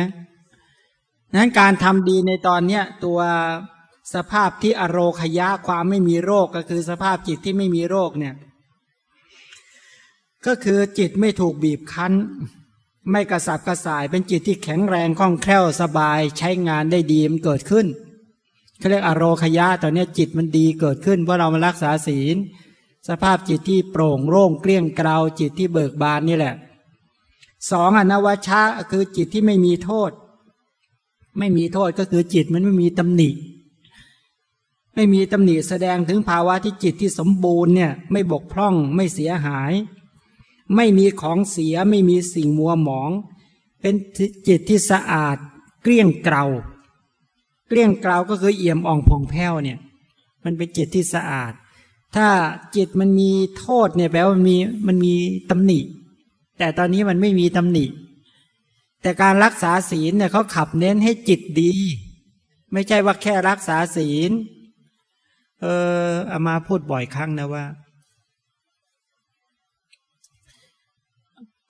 นั้นการทำดีในตอนเนี้ยตัว สภาพที่อโรคยะความไม่มีโรคก็คือสภาพจิตที่ไม่มีโรคเนี่ยก็คือจิตไม่ถูกบีบคั้น ไม่กระสับกระส่ายเป็นจิตที่แข็งแรงคล่องแคล่วสบายใช้งานได้ดีมันเกิดขึ้นเขาเรียกอโรคยะตอนนี้จิตมันดีเกิดขึ้นเพราะเรามารักษาศีล สภาพจิตที่โปร่งโล่งเกลี้ยงเกลาจิตที่เบิกบานนี่แหละสองอนวชะคือจิตที่ไม่มีโทษ ไม่มีโทษก็คือจิตมันไม่มีตำหนิ ไม่มีตำหนิแสดงถึงภาวะที่จิตที่สมบูรณ์เนี่ยไม่บกพร่องไม่เสียหาย ไม่มีของเสียไม่มีสิ่งมัวหมอง เป็นจิตที่สะอาด เกลี้ยงเกลาเกลี้ยงเกลาก็คือเอี่ยมอ่องผ่องแผ้วเนี่ย มันเป็นจิตที่สะอาด ถ้าจิตมันมีโทษเนี่ยแปลว่ามันมีมันมีตำหนิ แต่ตอนนี้มันไม่มีตำหนิ แต่การรักษาศีลเนี่ยเขาขับเน้นให้จิตดี ไม่ใช่ว่าแค่รักษาศีล เอออามาพูดบ่อยครั้งนะว่า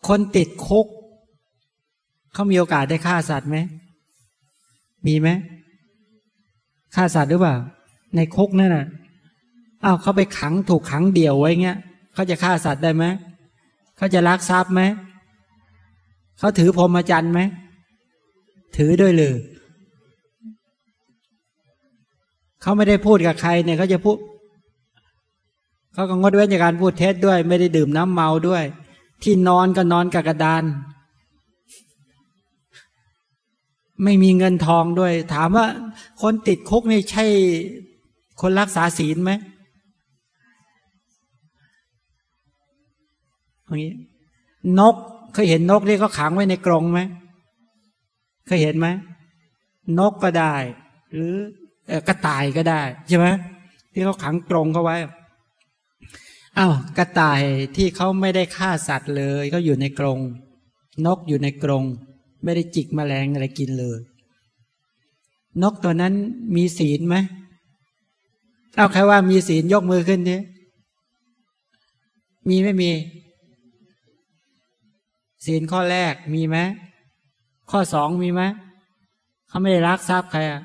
คนติดคุก เขามีโอกาสได้ฆ่าสัตว์ไหม มีไหมฆ่าสัตว์หรือเปล่า ในคุกนั่นน่ะอ้าวเขาไปขังถูกขังเดี่ยวไว้เงี้ยเขาจะฆ่าสัตว์ได้ไหมเขาจะลักทรัพย์ไหมเขาถือพรหมจรรย์ไหมถือด้วยเลย เขาไม่ได้พูดกับใครเนี่ยเขาจะพูดเขาก็งดเว้นจากการพูดเท็จด้วย ไม่ได้ดื่มน้ำเมาด้วย ที่นอนก็นอนกับกระดาน ไม่มีเงินทองด้วย ถามว่า คนติดคุกนี่ใช่คนรักษาศีลไหมอย่างนี้นกเคยเห็นนกที่เขาขังไว้ในกรงไหมเคยเห็นไหมนกก็ได้ หรือ กระต่ายก็ได้ใช่ไหมที่เขาขังกรงเขาไว้อา้าวกระต่ายที่เขาไม่ได้ฆ่าสัตว์เลยก็อยู่ในกรง นกอยู่ในกรง ไม่ได้จิกแมลงอะไรกินเลย นกตัวนั้นมีศีลไหมเอาใครว่ามีศีลยกมือขึ้นดิมีไม่มี ศีลข้อแรกมีไหมข้อสองมีไหมเขาไม่ได้รักทรัพย์ใครอะ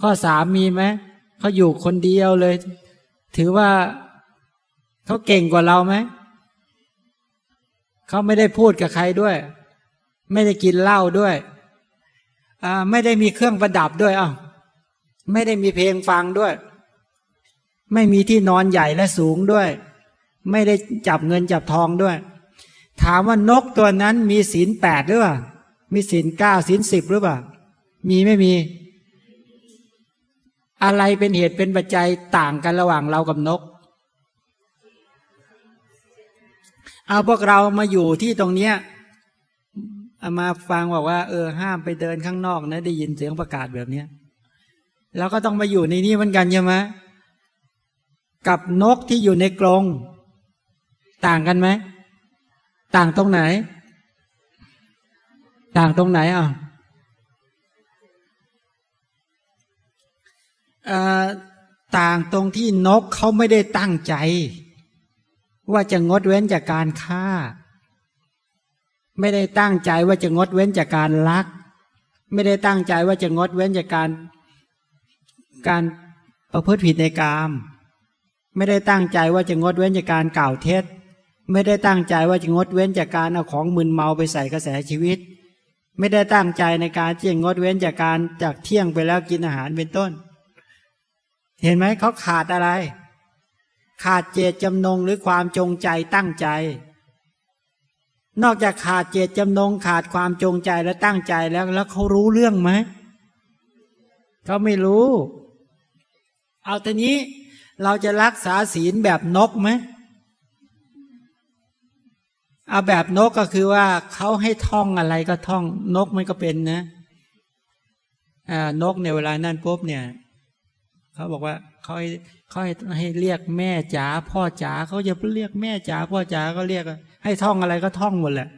ข้อสามมีไหมเขาอยู่คนเดียวเลย ถือว่าเขาเก่งกว่าเราไหมเขาไม่ได้พูดกับใครด้วย ไม่ได้กินเหล้าด้วยไม่ได้มีเครื่องประดับด้วยอะไม่ได้มีเพลงฟังด้วย ไม่มีที่นอนใหญ่และสูงด้วย ไม่ได้จับเงินจับทองด้วย ถามว่านกตัวนั้นมีศีลแปดหรือเปล่ามีศีลเก้าศีลสิบหรือเปล่ามีไม่มี อะไรเป็นเหตุเป็นปัจจัยต่างกันระหว่างเรากับนก เอาพวกเรามาอยู่ที่ตรงเนี้ยเอามาฟังบอกว่า เออ ห้ามไปเดินข้างนอกนะได้ยินเสียงประกาศแบบเนี้ยเราก็ต้องมาอยู่ในนี้เหมือนกันใช่ไหมกับนกที่อยู่ในกรงต่างกันไหม ต่างตรงไหน ต่างตรงไหนอะ ต่างตรงที่นกเขาไม่ได้ตั้งใจ ว่าจะงดเว้นจากการฆ่า ไม่ได้ตั้งใจว่าจะงดเว้นจากการลัก ไม่ได้ตั้งใจว่าจะงดเว้นจากการการประพฤติผิดในกามไม่ได้ตั้งใจว่าจะงดเว้นจากการกล่าวเท็จ ไม่ได้ตั้งใจว่าจะงดเว้นจากการเอาของมึนเมาไปใส่กระแสชีวิต ไม่ได้ตั้งใจในการที่จะงดเว้นจากการจากเที่ยงไปแล้วกินอาหารเป็นต้น เห็นไหมเขาขาดอะไร ขาดเจตจำนงหรือความจงใจตั้งใจ นอกจากขาดเจตจำนงขาดความจงใจและตั้งใจแล้วแล้วเขารู้เรื่องไหมเขาไม่รู้ เอาทีนี้เราจะรักษาศีลแบบนกไหมเอาแบบนกก็คือว่าเขาให้ท่องอะไรก็ท่อง นกมันก็เป็นนะอ่านกในเวลานั้นปุ๊บเนี่ย เขาบอกว่าเขาให้เขาให้ให้เรียกแม่จ๋าพ่อจ๋าเขาจะเรียกแม่จ๋าพ่อจ๋าก็เรียก ให้ท่องอะไรก็ท่องหมดแหละ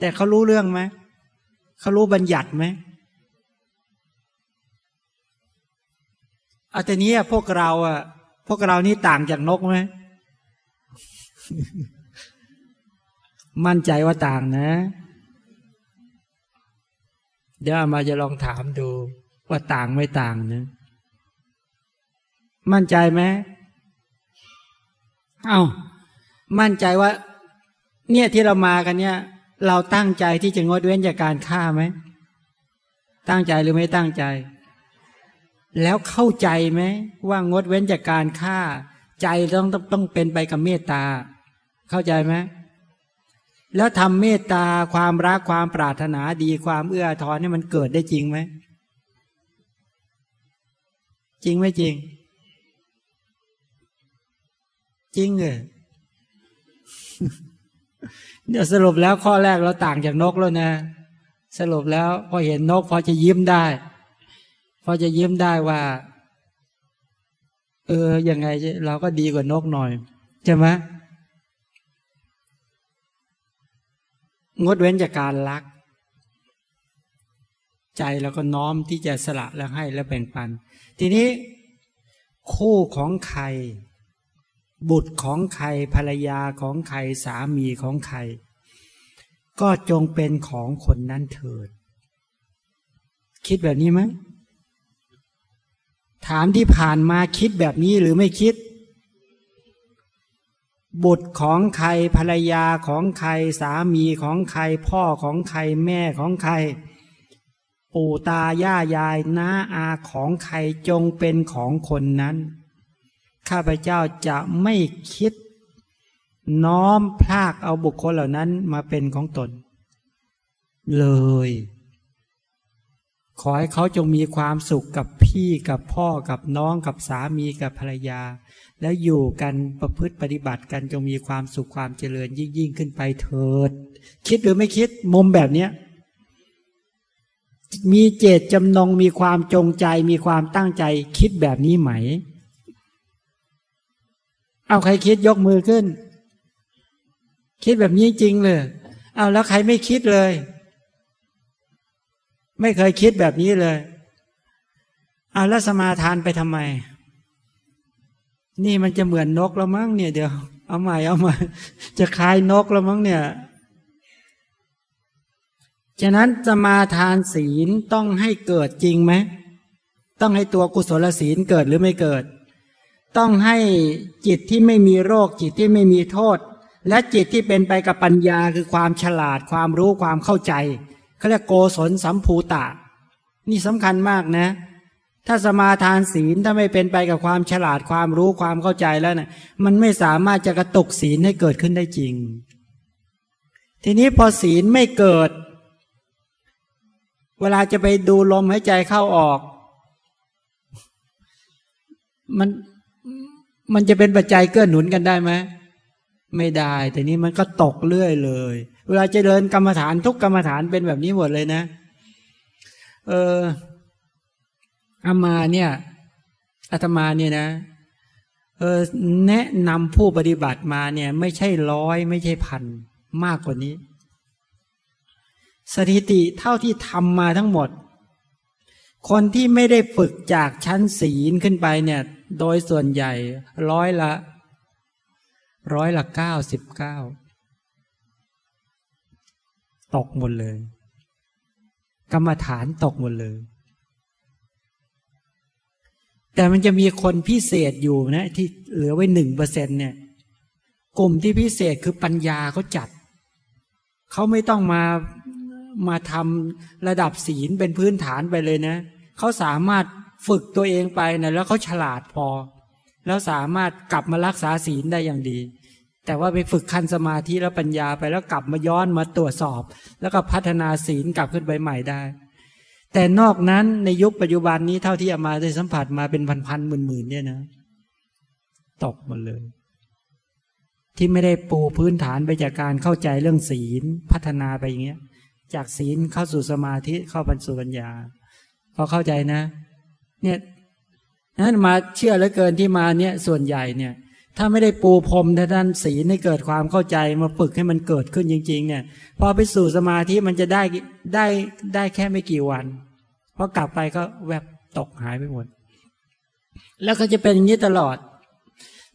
แต่เขารู้เรื่องไหมเขารู้บัญญัติไหมอาแต่นี้พวกเราอะ พวกเรานี่ต่างจากนกไหมมั่นใจว่าต่างนะ เดี๋ยวมาจะลองถามดูว่าต่างไม่ต่างนะ มั่นใจไหมเอา้ามั่นใจว่า เนี่ยที่เรามากันเนี่ย เราตั้งใจที่จะงดเว้นจากการฆ่าไหมตั้งใจหรือไม่ตั้งใจ แล้วเข้าใจไหมว่างดเว้นจากการฆ่า ใจต้องต้องต้องเป็นไปกับเมตตา เข้าใจไหมแล้วทำเมตตาความรักความปรารถนาดีความเอื้อทอนนี่มันเกิดได้จริงไหมจริงไม่จริง จริงเหรอเดี๋ยวสรุปแล้วข้อแรกเราต่างจากนกแล้วนะ สรุปแล้ว พอเห็นนก พอจะยิ้มได้ พอจะยิ้มได้ว่า เออยังไง เราก็ดีกว่านกหน่อยใช่ไหมงดเว้นจากการรัก ใจแล้วก็น้อมที่จะสละแล้วให้แล้วแบ่งปัน ทีนี้คู่ของใคร บุตรของใครภรรยาของใครสามีของใคร ก็จงเป็นของคนนั้นเถิด คิดแบบนี้ไหมถามที่ผ่านมาคิดแบบนี้หรือไม่คิด บุตรของใครภรรยาของใครสามีของใคร พ่อของใครแม่ของใคร ปู่ตาย่ายายน้าอาของใครจงเป็นของคนนั้น ข้าพเจ้าจะไม่คิด น้อมพลากเอาบุคคลเหล่านั้นมาเป็นของตน เลย ขอให้เขาจงมีความสุขกับพี่กับพ่อกับน้องกับสามีกับภรรยา แล้วอยู่กันประพฤติปฏิบัติกันจงมีความสุขความเจริญยิ่งยิ่งขึ้นไปเถิด คิดหรือไม่คิดมุมแบบเนี้ยมีเจตจำนงมีความจงใจมีความตั้งใจคิดแบบนี้ไหม เอาใครคิดยกมือขึ้น คิดแบบนี้จริงเลย เอาแล้วใครไม่คิดเลย ไม่เคยคิดแบบนี้เลย เอาแล้วสมาทานไปทำไม นี่มันจะเหมือนนกแล้วมั้งเนี่ยเดี๋ยว เอาใหม่เอาใหม่จะคลายนกแล้วมั้งเนี่ยฉะนั้นสมาทานศีลต้องให้เกิดจริงไหม ต้องให้ตัวกุศลศีลเกิดหรือไม่เกิด ต้องให้จิตที่ไม่มีโรคจิตที่ไม่มีโทษ และจิตที่เป็นไปกับปัญญาคือความฉลาดความรู้ความเข้าใจเขาเรียกโกศลสัมภูตะ นี่สำคัญมากนะ ถ้าสมาทานศีลถ้าไม่เป็นไปกับความฉลาดความรู้ความเข้าใจแล้วนะ่ะมันไม่สามารถจะกระตุกศีลให้เกิดขึ้นได้จริง ทีนี้พอศีลไม่เกิด เวลาจะไปดูลมหายใจเข้าออก มัน มันจะเป็นปัจจัยเกื้อหนุนกันได้ไหมไม่ได้ แต่นี้มันก็ตกเรื่อยเลย เวลาจะเดินกรรมฐานทุกกรรมฐานเป็นแบบนี้หมดเลยนะ เอออามาเนี่ยอาตมาเนี่ยนะ เออแนะนำผู้ปฏิบัติมาเนี่ย ไม่ใช่ร้อย ไม่ใช่พันมากกว่านี้ สถิติเท่าที่ทำมาทั้งหมด คนที่ไม่ได้ฝึกจากชั้นศีลขึ้นไปเนี่ย โดยส่วนใหญ่ร้อยละร้อยละเก้าสิบเก้าตกหมดเลย กรรมฐานตกหมดเลย แต่มันจะมีคนพิเศษอยู่นะที่เหลือไว้หนึ่งเปอร์เซ็นเนี่ย กลุ่มที่พิเศษคือปัญญาเขาจัด เขาไม่ต้องมามาทำระดับศีลเป็นพื้นฐานไปเลยนะ เขาสามารถ ฝึกตัวเองไปนะแล้วเขาฉลาดพอ แล้วสามารถกลับมารักษาศีลได้อย่างดี แต่ว่าไปฝึกขั้นสมาธิแล้วปัญญาไปแล้วกลับมาย้อนมาตรวจสอบ แล้วก็พัฒนาศีลกลับขึ้นไปใหม่ได้ แต่นอกนั้นในยุคปัจจุบันนี้เท่าที่อามาได้สัมผัสมาเป็นพันๆหมื่นๆเนี่ยนะ ตกหมดเลย ที่ไม่ได้ปูพื้นฐานไปจากการเข้าใจเรื่องศีลพัฒนาไปอย่างเงี้ย จากศีลเข้าสู่สมาธิเข้าปัญสุปัญญาพอเข้าใจนะ เนี่ยนั้นมาเชื่อเหลือเกินที่มาเนี่ยส่วนใหญ่เนี่ย ถ้าไม่ได้ปูพรมด้านศีลให้เกิดความเข้าใจมาฝึกให้มันเกิดขึ้นจริง ๆ เนี่ย พอไปสู่สมาธิมันจะได้ได้ได้แค่ไม่กี่วันพอกลับไปก็แวบตกหายไปหมดแล้วก็จะเป็นอย่างนี้ตลอด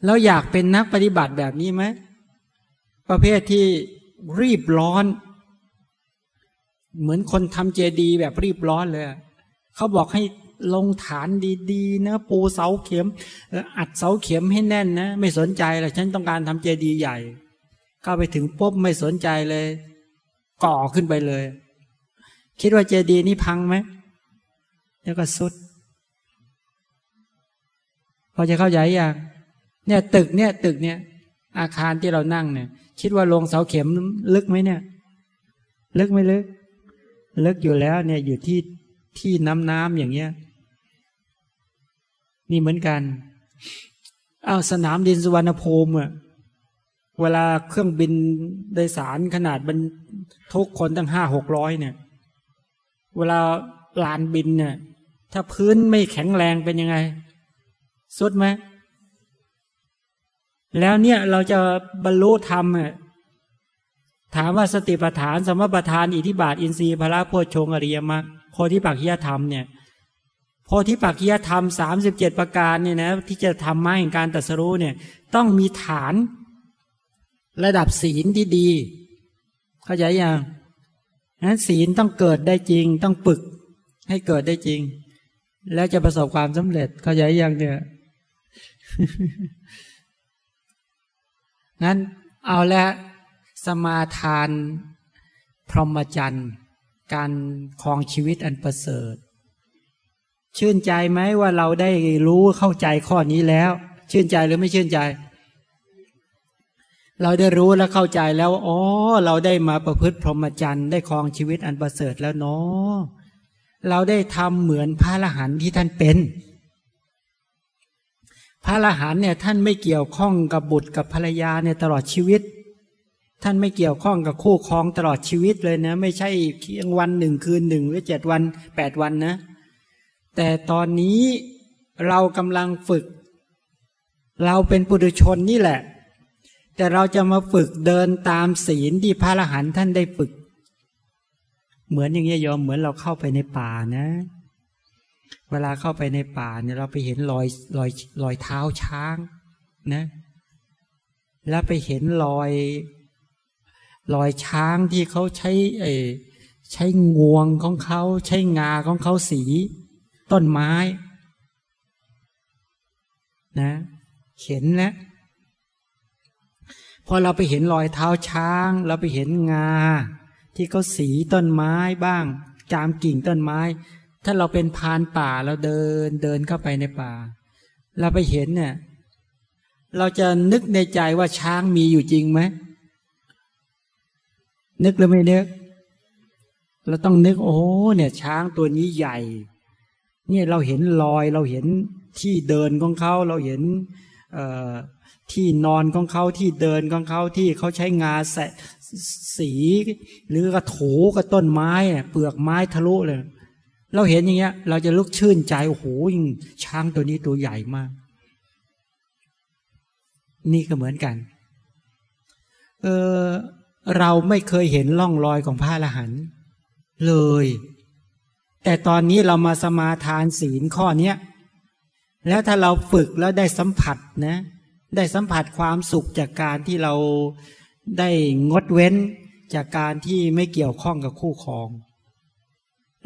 แล้วอยากเป็นนักปฏิบัติแบบนี้ไหมประเภทที่รีบร้อน เหมือนคนทำเจดีแบบรีบร้อนเลยเขาบอกให้ ลงฐานดีๆนะปูเสาเข็ม อัดเสาเข็มให้แน่นนะ ไม่สนใจเลยฉันต้องการทำเจดีย์ใหญ่ เข้าไปถึงปุ๊บไม่สนใจเลย ก่อขึ้นไปเลย คิดว่าเจดีย์นี้พังไหมแล้วก็สุดพอจะเข้าใจอย่างเนี่ย ตึกเนี่ย ตึกเนี่ย อาคารที่เรานั่งเนี่ย คิดว่าลงเสาเข็มลึกไหมเนี่ย ลึกไม่ลึก ลึกอยู่แล้วเนี่ยอยู่ที่ที่น้ำน้ำอย่างเงี้ย นี่เหมือนกันเอาสนามดินสุวรรณภูมิอะเวลาเครื่องบินโดยสารขนาดบรรทุกคนตั้งห้าหกร้อยเนี่ย เวลาลานบินเนี่ย ถ้าพื้นไม่แข็งแรงเป็นยังไง สุดไหมแล้วเนี่ยเราจะบรรลุธรรมถามว่าสติปัฏฐาน สมปัฏฐานอิทิบาท อินทรีย์พระโพชงอริยมรรคโพธิปักขียธรรมเนี่ย โพธิปักขียธรรมสามสิบเจ็ดประการเนี่ยนะที่จะทำมาแห่งการตัดสรู้เนี่ยต้องมีฐานระดับศีลที่ดี เข้าใจยังนั้นศีลต้องเกิดได้จริง ต้องปึกให้เกิดได้จริง แล้วจะประสบความสำเร็จ เข้าใจยังเนี่ยงั้นเอาล้วสมาทานพรหมจรรย์ การครองชีวิตอันประเสริฐ ชื่นใจไหมว่าเราได้รู้เข้าใจข้อนี้แล้ว ชื่นใจหรือไม่ชื่นใจ เราได้รู้และเข้าใจแล้วอ๋อเราได้มาประพฤติพรหมจรรย์ได้ครองชีวิตอันประเสริฐแล้วเนาะเราได้ทำเหมือนพระอรหันที่ท่านเป็น พระอรหันเนี่ยท่านไม่เกี่ยวข้องกับบุตรกับภรรยาเนี่ยตลอดชีวิต ท่านไม่เกี่ยวข้องกับคู่ครองตลอดชีวิตเลยนะ ไม่ใช่เพียงวันหนึ่งคืนหนึ่งหรือเจ็ดวันแปดวันนะ แต่ตอนนี้เรากำลังฝึก เราเป็นปุถุชนนี่แหละ แต่เราจะมาฝึกเดินตามศีลที่พระอรหันต์ท่านได้ฝึก เหมือนอย่างเงี้ยยอมเหมือนเราเข้าไปในป่านะ เวลาเข้าไปในป่าเนี่ยเราไปเห็นรอยรอยรอยเท้าช้างนะ แล้วไปเห็นรอยรอยช้างที่เขาใช้เอใช้งวงของเขาใช้งาของเขาสี ต้นไม้ นะเห็นแล้วพอเราไปเห็นรอยเท้าช้าง เราไปเห็นงา ที่เขาสีต้นไม้บ้าง จามกิ่งต้นไม้ ถ้าเราเป็นพานป่าเราเดินเดินเข้าไปในป่า เราไปเห็นเนี่ยเราจะนึกในใจว่าช้างมีอยู่จริงไหมนึกหรือไม่นึก เราต้องนึกโอ้เนี่ย ช้างตัวนี้ใหญ่ เนี่ยเราเห็นรอยเราเห็นที่เดินของเขาเราเห็นที่นอนของเขาที่เดินของเขาที่เขาใช้งาแสสี หรือกระถูกับต้นไม้เปลือกไม้ทะลุเลย เราเห็นอย่างเงี้ย เราจะลุกชื่นใจโอ้โหช้างตัวนี้ตัวใหญ่มาก นี่ก็เหมือนกัน เออเราไม่เคยเห็นร่องรอยของพระอรหันต์เลย แต่ตอนนี้เรามาสมาทานศีลข้อเนี้ยแล้วถ้าเราฝึกแล้วได้สัมผัสนะ ได้สัมผัสความสุขจากการที่เราได้งดเว้นจากการที่ไม่เกี่ยวข้องกับคู่ครอง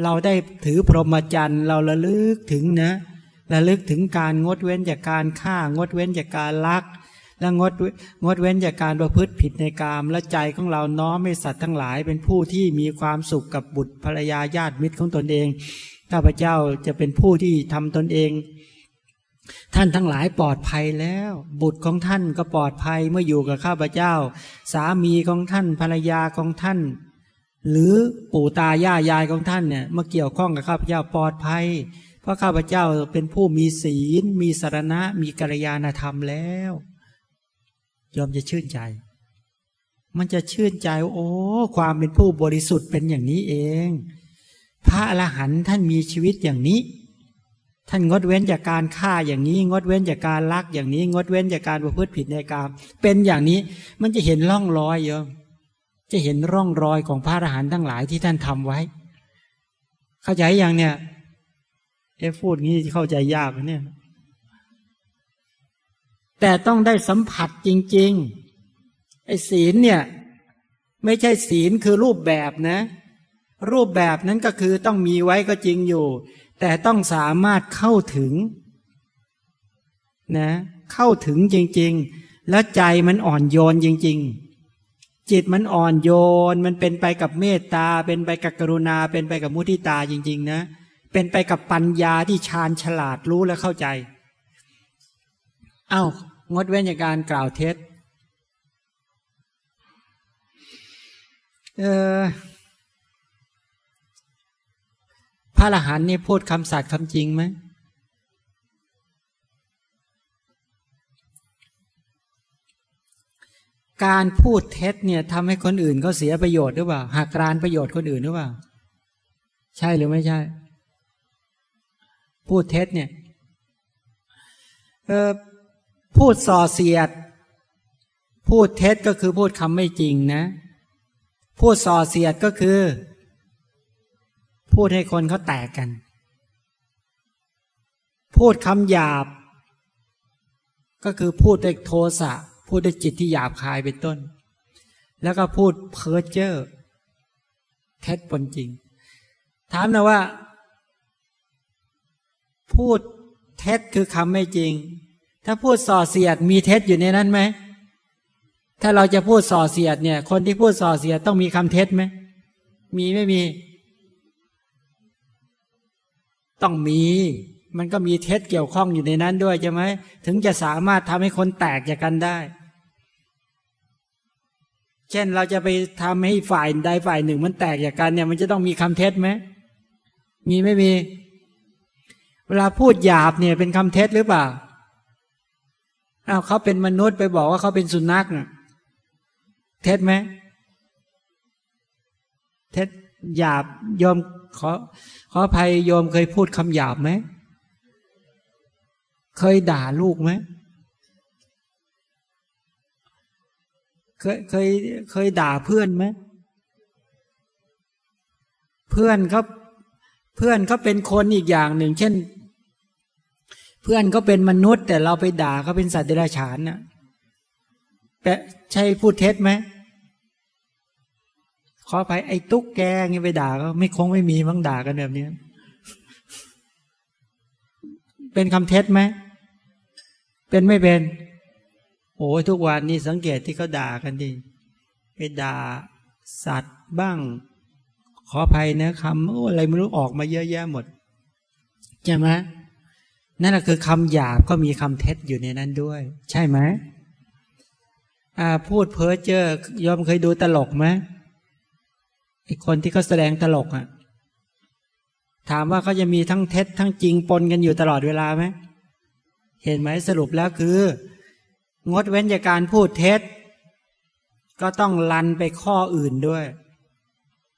เราได้ถือพรหมจรรย์เราระลึกถึงนะระลึกถึงการงดเว้นจากการฆ่างดเว้นจากการลัก และงดงดเว้นจากการประพฤติผิดในกาม และใจของเราน้อมให้สัตว์ทั้งหลายเป็นผู้ที่มีความสุขกับบุตรภรรยาญาติมิตรของตนเองข้าพเจ้าจะเป็นผู้ที่ทำตนเอง ท่านทั้งหลายปลอดภัยแล้ว บุตรของท่านก็ปลอดภัยเมื่ออยู่กับข้าพเจ้า สามีของท่านภรรยาของท่านหรือปู่ตาย่ายายของท่านเนี่ยเมื่อเกี่ยวข้องกับข้าพเจ้าปลอดภัย เพราะข้าพเจ้าเป็นผู้มีศีล มีสารณะ มีกัลยาณธรรมแล้ว ยอมจะชื่นใจ มันจะชื่นใจโอ้ ความเป็นผู้บริสุทธิ์เป็นอย่างนี้เอง พระอรหันต์ท่านมีชีวิตอย่างนี้ ท่านงดเว้นจากการฆ่าอย่างนี้ งดเว้นจากการลักอย่างนี้ งดเว้นจากการประพฤติผิดในกามเป็นอย่างนี้มันจะเห็นร่องรอยเยอะจะเห็นร่องรอยของพระอรหันต์ทั้งหลายที่ท่านทำไว้ เข้าใจอย่างเนี่ยเอฟพูดงี้เข้าใจยากเนี่ย แต่ต้องได้สัมผัสจริง ๆ ไอ้ศีลเนี่ย ไม่ใช่ศีลคือรูปแบบนะ รูปแบบนั้นก็คือต้องมีไว้ก็จริงอยู่ แต่ต้องสามารถเข้าถึง นะ เข้าถึงจริง ๆ แล้วใจมันอ่อนโยนจริง ๆ จิตมันอ่อนโยน มันเป็นไปกับเมตตา เป็นไปกับกรุณา เป็นไปกับมุทิตาจริง ๆ นะ เป็นไปกับปัญญาที่ชาญฉลาดรู้และเข้าใจ เอา้า งดเว้นจากการกล่าวเท็จพระอรหันต์นี่พูดคำสัตย์คำจริงไหมการพูดเท็จเนี่ยทำให้คนอื่นเขาเสียประโยชน์หรือเปล่าหักรานประโยชน์คนอื่นหรือเปล่า ใช่หรือไม่ใช่ พูดเท็จเนี่ยเออ พูดส่อเสียด พูดเท็จก็คือพูดคำไม่จริงนะ พูดส่อเสียดก็คือ พูดให้คนเขาแตกกัน พูดคำหยาบ ก็คือพูดด้วยโทสะพูดด้วยจิตที่หยาบคายเป็นต้น แล้วก็พูดเพ้อเจ้อเท็จปนจริง ถามนะว่า พูดเท็จคือคำไม่จริง ถ้าพูดส่อเสียดมีเท็จอยู่ในนั้นไหม ถ้าเราจะพูดส่อเสียดเนี่ย คนที่พูดส่อเสียดต้องมีคำเท็จไหม มีไม่มี ต้องมี มันก็มีเท็จเกี่ยวข้องอยู่ในนั้นด้วยใช่ไหม ถึงจะสามารถทำให้คนแตกจากกันได้ เช่นเราจะไปทำให้ฝ่ายใดฝ่ายหนึ่ง มันแตกจากกันเนี่ย มันจะต้องมีคำเท็จไหม มีไม่มี เวลาพูดหยาบเนี่ยเป็นคำเท็จหรือเปล่า อ้าวเขาเป็นมนุษย์ไปบอกว่าเขาเป็นสุนัขน่ะเท็จไหมเท็จหยาบยอมขอขออภัยโยมเคยพูดคำหยาบไหม เคยด่าลูกไหม เคยเคยเคยด่าเพื่อนไหม เพื่อนเขาเพื่อนเขาเป็นคนอีกอย่างหนึ่ง เช่น เพื่อนเขาเป็นมนุษย์ แต่เราไปด่าเขาเป็นสัตว์เดรัจฉานนะ่ะแปะใช่พูดเท็จไหมขอไปไอ้ตุ๊กแกเงี้ยไปด่าก็ไม่คงไม่มีมั้งด่ากันแบบนี้เป็นคำเท็จไหมเป็นไม่เป็น โอ้ยทุกวันนี้สังเกตที่เขาด่ากันดีไปด่าสัตว์บ้าง ขออภัยนะคำโอ้อะไรไม่รู้ออกมาเยอะแยะหมดใช่ไหม นั่นแหละคือคำหยาบก็มีคำเท็จอยู่ในนั้นด้วย ใช่ไหมพูดเพ้อเจ้อยอมเคยดูตลกไหมไอคนที่เขาแสดงตลกอะถามว่าเขาจะมีทั้งเท็จทั้งจริงปนกันอยู่ตลอดเวลาไหมเห็นไหมสรุปแล้วคือ งดเว้นจากการพูดเท็จ ก็ต้องลันไปข้ออื่นด้วย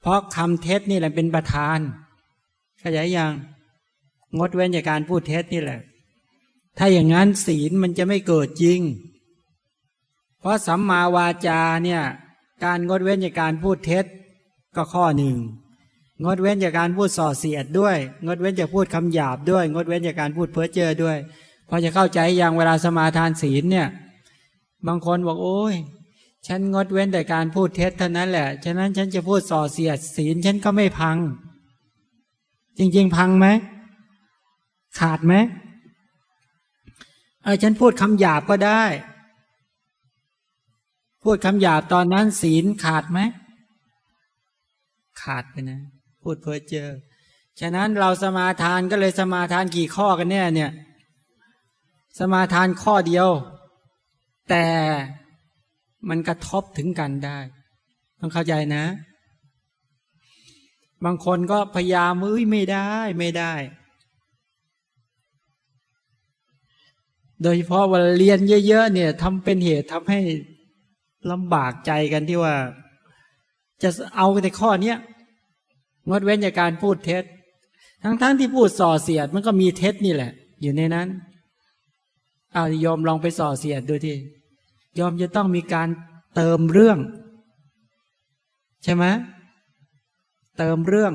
เพราะคำเท็จนี่แหละเป็นประธาน ขยายยัง งดเว้นจากการพูดเท็จนี่แหละ ถ้าอย่างนั้นศีลมันจะไม่เกิดจริง เพราะสัมมาวาจาเนี่ย การงดเว้นจากการพูดเท็จก็ข้อหนึ่งงดเว้นจากการพูดส่อเสียดด้วย งดเว้นจากพูดคำหยาบด้วย งดเว้นจากการพูดเพ้อเจ้อด้วยพอจะเข้าใจอย่างเวลาสมาทานศีลเนี่ย บางคนบอกโอ้ยฉันงดเว้นแต่การพูดเท็จเท่านั้นแหละ ฉะนั้นฉันจะพูดส่อเสียดศีลฉันก็ไม่พัง จริง ๆ พังไหม ขาดไหมเออฉันพูดคำหยาบก็ได้ พูดคำหยาบตอนนั้นศีลขาดไหม ขาดไปนะ พูดเพ้อเจอฉะนั้นเราสมาทานก็เลยสมาทานกี่ข้อกันแน่เนี่ย สมาทานข้อเดียว แต่มันกระทบถึงกันได้ ต้องเข้าใจนะ บางคนก็พยายามมือไม่ได้ ไม่ได้ โดยเฉพาะวันเรียนเยอะๆเนี่ยทำเป็นเหตุทำให้ลำบากใจกันที่ว่า จะเอาแต่ข้อเนี้ยงดเว้นจากการพูดเท็จ ทั้งๆทที่พูดส่อเสียดมันก็มีเท็จนี่แหละ อยู่ในนั้นเอายอมลองไปส่อเสียดดูที่ยอมจะต้องมีการเติมเรื่อง ใช่ไหมเติมเรื่อง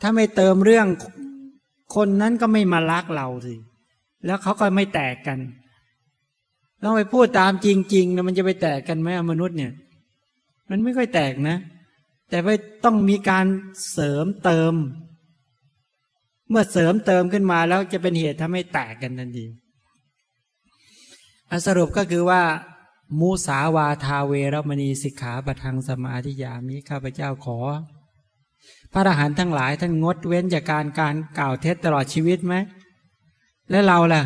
ถ้าไม่เติมเรื่อง คนนั้นก็ไม่มารักเราสิ แล้วเขาก็ไม่แตกกันเราไปพูดตามจริงๆนะมันจะไปแตกกันไหมมนุษย์เนี่ย มันไม่ค่อยแตกนะ แต่ว่าต้องมีการเสริมเติม เมื่อเสริมเติมขึ้นมาแล้วจะเป็นเหตุทำให้แตกกันทันทีสรุปก็คือว่า มูสาวาทาเวรมณีสิกขาปทังสมาธิยามิข้าพเจ้าขอ พระอรหันต์ทั้งหลายท่านงดเว้นจากการการกล่าวเท็จตลอดชีวิตไหม และเราล่ะ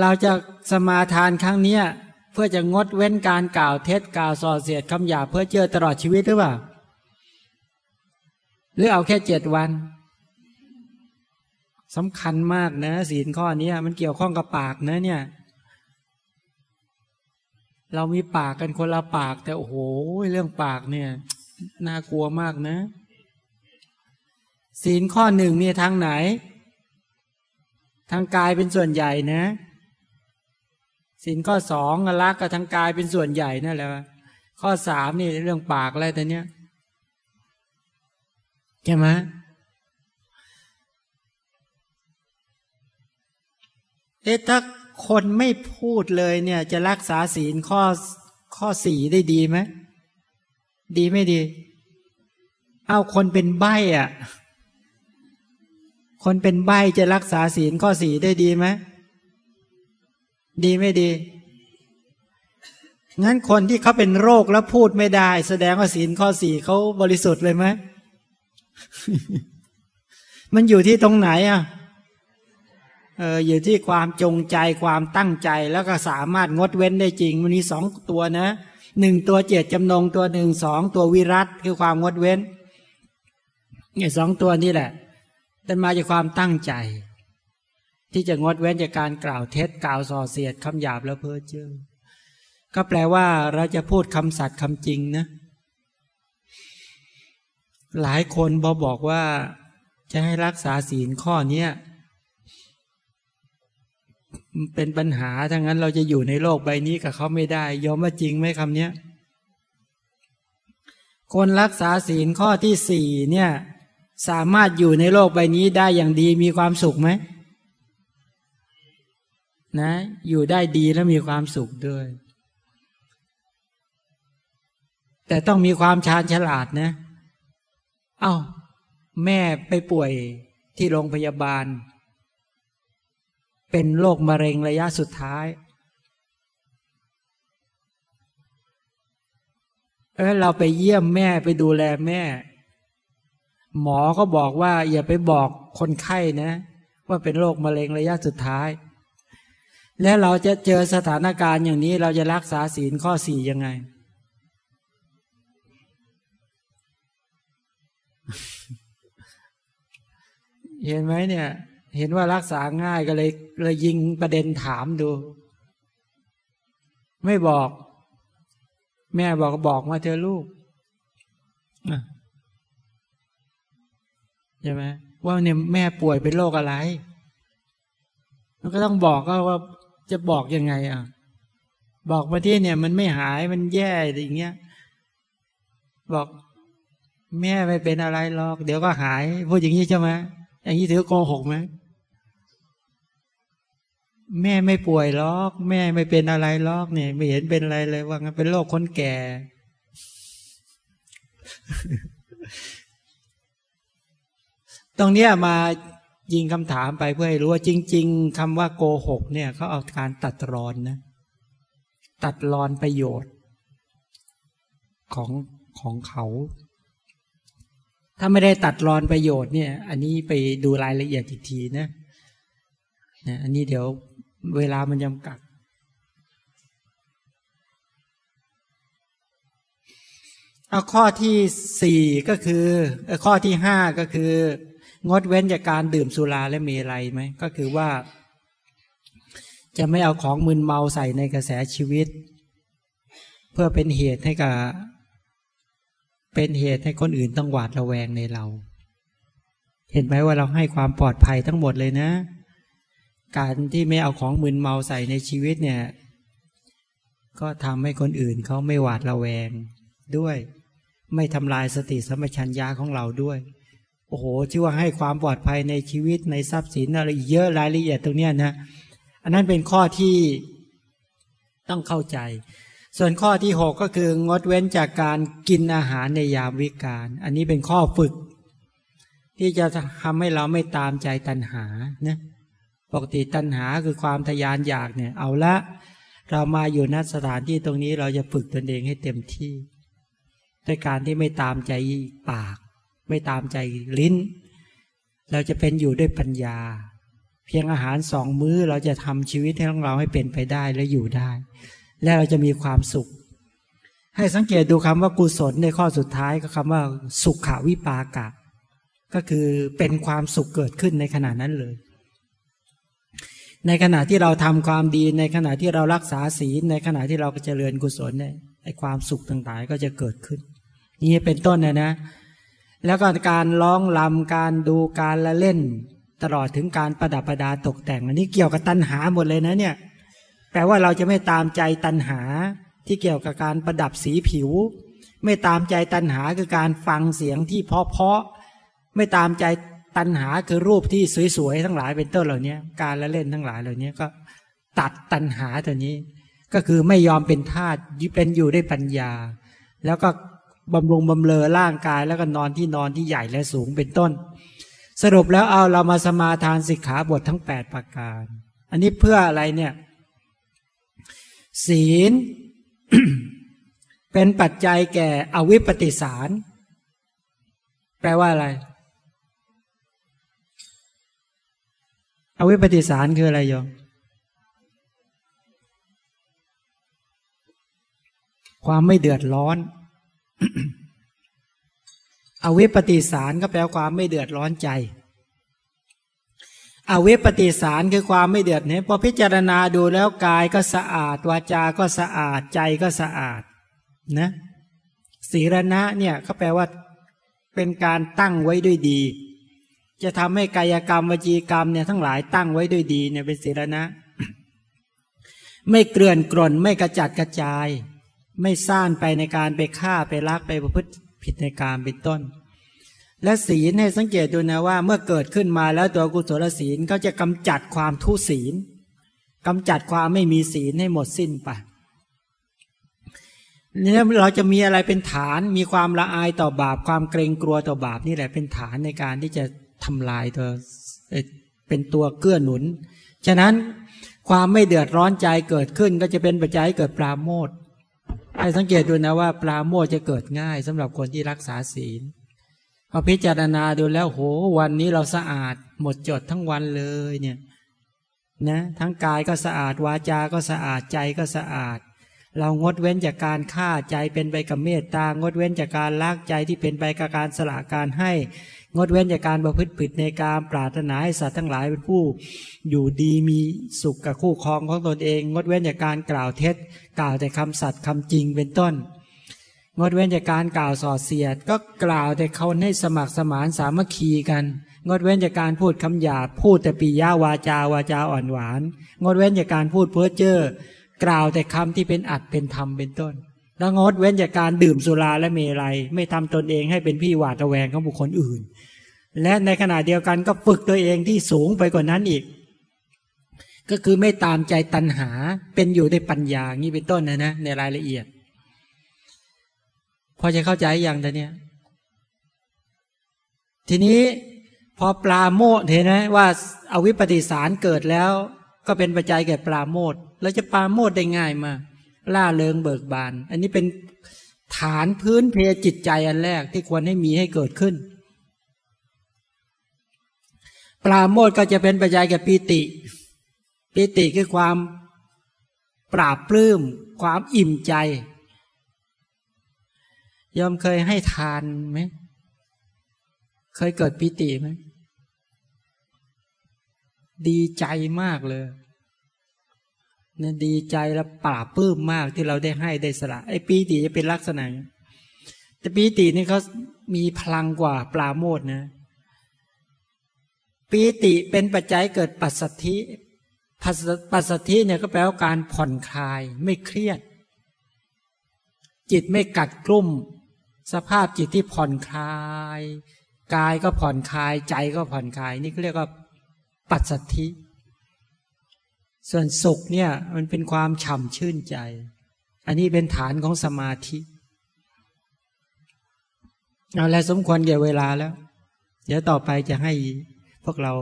เราจะสมาทานครั้งนี้เพื่อจะงดเว้นการกล่าวเท็จกล่าวส่อเสียดคำหยาเพื่อเจอตลอดชีวิตหรือเปล่า หรือเอาแค่เจ็ดวันสำคัญมากนะศีลข้อนี้มันเกี่ยวข้องกับปากนะเนี่ย เรามีปากกันคนละปาก แต่โอ้โหเรื่องปากเนี่ย น่ากลัวมากนะ ศีลข้อหนึ่งนี่ทางไหน ทางกายเป็นส่วนใหญ่นะสินข้อสองรักกับทางกายเป็นส่วนใหญ่นั่นแหละข้อสามนี่เรื่องปากอะไรแต่เนี้ยใช่ไหมเอ๊ะถ้าคนไม่พูดเลยเนี่ย จะรักษาศีลข้อข้อสี่ได้ดีไหมดีไม่ดี เอาคนเป็นใบ้อะ คนเป็นใบจะรักษาศีลข้อสี่ได้ดีไหมดีไม่ดี งั้นคนที่เขาเป็นโรคแล้วพูดไม่ได้ แสดงว่าศีลข้อสี่เขาบริสุทธิ์เลยไหม มันอยู่ที่ตรงไหนอะ เอออยู่ที่ความจงใจความตั้งใจแล้วก็สามารถงดเว้นได้จริง มันมีสองตัวนะหนึ่งตัวเจตจำนงตัวหนึ่งสองตัววิรัตคือความงดเว้นเนี่ยสองตัวนี้แหละ แต่มาจากความตั้งใจ ที่จะงดเว้นจากการกล่าวเท็จกล่าวส่อเสียดคำหยาบแล้วเพ้อเจ้อก็แปลว่าเราจะพูดคำสัตย์คำจริงนะ หลายคนบอบอกว่าจะให้รักษาศีลข้อนี้เป็นปัญหาทั้งนั้นเราจะอยู่ในโลกใบนี้กับเขาไม่ได้ ยอมว่าจริงไหมคำนี้คนรักษาศีลข้อที่สี่เนี่ย สามารถอยู่ในโลกใบนี้ได้อย่างดีมีความสุขไหมนะ อยู่ได้ดีแล้วมีความสุขด้วย แต่ต้องมีความชาญฉลาดนะเอา้าแม่ไปป่วยที่โรงพยาบาล เป็นโรคมะเร็งระยะสุดท้าย เออเราไปเยี่ยมแม่ไปดูแลแม่ หมอก็บอกว่า อย่าไปบอกคนไข้นะ ว่าเป็นโรคมะเร็งระยะสุดท้าย แล้วเราจะเจอสถานการณ์อย่างนี้ เราจะรักษาศีลข้อสี่ยังไง เห็นไหมเนี่ย เห็นว่ารักษาง่ายก็เลยเลยยิงประเด็นถามดู ไม่บอก แม่บอกบอกมาเธอลูก ใช่ไหมว่าเนี่ยแม่ป่วยเป็นโรคอะไร มันก็ต้องบอกก็ว่าจะบอกยังไงอะ บอกมาที่เนี่ย มันไม่หายมันแย่อย่างเงี้ย บอกแม่ไม่เป็นอะไรหรอก เดี๋ยวก็หายพูดอย่างนี้ใช่ไหมอย่างนี้ถือโกหกไหมแม่ไม่ป่วยหรอก แม่ไม่เป็นอะไรหรอกเนี่ย ไม่เห็นเป็นอะไรเลยว่างั้นเป็นโรคคนแก่ ตรงนี้มายิงคำถามไปเพื่อให้รู้ว่าจริง ๆคำว่าโกหกเนี่ยเขาเอาการตัดรอนนะ ตัดรอนประโยชน์ ของของเขา ถ้าไม่ได้ตัดรอนประโยชน์เนี่ย อันนี้ไปดูรายละเอียดอีกทีนะนะอันนี้เดี๋ยวเวลามันจำกัด เอาข้อที่สี่ก็คือข้อที่ห้าก็คือ งดเว้นจากการดื่มสุราและมลัยไหมก็คือว่า จะไม่เอาของมึนเมาใส่ในกระแสชีวิต เพื่อเป็นเหตุให้กับเป็นเหตุให้คนอื่นต้องหวาดระแวงในเรา เห็นไหมว่าเราให้ความปลอดภัยทั้งหมดเลยนะ การที่ไม่เอาของมึนเมาใส่ในชีวิตเนี่ย ก็ทำให้คนอื่นเขาไม่หวาดระแวงด้วย ไม่ทำลายสติสมัชัญญาของเราด้วย โอ้โหที่ว่าให้ความปลอดภัยในชีวิตในทรัพย์สินอะไรเยอะรายละเอียดตรงนี้นะ อันนั้นเป็นข้อที่ต้องเข้าใจ ส่วนข้อที่หกก็คืองดเว้นจากการกินอาหารในยามวิกาลอันนี้เป็นข้อฝึก ที่จะทำให้เราไม่ตามใจตัณหานะปกติตัณหาคือความทยานอยากเนี่ย เอาละ เรามาอยู่ณสถานที่ตรงนี้เราจะฝึกตนเองให้เต็มที่ ด้วยการที่ไม่ตามใจปาก ไม่ตามใจลิ้น เราจะเป็นอยู่ด้วยปัญญา เพียงอาหารสองมื้อเราจะทำชีวิตให้ของเราให้เป็นไปได้และอยู่ได้ และเราจะมีความสุข ให้สังเกตดูคำว่ากุศลในข้อสุดท้ายก็คำว่า สุขขาวิปากะ ก็คือเป็นความสุขเกิดขึ้นในขณะนั้นเลยในขณะที่เราทำความดีในขณะที่เรารักษาศีลในขณะที่เราเจริญกุศลเนี่ยไอความสุขต่างๆ ก็จะเกิดขึ้น นี่เป็นต้นนะนะ แล้วก็การร้องลำการดูการละเล่น ตลอดถึงการประดับประดาตกแต่งอันนี้เกี่ยวกับตัณหาหมดเลยนะเนี่ยแปลว่าเราจะไม่ตามใจตัณหาที่เกี่ยวกับการประดับสีผิว ไม่ตามใจตัณหาคือการฟังเสียงที่เพาะๆไม่ตามใจตัณหาคือรูปที่สวยๆทั้งหลายเป็นต้นเหล่านี้การละเล่นทั้งหลายเหล่านี้ก็ตัดตัณหาตัวนี้ ก็คือไม่ยอมเป็นทาสเป็นอยู่ได้ปัญญา แล้วก็ บำรุงบำเลอร่างกายแล้วก็นอนที่นอนที่ใหญ่และสูงเป็นต้น สรุปแล้วเอาเรามาสมาทานสิกขาบททั้งแปดประการ อันนี้เพื่ออะไรเนี่ย ศีล เป็นปัจจัยแก่อวิปปิสาร แปลว่าอะไร อวิปปิสารคืออะไรโยมความไม่เดือดร้อน อวิปปิสารก็แปลความไม่เดือดร้อนใจ อวิปปิสารคือความไม่เดือดเนี่ยพอพิจารณาดูแล้วกายก็สะอาด วาจา ก็สะอาดใจก็สะอาดนะศีรณะเนี่ยเขาแปลว่าเป็นการตั้งไว้ด้วยดี จะทำให้กายกรรมวจีกรรมเนี่ยทั้งหลายตั้งไว้ด้วยดีเนี่ยเป็นศีรณะ ไม่เกลื่อนกล่นไม่กระจัดกระจาย ไม่ซ่านไปในการไปฆ่าไปลักไปประพฤติผิดในการเป็นต้น และศีลให้สังเกตดูนะว่า เมื่อเกิดขึ้นมาแล้วตัวกุศลศีลเขาจะกำจัดความทุศีลกำจัดความไม่มีศีลให้หมดสิ้นไปเนี่ยเราจะมีอะไรเป็นฐานมีความละอายต่อบาป ความเกรงกลัวต่อบาปนี่แหละเป็นฐานในการที่จะทำลายตัวเป็นตัวเกื้อหนุน ฉะนั้นความไม่เดือดร้อนใจเกิดขึ้นก็จะเป็นปัจจัยเกิดปราโมท ให้สังเกตดูนะว่าปราโมทจะเกิดง่ายสำหรับคนที่รักษาศีลพอพิจารณาดูแล้วโหวันนี้เราสะอาด หมดจดทั้งวันเลยเนี่ยนะทั้งกายก็สะอาดวาจา ก็สะอาดใจก็สะอาด เรางดเว้นจากการฆ่าใจเป็นไปกับเมตตางดเว้นจากการลากใจที่เป็นไปกับการสละการให้ งดเว้นจากการประพฤติผิดในการปรารถนาให้สัตว์ทั้งหลายเป็นผู้ อยู่ดีมีสุขกับคู่ครองของตนเอง งดเว้นจากการกล่าวเท็จ กล่าวแต่คำสัตย์คำจริงเป็นต้น งดเว้นจากการกล่าวส่อเสียด ก็กล่าวแต่เขาให้สมัครสมานสามัคคีกัน งดเว้นจากการพูดคำหยาบพูดแต่ปียาวาจาวาจาอ่อนหวาน งดเว้นจากการพูดเพ้อเจ้อกล่าวแต่คำที่เป็นอัดเป็นธรรมเป็นต้น แล้วงดเว้นจากการดื่มสุราและเมลัย ไม่ทำตนเองให้เป็นพี่หวาดระแวงของบุคคลอื่น และในขณะเดียวกันก็ฝึกตัวเองที่สูงไปกว่านั้นอีก ก็คือไม่ตามใจตัณหาเป็นอยู่ในปัญญางี้เป็นต้นนะนะในรายละเอียด พอจะเข้าใจอย่างแต่เนี้ยทีนี้พอปลาโมดเห็นไหมว่าอาวิปปิสารเกิดแล้ว ก็เป็นปัจจัยแก่ปลาโมดเราจะปลาโมดได้ง่ายมา ล่าเริงเบิกบาน อันนี้เป็นฐานพื้นเพจิตใจอันแรกที่ควรให้มีให้เกิดขึ้นปลาโมดก็จะเป็นปัจจัยแก่ปีติ ปีติคือความปราบปลื้ม ความอิ่มใจยอมเคยให้ทานไหม เคยเกิดปีติไหม ดีใจมากเลย นี่ยดีใจและปราบปื้มมากที่เราได้ให้ได้สละไอ้ปีติจะเป็นลักษณะ แต่ปีตินี่เขามีพลังกว่าปลาโมดนะปีติเป็นปัจจัยเกิดปัสสัทธิปัสสัทธิเนี่ยก็แปลว่าการผ่อนคลายไม่เครียด จิตไม่กัดกลุ่ม สภาพจิตที่ผ่อนคลายกายก็ผ่อนคลายใจก็ผ่อนคลาย นี่เขาเรียกว่าปัสสัทธิ ส่วนสุขเนี่ยมันเป็นความฉ่ำชื่นใจ อันนี้เป็นฐานของสมาธิเอาแล้วสมควรเกี่ยวเวลาแล้ว เดี๋ยวต่อไปจะให้พวกเรา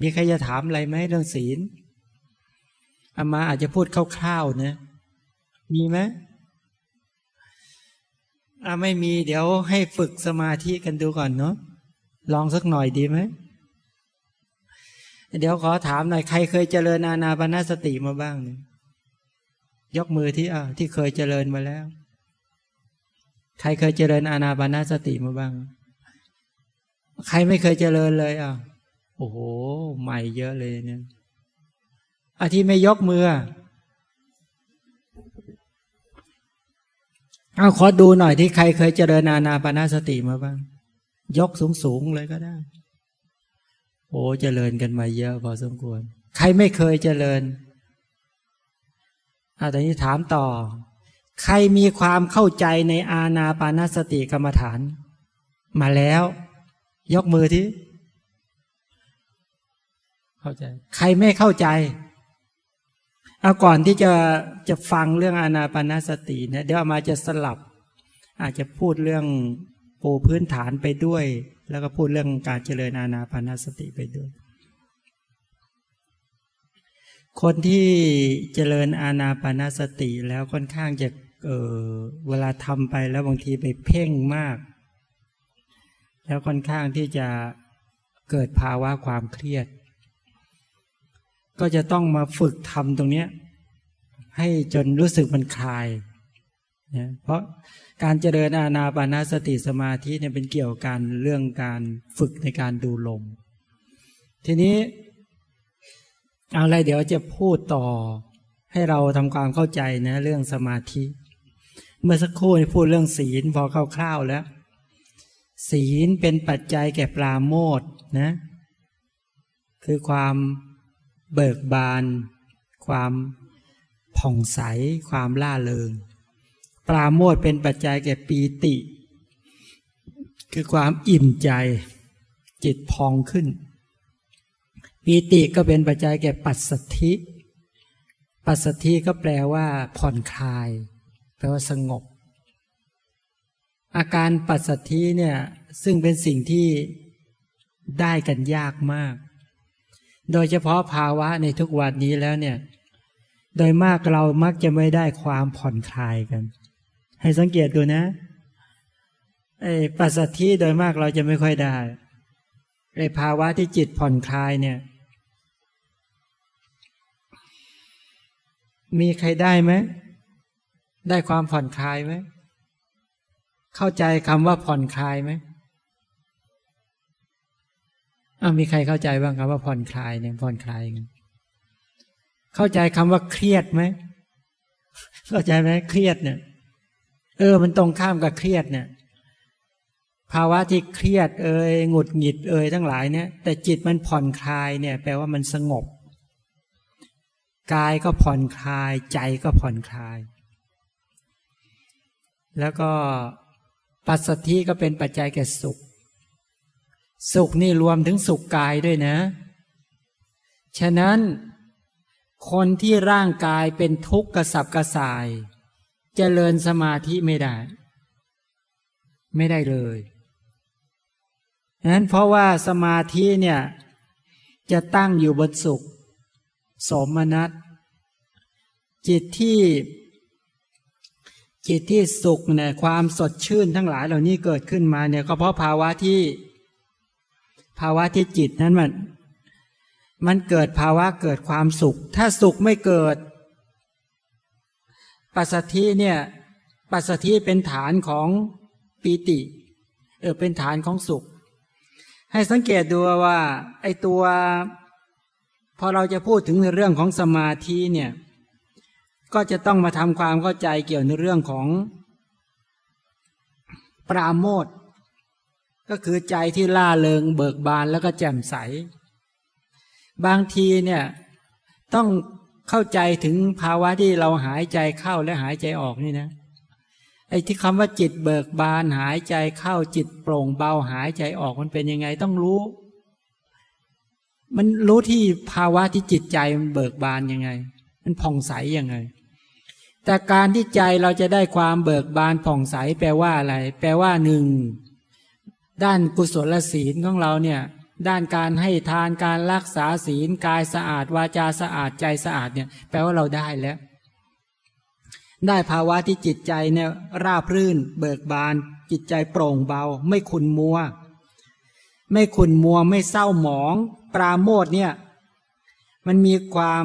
มีใครจะถามอะไรไหมเรื่องศีลอามาอาจจะพูดคร่าวๆนะ มีไหมอ่าไม่มี เดี๋ยวให้ฝึกสมาธิกันดูก่อนเนาะลองสักหน่อยดีไหม เดี๋ยวขอถามหน่อยใครเคยเจริญอานาปนาสติมาบ้างเนี่ยยกมือที่อ่าที่เคยเจริญมาแล้ว ใครเคยเจริญอานาปนาสติมาบ้าง ใครไม่เคยเจริญเลยอะโอ้โห ใหม่เยอะเลยเนี่ยอาที่ไม่ยกมือเอาขอดูหน่อยที่ใครเคยเจริญอานาปนาสติมาบ้าง ยกสูงๆเลยก็ได้ โอ้เจริญกันมาเยอะพอสมควร ใครไม่เคยเจริญอาตนี้ถามต่อ ใครมีความเข้าใจในอาณาปานสติกรรมฐาน มาแล้ว ยกมือที่ เข้าใจ ใครไม่เข้าใจเอาก่อนที่จะจะฟังเรื่องอาณาปานสติเนี่ยเดี๋ยวมาจะสลับ อาจจะพูดเรื่องปูพื้นฐานไปด้วย แล้วก็พูดเรื่องการเจริญอาณาปานสติไปด้วย คนที่เจริญอาณาปานสติแล้วค่อนข้างจะเออเวลาทำไปแล้วบางทีไปเพ่งมาก แล้วค่อนข้างที่จะเกิดภาวะความเครียด ก็จะต้องมาฝึกทำตรงนี้ให้จนรู้สึกมันคลายนะเพราะ การเจริญอาณาปานาสติสมาธิเนี่ยเป็นเกี่ยวกับเรื่องการฝึกในการดูลม ทีนี้เอาอะไรเดี๋ยวจะพูดต่อให้เราทำความเข้าใจนะเรื่องสมาธิ เมื่อสักครู่พูดเรื่องศีลพอคร่าวๆแล้ว ศีลเป็นปัจจัยแก่ปราโมทนะ คือความเบิกบาน ความผ่องใส ความล่าเริง ปราโมทเป็นปัจจัยแก่ปีติ คือความอิ่มใจจิตพองขึ้น ปีติก็เป็นปัจจัยแก่ปัสสธิ ปัสสธิก็แปลว่า ผ่อนคลาย แปลว่าสงบ อาการปัสสธิเนี่ยซึ่งเป็นสิ่งที่ได้กันยากมาก โดยเฉพาะภาวะในทุกวันนี้แล้วเนี่ย โดยมากเรามักจะไม่ได้ความผ่อนคลายกัน ให้สังเกตดูนะไอ้ปัสสธิโดยมากเราจะไม่ค่อยได้ไอ้ภาวะที่จิตผ่อนคลายเนี่ย มีใครได้ไหมได้ความผ่อนคลายไหมเข้าใจคำว่าผ่อนคลายไหมอ้ามีใครเข้าใจบ้างครับว่าผ่อนคลายเนี่ยผ่อนคลายกันเข้าใจคำว่าเครียดไหมเข้าใจไหมเครียดเนี่ย เออ มันตรงข้ามกับเครียดเนี่ย ภาวะที่เครียด เอ่ยหงุดหงิด เอ่ยทั้งหลายเนี่ย แต่จิตมันผ่อนคลายเนี่ย แปลว่ามันสงบกายก็ผ่อนคลาย ใจก็ผ่อนคลาย แล้วก็ปัสสธิก็เป็นปัจจัยแก่สุข สุขนี่รวมถึงสุขกายด้วยนะ ฉะนั้นคนที่ร่างกายเป็นทุกข์กระสับกระส่าย เจริญสมาธิไม่ได้ ไม่ได้เลยนั้นเพราะว่าสมาธิเนี่ย จะตั้งอยู่บนสุข สมนัตจิตที่จิตที่สุขเนี่ยความสดชื่นทั้งหลายเหล่านี้เกิดขึ้นมาเนี่ยก็เพราะภาวะที่ภาวะที่จิตนั้นมัน มันเกิดภาวะเกิดความสุข ถ้าสุขไม่เกิด ปัสสธิเนี่ยปัสสธิเป็นฐานของปีติเออเป็นฐานของสุข ให้สังเกตดูว่าไอตัวพอเราจะพูดถึงในเรื่องของสมาธิเนี่ยก็จะต้องมาทำความเข้าใจเกี่ยวในเรื่องของ ปราโมทก็คือใจที่ล่าเริงเบิกบานแล้วก็แจ่มใส บางทีเนี่ยต้อง เข้าใจถึงภาวะที่เราหายใจเข้าและหายใจออกนี่นะ ไอ้ที่คำว่าจิตเบิกบานหายใจเข้าจิตโปร่งเบาหายใจออกมันเป็นยังไงต้องรู้ มันรู้ที่ภาวะที่จิตใจมันเบิกบานยังไง มันผ่องใสยังไง แต่การที่ใจเราจะได้ความเบิกบานผ่องใสแปลว่าอะไร แปลว่าหนึ่งด้านกุศลศีลของเราเนี่ย ด้านการให้ทานการรักษาศีลกายสะอาด วาจาสะอาดใจสะอาดเนี่ยแปลว่าเราได้แล้ว ได้ภาวะที่จิตใจเนี่ยราบรื่น เบิกบาน จิตใจโปร่งเบา ไม่ขุนมัว ไม่ขุนมัวไม่เศร้าหมอง ปราโมทเนี่ย มันมีความ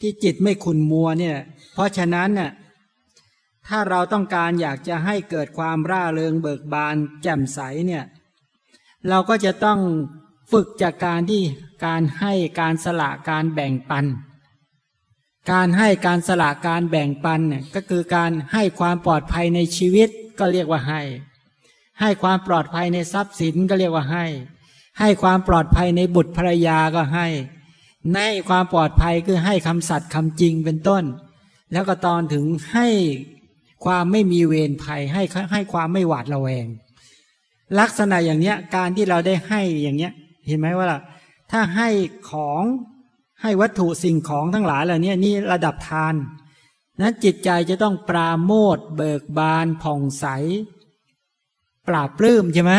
ที่จิตไม่ขุนมัวเนี่ย เพราะฉะนั้นเนี่ยถ้าเราต้องการอยากจะให้เกิดความร่าเริงเบิกบานแจ่มใสเนี่ย เราก็จะต้องฝึกจากการที่การให้การสละการแบ่งปัน การให้การสละการแบ่งปันเนี่ยก็คือการให้ความปลอดภัยในชีวิตก็เรียกว่าให้ ให้ความปลอดภัยในทรัพย์สินก็เรียกว่าให้ ให้ความปลอดภัยในบุตรภรรยาก็ให้ ในความปลอดภัยคือให้คำสัตย์คำจริงเป็นต้น แล้วก็ตอนถึงให้ความไม่มีเวรภัยให้ให้ความไม่หวาดระแวง ลักษณะอย่างเนี้ย การที่เราได้ให้อย่างเนี้ย เห็นไหมว่าล่ะถ้าให้ของให้วัตถุสิ่งของทั้งหลายเหล่านี้นี่ระดับทานนั้นจิตใจจะต้องปราโมทเบิกบานผ่องใส ปราบปลื้มใช่ไหม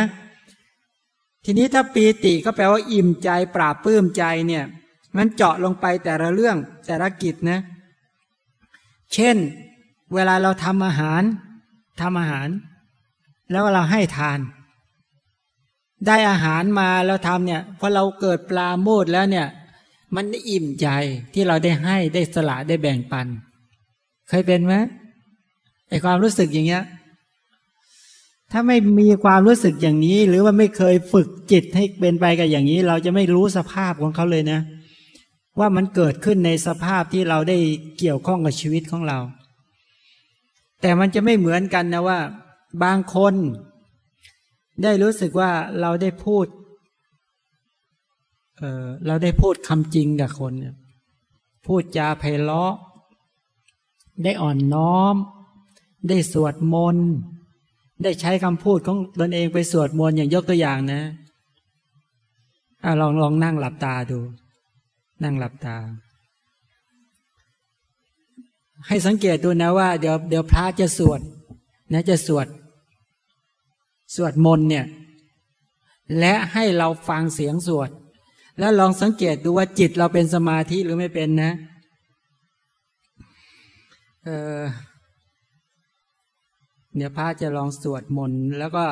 ทีนี้ถ้าปีติก็แปลว่าอิ่มใจ ปราบปลื้มใจเนี่ย มันเจาะลงไปแต่ละเรื่องแต่ละกิจนะ เช่น เวลาเราทำอาหารทำอาหาร แล้วเราให้ทาน ได้อาหารมาแล้วทำเนี่ยพอเราเกิดปลาโมดแล้วเนี่ย มันอิ่มใจที่เราได้ให้ได้สละได้แบ่งปัน เคยเป็นไหมไอความรู้สึกอย่างเงี้ย ถ้าไม่มีความรู้สึกอย่างนี้ หรือว่าไม่เคยฝึกจิตให้เป็นไปกับอย่างนี้ เราจะไม่รู้สภาพของเขาเลยนะ ว่ามันเกิดขึ้นในสภาพที่เราได้เกี่ยวข้องกับชีวิตของเรา แต่มันจะไม่เหมือนกันนะว่า บางคน ได้รู้สึกว่าเราได้พูดเออเราได้พูดคำจริงกับคนเนี่ยพูดจาไพเราะ ได้อ่อนน้อม ได้สวดมนต์ได้ใช้คำพูดของตนเองไปสวดมนต์อย่างยกตัวอย่างนะอะลองลองนั่งหลับตาดู นั่งหลับตา ให้สังเกตดูนะว่าเดี๋ยวเดี๋ยวพระจะสวดนะจะสวด สวดมนต์เนี่ย และให้เราฟังเสียงสวด แล้วลองสังเกตดูว่าจิตเราเป็นสมาธิหรือไม่เป็นนะเเดี๋ยวพระจะลองสวดมนต์แล้วก็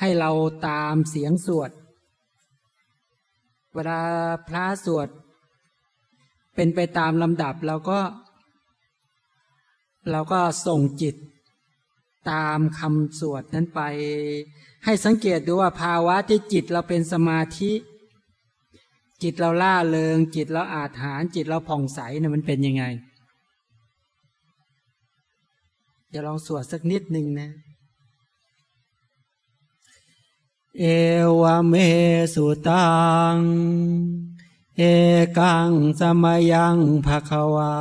ให้เราตามเสียงสวด เวลาพระสวด เป็นไปตามลำดับเราก็ เราก็ส่งจิต ตามคำสวดนั้นไป ให้สังเกตดูว่าภาวะที่จิตเราเป็นสมาธิ จิตเราล่าเริง จิตเราอาถานจิตเราผ่องใสเนี่ยมันเป็นยังไงจะลองสวดสักนิดหนึ่งนะ เอวเมสุตัง เอกังสมยังภควา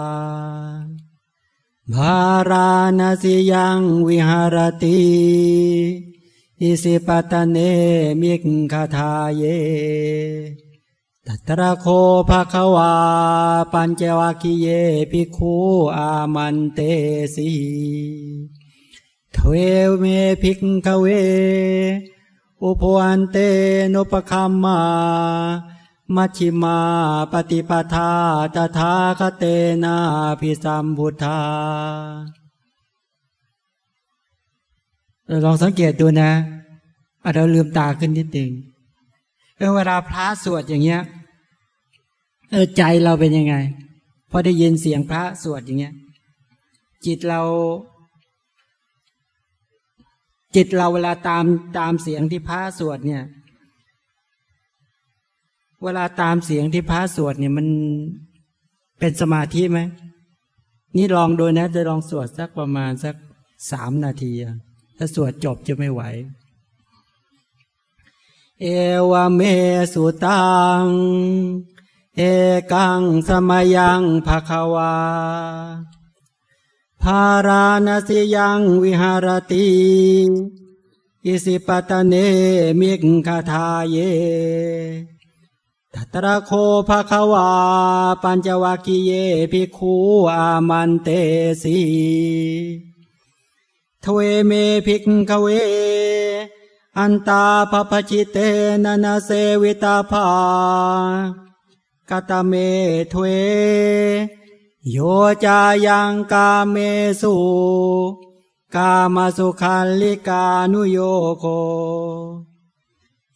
ภาราณสิยังวิหารติอิสิปตเนมิกขทาเย ตัตระโคภะควา ปัญจวัคคีเยภิกขุอามันเตสีเทวเมภิกขเว อุปวันเตนปคัมมา มัชชิมาปฏิปทาตถาคเตนาพิสัมพุทธาลองสังเกตดูนะเราลืมตาขึ้นนิดหนึ่งเออเวลาพระสวดอย่างเงี้ยเออใจเราเป็นยังไงพอได้ยินเสียงพระสวดอย่างเงี้ย จิตเรา จิตเราเวลาตามตามเสียงที่พระสวดเนี่ย เวลาตามเสียงที่พระสวดเนี่ยมันเป็นสมาธิไหมนี่ลองโดูนะ จะลองสวดสักประมาณสักสามนาที ถ้าสวดจบจะไม่ไหว เอวเมสุตัง เอกังสมยังภควา ภาราณสิยังวิหารติอิสิปตเนมิกขทาเย ตัตระโคภะคะวา ปัญจวัคคีเยภิกขุอามันเตสีทเวเมภิกขเว อันตาภพจิเตนนาเสวิตาภากตเมทเว โยจายังกาเมสุกามะสุขัลลิกานุโยโค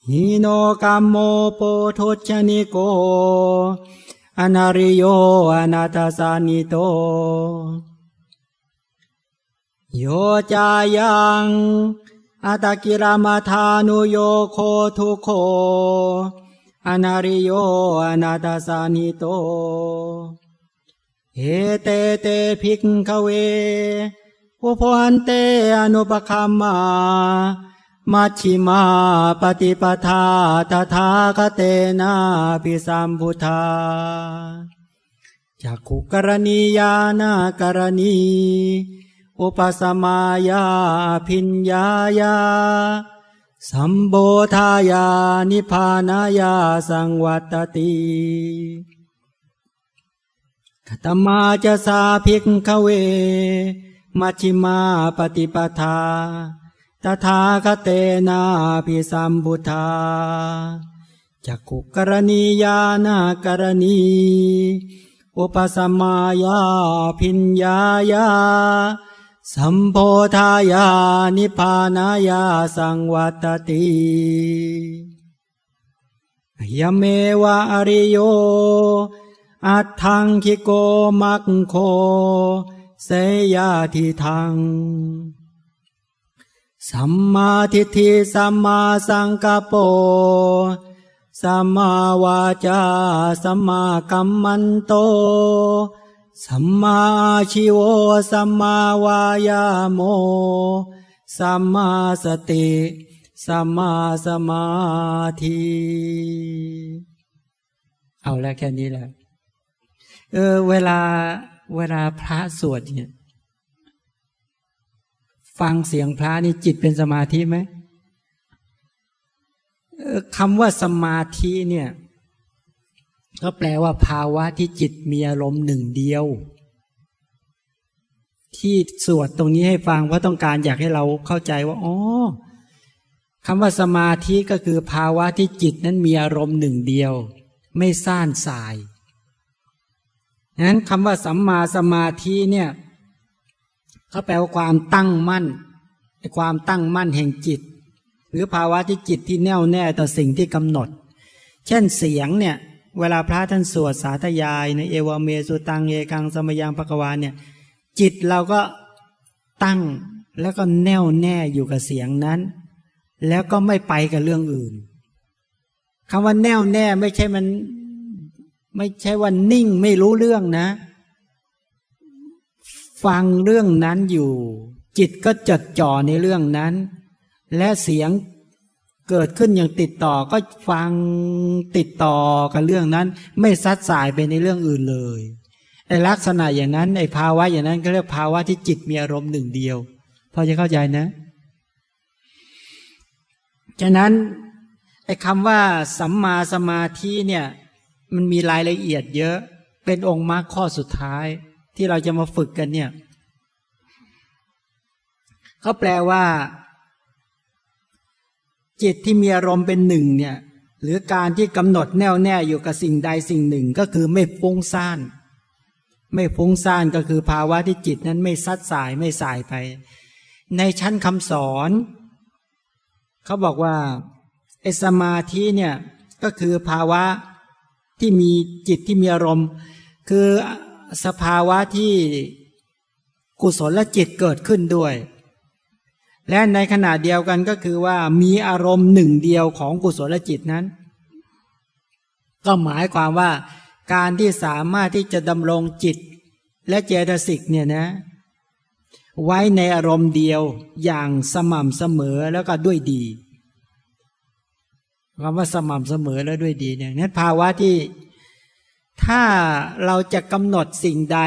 หีโน คัมโมโปถุชชะนิโก อะนะริโย อะนัตถะสัญหิโต โยจายังอัตตะกิละมะถานุโยโคทุกโข อะนะริโย อะนัตถะสัญหิโตเฮเตเตภิกขเว อุพวันเตอนุปคัมมา มัชชิมาปฏิปทาตถาคเตนาปิสัมพุทธาจากขุกรณียานากรณี อุปสมายาพิญญายา สัมโบทายานิพานายาสังวัตติขตมาจะสาภิกขเว มัชชิมาปฏิปทา ตถาคเตนาพิสัมพุทธาจักขุกรณียานากรณี อุปสมายาพิญญายา สัมโพธายานิพานายาสังวัตติยเมวะอริโย อัตถังคิโกมักโค เสยาทิทัง สัมมาทิฏฐิสัมมาสังกปรสัมมาวาจาสัมมากัมมันโต สัมมาชิโวสัมมาวายาโม สัมมาสติ สัมมาสมาธิ เอาล้วแค่นี้แหละ เออเวลาเวลาพระสวดเนี่ย ฟังเสียงพระนี่จิตเป็นสมาธิไหมคำว่าสมาธิเนี่ย ก็แปลว่าภาวะที่จิตมีอารมณ์หนึ่งเดียว ที่สวดตรงนี้ให้ฟังเพราะต้องการอยากให้เราเข้าใจว่าอ๋อคำว่าสมาธิก็คือภาวะที่จิตนั้นมีอารมณ์หนึ่งเดียว ไม่ซ่านสายนั้นคำว่าสัมมาสมาธิเนี่ย เขาแปลว่าความตั้งมั่นความตั้งมั่นแห่งจิต หรือภาวะที่จิตที่แน่วแน่ต่อสิ่งที่กำหนด เช่นเสียงเนี่ยเวลาพระท่านสวดสาธยายในเอวเมสุตังเอกังสมยังปะกวาเนี่ยจิตเราก็ตั้งแล้วก็แน่วแน่อยู่กับเสียงนั้น แล้วก็ไม่ไปกับเรื่องอื่นคำว่าแน่วแน่ไม่ใช่มัน ไม่ใช่ว่านิ่งไม่รู้เรื่องนะ ฟังเรื่องนั้นอยู่ จิตก็จดจ่อในเรื่องนั้น และเสียงเกิดขึ้นอย่างติดต่อก็ฟังติดต่อกับเรื่องนั้น ไม่ซัดสายไปในเรื่องอื่นเลยไอลักษณะอย่างนั้นไอภาวะอย่างนั้นก็เรียกภาวะที่จิตมีอารมณ์หนึ่งเดียวพอจะเข้าใจนะฉะนั้นไอ้คำว่าสัมมาสมาธิเนี่ย มันมีรายละเอียดเยอะ เป็นองค์มรรคข้อสุดท้าย ที่เราจะมาฝึกกันเนี่ยเขาแปลว่า จิตที่มีอารมณ์เป็นหนึ่งเนี่ย หรือการที่กำหนดแน่วแน่อยู่กับสิ่งใดสิ่งหนึ่งก็คือไม่ฟุ้งซ่าน ไม่ฟุ้งซ่านก็คือภาวะที่จิตนั้นไม่ซัดสายไม่สายไป ในชั้นคำสอนเขาบอกว่าไอสมาธิเนี่ยก็คือภาวะที่มีจิตที่มีอารมณ์ คือ สภาวะที่กุศลและจิตเกิดขึ้นด้วย และในขณะเดียวกันก็คือว่ามีอารมณ์หนึ่งเดียวของกุศลจิตนั้น ก็หมายความว่าการที่สามารถที่จะดำรงจิตและเจตสิกเนี่ยนะ ไว้ในอารมณ์เดียวอย่างสม่ำเสมอแล้วก็ด้วยดีคำว่าสม่ำเสมอแล้วด้วยดีเนี่ยนั้นภาวะที่ ถ้าเราจะกำหนดสิ่งใด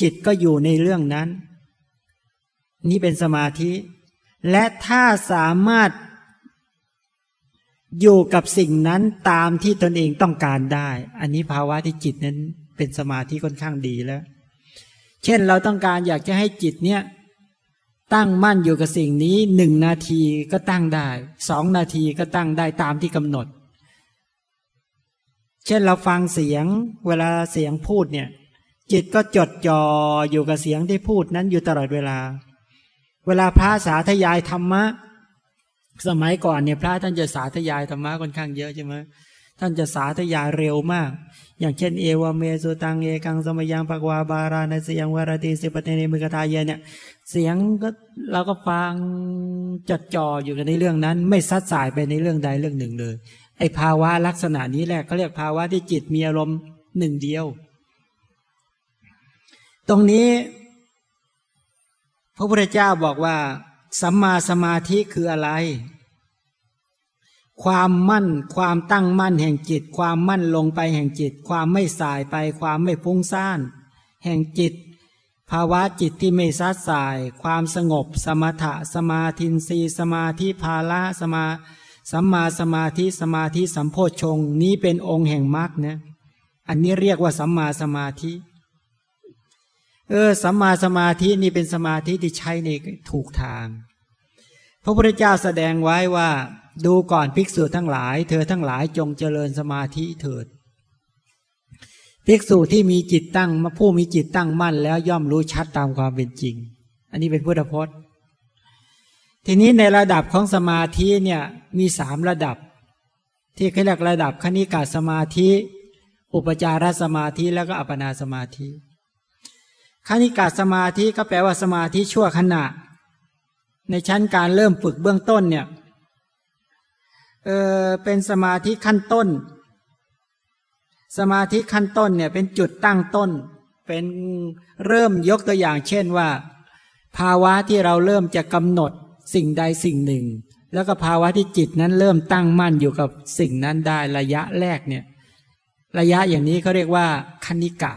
จิตก็อยู่ในเรื่องนั้น นี่เป็นสมาธิ และถ้าสามารถอยู่กับสิ่งนั้นตามที่ตนเองต้องการได้ อันนี้ภาวะที่จิตนั้นเป็นสมาธิค่อนข้างดีแล้ว เช่นเราต้องการอยากจะให้จิตเนี่ยตั้งมั่นอยู่กับสิ่งนี้หนึ่งนาทีก็ตั้งได้สองนาทีก็ตั้งได้ตามที่กำหนด เช่นเราฟังเสียงเวลาเสียงพูดเนี่ย จิตก็จดจ่ออยู่กับเสียงที่พูดนั้นอยู่ตลอดเวลา เวลาพระสาธยายธรรมะ สมัยก่อนเนี่ยพระท่านจะสาธยายธรรมะค่อนข้างเยอะใช่ไหมท่านจะสาธยายเร็วมาก อย่างเช่นเอวเมสุตังเอกังสมยังปะกวาบาราในเสียงวรติสิปเตเนมิกทายเยเนี่ย เสียงก็เราก็ฟังจดจ่ออยู่กันในเรื่องนั้น ไม่ซัดสายไปในเรื่องใดเรื่องหนึ่งเลย ไอ้ภาวะลักษณะนี้แหละเขาเรียกภาวะที่จิตมีอารมณ์หนึ่งเดียว ตรงนี้ พระพุทธเจ้าบอกว่า สัมมาสมาธิคืออะไร ความมั่น ความตั้งมั่นแห่งจิต ความมั่นลงไปแห่งจิต ความไม่สายไป ความไม่ฟุ้งซ่าน แห่งจิต ภาวะจิตที่ไม่ซัดสาย ความสงบ สมถะ สมาธินรีสมาธิภาละสมา สัมมาสมาธิสมาธิสัมโพชงนี้เป็นองค์แห่งมรรคนะอันนี้เรียกว่าสัมมาสมาธิ เออสัมมาสมาธินี่เป็นสมาธิที่ใช้ในถูกทาง พระพุทธเจ้าแสดงไว้ว่า ดูก่อนภิกษุทั้งหลาย เธอทั้งหลายจงเจริญสมาธิเถิด ภิกษุที่มีจิตตั้งมาผู้มีจิตตั้งมั่นแล้วย่อมรู้ชัดตามความเป็นจริง อันนี้เป็นพุทธพจน์ ทีนี้ในระดับของสมาธิเนี่ยมีสามระดับ ที่เขาเรียกระดับคณิกาสมาธิ อุปจารสมาธิแล้วก็อัปปนาสมาธิคณิกาสมาธิก็แปลว่าสมาธิชั่วขณะ ในชั้นการเริ่มฝึกเบื้องต้นเนี่ยเออเป็นสมาธิขั้นต้น สมาธิขั้นต้นเนี่ยเป็นจุดตั้งต้น เป็นเริ่มยกตัวอย่างเช่นว่า ภาวะที่เราเริ่มจะกำหนด สิ่งใดสิ่งหนึ่ง แล้วก็ภาวะที่จิตนั้นเริ่มตั้งมั่นอยู่กับสิ่งนั้นได้ระยะแรกเนี่ย ระยะอย่างนี้เขาเรียกว่าคณิกะ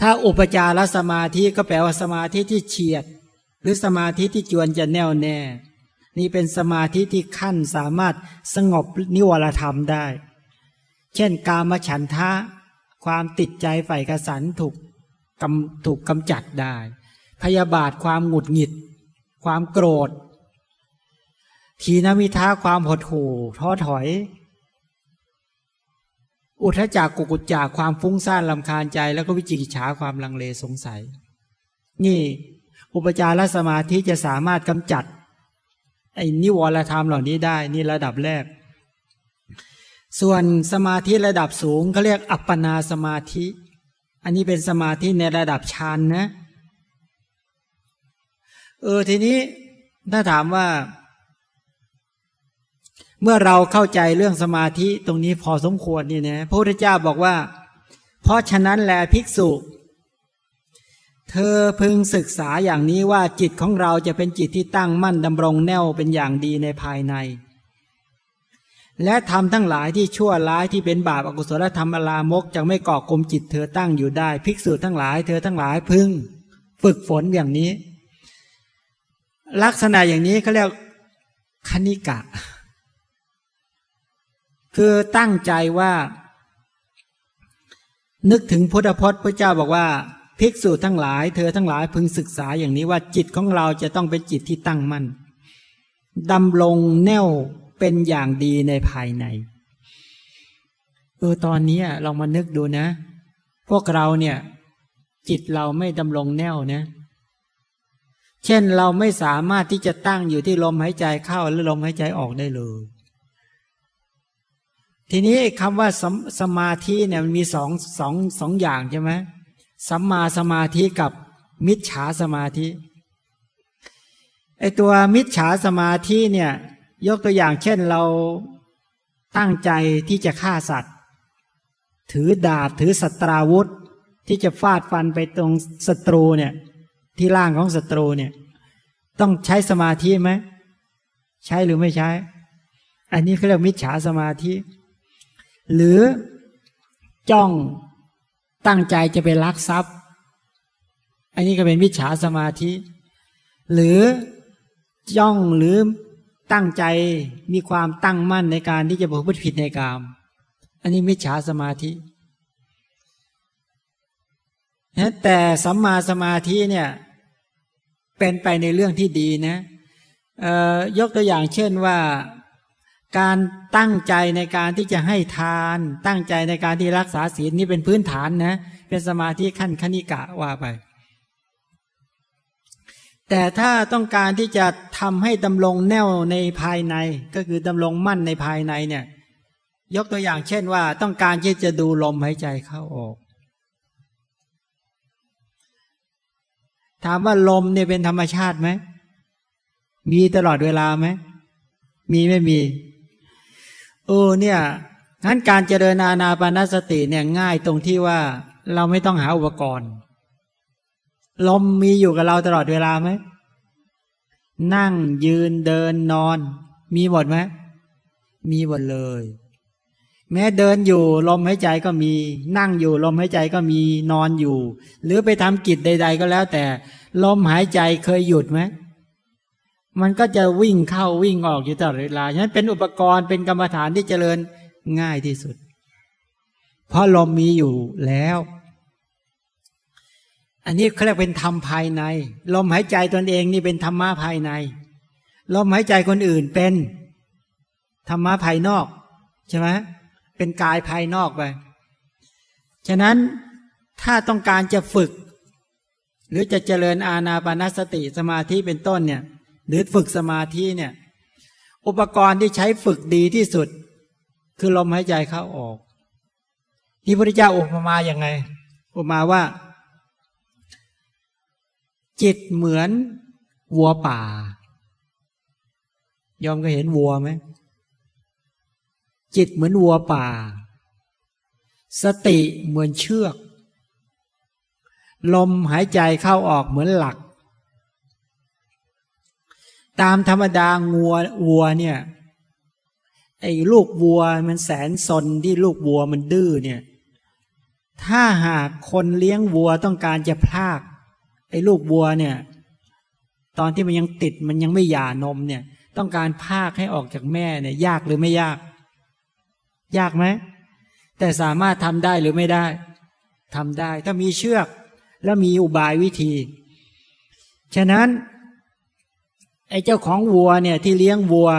ถ้าอุปจารสมาธิก็แปลว่าสมาธิที่เฉียด หรือสมาธิที่จวนจะแน่วแน่ นี่เป็นสมาธิที่ขั้นสามารถสงบนิวรธรรมได้ เช่น กามฉันทะความติดใจใฝ่กระสันถูกกำถูกกำจัดได้ พยาบาทความหงุดหงิด ความโกรธ ทีนมิท้าความหดหู่ท้อถอย อุทจักกุกุจจากความฟุ้งซ่านลำคาญใจ แล้วก็วิจิกิจฉาความลังเลสงสัย นี่อุปจารสมาธิจะสามารถกำจัดไอ้นิวรธรรมเหล่านี้ได้นี่ระดับแรก ส่วนสมาธิระดับสูงเขาเรียกอัปปนาสมาธิ อันนี้เป็นสมาธิในระดับฌานนะ เออทีนี้ถ้าถามว่า เมื่อเราเข้าใจเรื่องสมาธิตรงนี้พอสมควรนี่นะพระพุทธเจ้าบอกว่า เพราะฉะนั้นแลภิกษุ เธอพึงศึกษาอย่างนี้ว่าจิตของเราจะเป็นจิตที่ตั้งมั่นดำรงแน่วเป็นอย่างดีในภายใน และทำทั้งหลายที่ชั่วร้ายที่เป็นบาปอกุศลธรรมอลามกจะไม่ก่อกลมจิตเธอตั้งอยู่ได้ ภิกษุทั้งหลาย เธอทั้งหลายพึง ฝึกฝนอย่างนี้ ลักษณะอย่างนี้เขาเรียกคณิกะ คือตั้งใจว่า นึกถึงพุทธพจน์พระเจ้าบอกว่า ภิกษุทั้งหลาย เธอทั้งหลายพึงศึกษาอย่างนี้ว่าจิตของเราจะต้องเป็นจิตที่ตั้งมั่นดำรงแน่วเป็นอย่างดีในภายใน เออตอนนี้ลองมานึกดูนะ พวกเราเนี่ย จิตเราไม่ดำรงแน่วนะเเช่นเราไม่สามารถที่จะตั้งอยู่ที่ลมหายใจเข้าหรือลมหายใจออกได้เลย ทีนี้คำว่าสสมาธิเนี่ยมันมีสองสองสองอย่างใช่ไหมสัมมาสมาธิกับมิจฉาสมาธิไอตัวมิจฉาสมาธิเนี่ยยกตัวอย่างเช่นเราตั้งใจที่จะฆ่าสัตว์ ถือดาบถือสตราวุธ ที่จะฟาดฟันไปตรงศัตรูเนี่ย ที่ล่างของศัตรูเนี่ย ต้องใช้สมาธิไหมใช้หรือไม่ใช้ อันนี้เขาเรียกมิจฉาสมาธิ หรือจ้องตั้งใจจะไปลักทรัพย์ อันนี้ก็เป็นมิจฉาสมาธิ หรือย่องหรือตั้งใจมีความตั้งมั่นในการที่จะประพฤติผิดในกาม อันนี้มิจฉาสมาธิแต่สัมมาสมาธิเนี่ย เป็นไปในเรื่องที่ดีนะยกตัวอย่างเช่นว่าการตั้งใจในการที่จะให้ทาน ตั้งใจในการที่รักษาศีลนี่เป็นพื้นฐานนะ เป็นสมาธิขั้นคณิกะว่าไป แต่ถ้าต้องการที่จะทำให้ดำรงแน่วในภายใน ก็คือดำรงมั่นในภายในเนี่ย ยกตัวอย่างเช่นว่า ต้องการที่จะดูลมหายใจเข้าออก ถามว่าลมเนี่ยเป็นธรรมชาติไหม มีตลอดเวลาไหม มีไม่มีเออเนี่ยงั้นการเจริญอาณาปานสติเนี่ยง่ายตรงที่ว่าเราไม่ต้องหาอุปกรณ์ ลมมีอยู่กับเราตลอดเวลาไหม นั่งยืนเดินนอน มีหมดไหม มีหมดเลย แม้เดินอยู่ลมหายใจก็มี นั่งอยู่ลมหายใจก็มีนอนอยู่ หรือไปทำกิจใด ๆ ก็แล้วแต่ ลมหายใจเคยหยุดไหมมันก็จะวิ่งเข้าวิ่งออกอยู่ตลอดเวลาฉะนั้นเป็นอุปกรณ์เป็นกรรมฐานที่เจริญง่ายที่สุด เพราะลมมีอยู่แล้ว อันนี้เขาเรียกเป็นธรรมภายใน ลมหายใจตนเองนี่เป็นธรรมะภายใน ลมหายใจคนอื่นเป็นธรรมะภายนอกใช่ไหม เป็นกายภายนอกไป ฉะนั้นถ้าต้องการจะฝึก หรือจะเจริญอาณาปณสติสมาธิเป็นต้นเนี่ย หรือฝึกสมาธิเนี่ย อุปกรณ์ที่ใช้ฝึกดีที่สุด คือลมหายใจเข้าออก ที่พระพุทธเจ้าอุปมาอย่างไง อุปมาว่า จิตเหมือนวัวป่ายอมก็เห็นวัวไหม จิตเหมือนวัวป่า สติเหมือนเชือก ลมหายใจเข้าออกเหมือนหลัก ตามธรรมดางัววัวเนี่ยไอ้ลูกวัวมันแสนสนที่ลูกวัวมันดื้อเนี่ย ถ้าหากคนเลี้ยงวัวต้องการจะพลาก ไอ้ลูกวัวเนี่ย ตอนที่มันยังติดมันยังไม่หย่านมเนี่ย ต้องการพากให้ออกจากแม่เนี่ย ยากหรือไม่ยาก ยากไหม แต่สามารถทำได้หรือไม่ได้ทำได้ ถ้ามีเชือก แล้วมีอุบายวิธี ฉะนั้น ไอ้เจ้าของวัวเนี่ยที่เลี้ยงวัว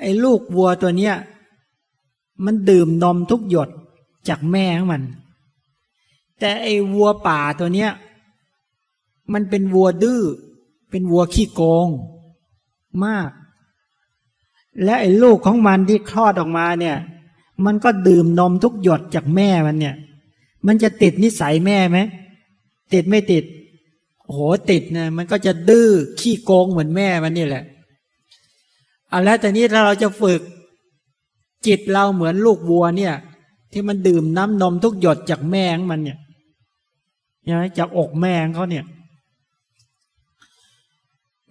ไอ้ลูกวัวตัวเนี้ย มันดื่มนมทุกหยดจากแม่ของมัน แต่ไอ้วัวป่าตัวเนี้ย มันเป็นวัวดื้อ เป็นวัวขี้โกง มาก และไอ้ลูกของมันที่คลอดออกมาเนี่ย มันก็ดื่มนมทุกหยดจากแม่มันเนี่ย มันจะติดนิสัยแม่ไหมติดไม่ติดโหติดนะมันก็จะดื้อขี้โกงเหมือนแม่มันนี่แหละเอาแล้วแต่นี้ถ้าเราจะฝึก จิตเราเหมือนลูกวัวเนี่ย ที่มันดื่มน้ำนมทุกหยดจากแม่ของมันเนี่ยใช่ไหมจากอกแม่ของเขาเนี่ย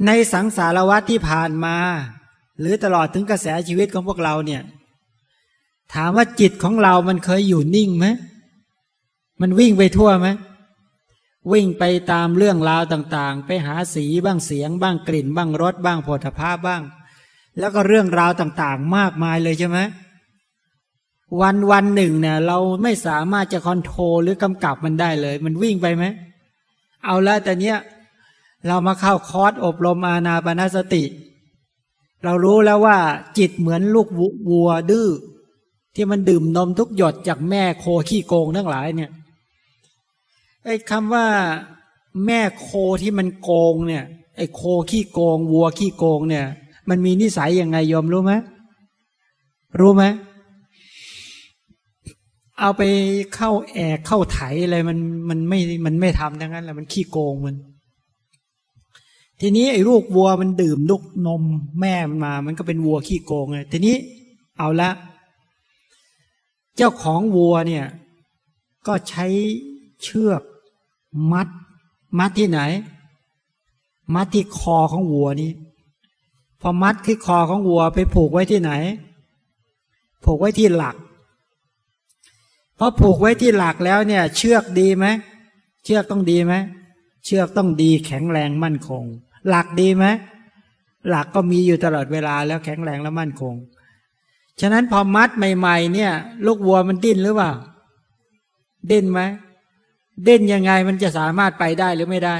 ในสังสารวัตที่ผ่านมา หรือตลอดถึงกระแสชีวิตของพวกเราเนี่ย ถามว่าจิตของเรามันเคยอยู่นิ่งไหมมันวิ่งไปทั่วไหมวิ่งไปตามเรื่องราวต่างๆ ไปหาสีบ้างเสียง บ้างกลิ่น บ้างรสบ้างผลิภาพบ้าง แล้วก็เรื่องราวต่างๆ มากมายเลยใช่ไหมวันวันหนึ่งเนี่ย เราไม่สามารถจะคอนโทรลหรือกำกับมันได้เลย มันวิ่งไปไหมเอาละแต่เนี้ยเรามาเข้าคอร์สอบรมอาณาปณสติ เรารู้แล้วว่า จิตเหมือนลูกวัวดื้อที่มันดื่มนมทุกหยดจากแม่โคขี้โกงทั้งหลายเนี่ยไอ้คำว่าแม่โคที่มันโกงเนี่ย ไอ้โคขี้โกง วัวขี้โกงเนี่ย มันมีนิสัยยังไงยอมรู้ไหมรู้ไหมเอาไปเข้าแอกเข้าไถอะไรมันมันไม่มันไม่ทำดังนั้นแหละมันขี้โกงมัน ทีนี้ไอ้ลูกวัวมันดื่มลูกนมแม่มันมา มันก็เป็นวัวขี้โกงเลยทีนี้เอาละ เจ้าของวัวเนี่ย ก็ใช้เชือก มัด มัดที่ไหน มัดที่คอของวัวนี้พอมัดที่คอของวัวไปผูกไว้ที่ไหน ผูกไว้ที่หลักพอผูกไว้ที่หลักแล้วเนี่ย เชือกดีไหมเชือกต้องดีไหมเชือกต้องดีแข็งแรงมั่นคง หลักดีไหมหลักก็มีอยู่ตลอดเวลาแล้วแข็งแรงและมั่นคง ฉะนั้นพอมัดใหม่ ๆ เนี่ย ลูกวัวมันดิ้นหรือเปล่าดิ้นไหมดิ้นยังไงมันจะสามารถไปได้หรือไม่ได้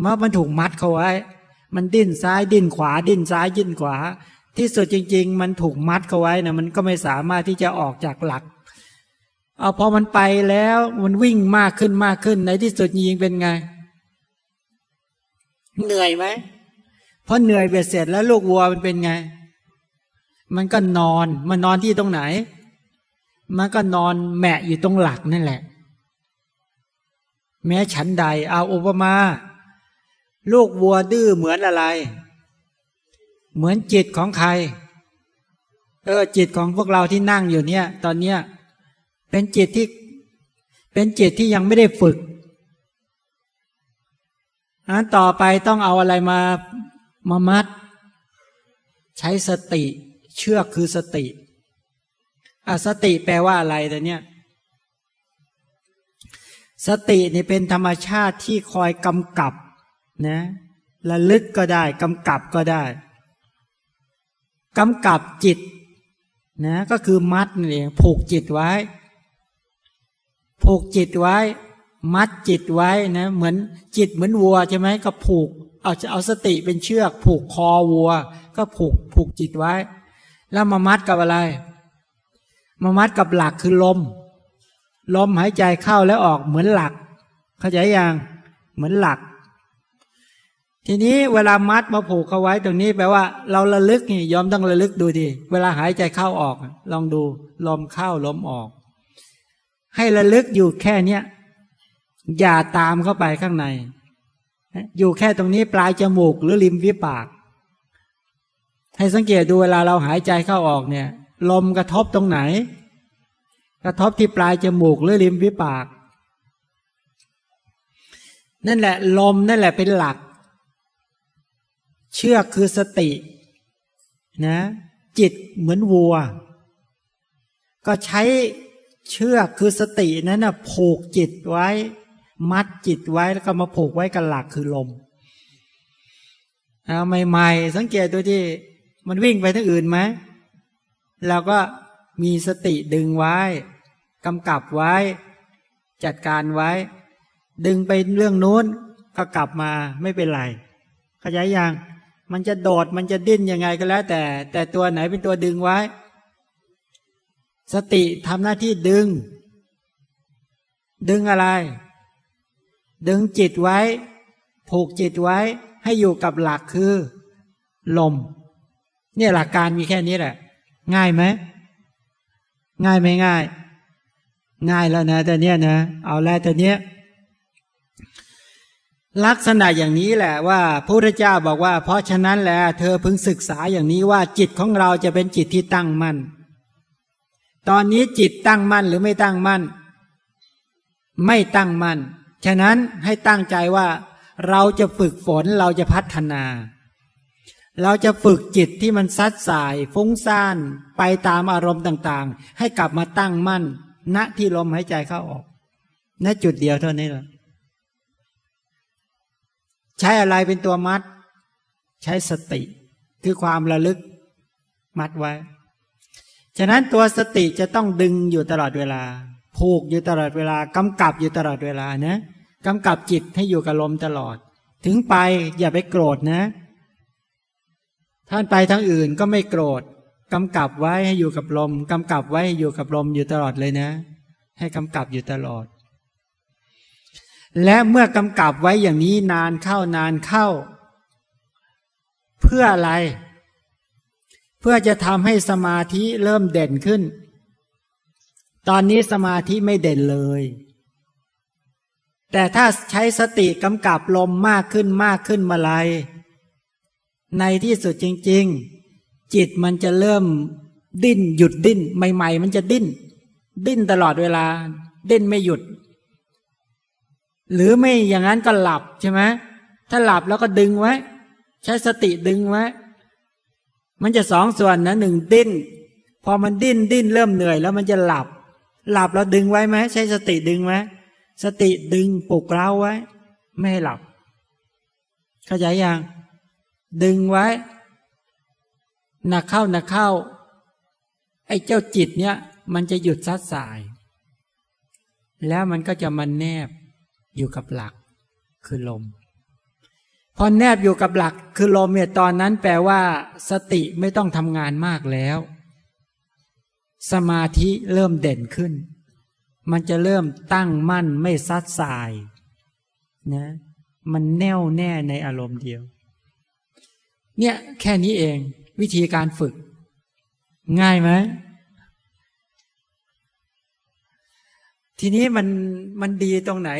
เมื่อมันถูกมัดเขาไว้ มันดิ้นซ้ายดิ้นขวา ดิ้นซ้ายดิ้นขวา ที่สุดจริง ๆ มันถูกมัดเขาไว้นะมันก็ไม่สามารถที่จะออกจากหลักเอาพอมันไปแล้วมันวิ่งมากขึ้นมากขึ้นในที่สุดยิงเป็นไง เหนื่อยไหมพอเหนื่อยเบียดเสร็จแล้วลูกวัวมันเป็นไง มันก็นอน มันนอนที่ตรงไหน มันก็นอนแมะอยู่ตรงหลักนั่นแหละ แม้ฉันใด เอาอุปมา ลูกวัวดื้อเหมือนอะไร เหมือนจิตของใคร เออ จิตของพวกเราที่นั่งอยู่เนี่ย ตอนเนี้ย เป็นจิตที่ เป็นจิตที่ยังไม่ได้ฝึก อันต่อไปต้องเอาอะไรมามามัด ใช้สติ เชือกคือสติอสติแปลว่าอะไรแต่เนี้ยสตินี่เป็นธรรมชาติที่คอยกำกับนะระลึกก็ได้กำกับก็ได้กำกับจิตนะก็คือมัดนี่ผูกจิตไว้ ผูกจิตไว้ มัดจิตไว้นะ เหมือนจิตเหมือนวัวใช่ไหมก็ผูก เอาจะเอาสติเป็นเชือก ผูกคอวัว ก็ผูกผูกจิตไว้ แล้วมามัดกับอะไร มามัดกับหลักคือลม ลมหายใจเข้าแล้วออกเหมือนหลัก เข้าใจยังเหมือนหลัก ทีนี้เวลามัดมาผูกเขาไว้ตรงนี้แปลว่า เราระลึกนี่ยอมต้องระลึกดูทีเวลาหายใจเข้าออก ลองดูลมเข้าลมออก ให้ระลึกอยู่แค่เนี้ย อย่าตามเข้าไปข้างใน อยู่แค่ตรงนี้ปลายจมูกหรือริมวิปาก ให้สังเกตดูเวลาเราหายใจเข้าออกเนี่ย ลมกระทบตรงไหน กระทบที่ปลายจมูกหรือริมวิปาก นั่นแหละ ลมนั่นแหละเป็นหลัก เชือกคือสติ นะ จิตเหมือนวัว ก็ใช้เชือกคือสตินั้นนะผูกจิตไว้ มัดจิตไว้แล้วก็มาผูกไว้กับหลักคือลมเอาใหม่ๆ สังเกตดูที่มันวิ่งไปทั้งอื่นไหมเราก็มีสติดึงไว้กำกับไว้ จัดการไว้ ดึงไปเรื่องนู้นก็กลับมาไม่เป็นไรขยายยังมันจะโดดมันจะดิ้นยังไงก็แล้ว แต่ แต่ตัวไหนเป็นตัวดึงไว้ สติทำหน้าที่ดึง ดึงอะไร ดึงจิตไว้ ผูกจิตไว้ให้อยู่กับหลักคือ ลม เนี่ยหลักการมีแค่นี้แหละ ง่ายไหม ง่ายไม่ง่าย ง่ายแล้วนะแต่เนี้ยนะ เอาแล้วแต่เนี้ยลักษณะอย่างนี้แหละว่าพระพุทธเจ้าบอกว่า เพราะฉะนั้นแหละเธอพึงศึกษาอย่างนี้ว่าจิตของเราจะเป็นจิตที่ตั้งมั่น ตอนนี้จิตตั้งมั่นหรือไม่ตั้งมั่น ไม่ตั้งมั่น ฉะนั้นให้ตั้งใจว่าเราจะฝึกฝนเราจะพัฒนา เราจะฝึกจิตที่มันซัดสาย ฟุ้งซ่านไปตามอารมณ์ต่างๆ ให้กลับมาตั้งมั่น ณที่ลมหายใจเข้าออก ณจุดเดียวเท่านี้แหละใช้อะไรเป็นตัวมัด ใช้สติคือความระลึกมัดไว้ ฉะนั้นตัวสติจะต้องดึงอยู่ตลอดเวลา ผูกอยู่ตลอดเวลากำกับอยู่ตลอดเวลานะกำกับจิตให้อยู่กับลมตลอด ถึงไปอย่าไปโกรธนะ ท่านไปทั้งอื่นก็ไม่โกรธกำกับไว้ให้อยู่กับลมกำกับไว้ให้อยู่กับลมอยู่ตลอดเลยนะ ให้กำกับอยู่ตลอด และเมื่อกำกับไว้อย่างนี้นานเข้านานเข้า เพื่ออะไร เพื่อจะทำให้สมาธิเริ่มเด่นขึ้น ตอนนี้สมาธิไม่เด่นเลย แต่ถ้าใช้สติกำกับลมมากขึ้นมากขึ้นมาลายในที่สุดจริง ๆ จิตมันจะเริ่มดิ้นหยุดดิ้น ใหม่ ๆ มันจะดิ้น ดิ้นตลอดเวลา ดิ้นไม่หยุด หรือไม่อย่างนั้นก็หลับใช่ไหมถ้าหลับแล้วก็ดึงไว้ ใช้สติดึงไว้ มันจะสองส่วนนะหนึ่งดิ้น พอมันดิ้นดิ้นเริ่มเหนื่อยแล้วมันจะหลับ หลับแล้วดึงไว้ไหมใช้สติดึงไหมสติดึงปลุกเราไว้ ไม่ให้หลับ เข้าใจยังดึงไว้หนักเข้าหนักเข้า ไอ้เจ้าจิตเนี้ยมันจะหยุดซัดสาย แล้วมันก็จะมันแนบอยู่กับหลัก คือลม พอแนบอยู่กับหลักคือลมเนี่ยตอนนั้นแปลว่า สติไม่ต้องทำงานมากแล้ว สมาธิเริ่มเด่นขึ้น มันจะเริ่มตั้งมั่นไม่ซัดสายนะมันแน่วแน่ในอารมณ์เดียว เนี่ยแค่นี้เองวิธีการฝึก ง่ายไหมทีนี้มันมันดีตรงไหน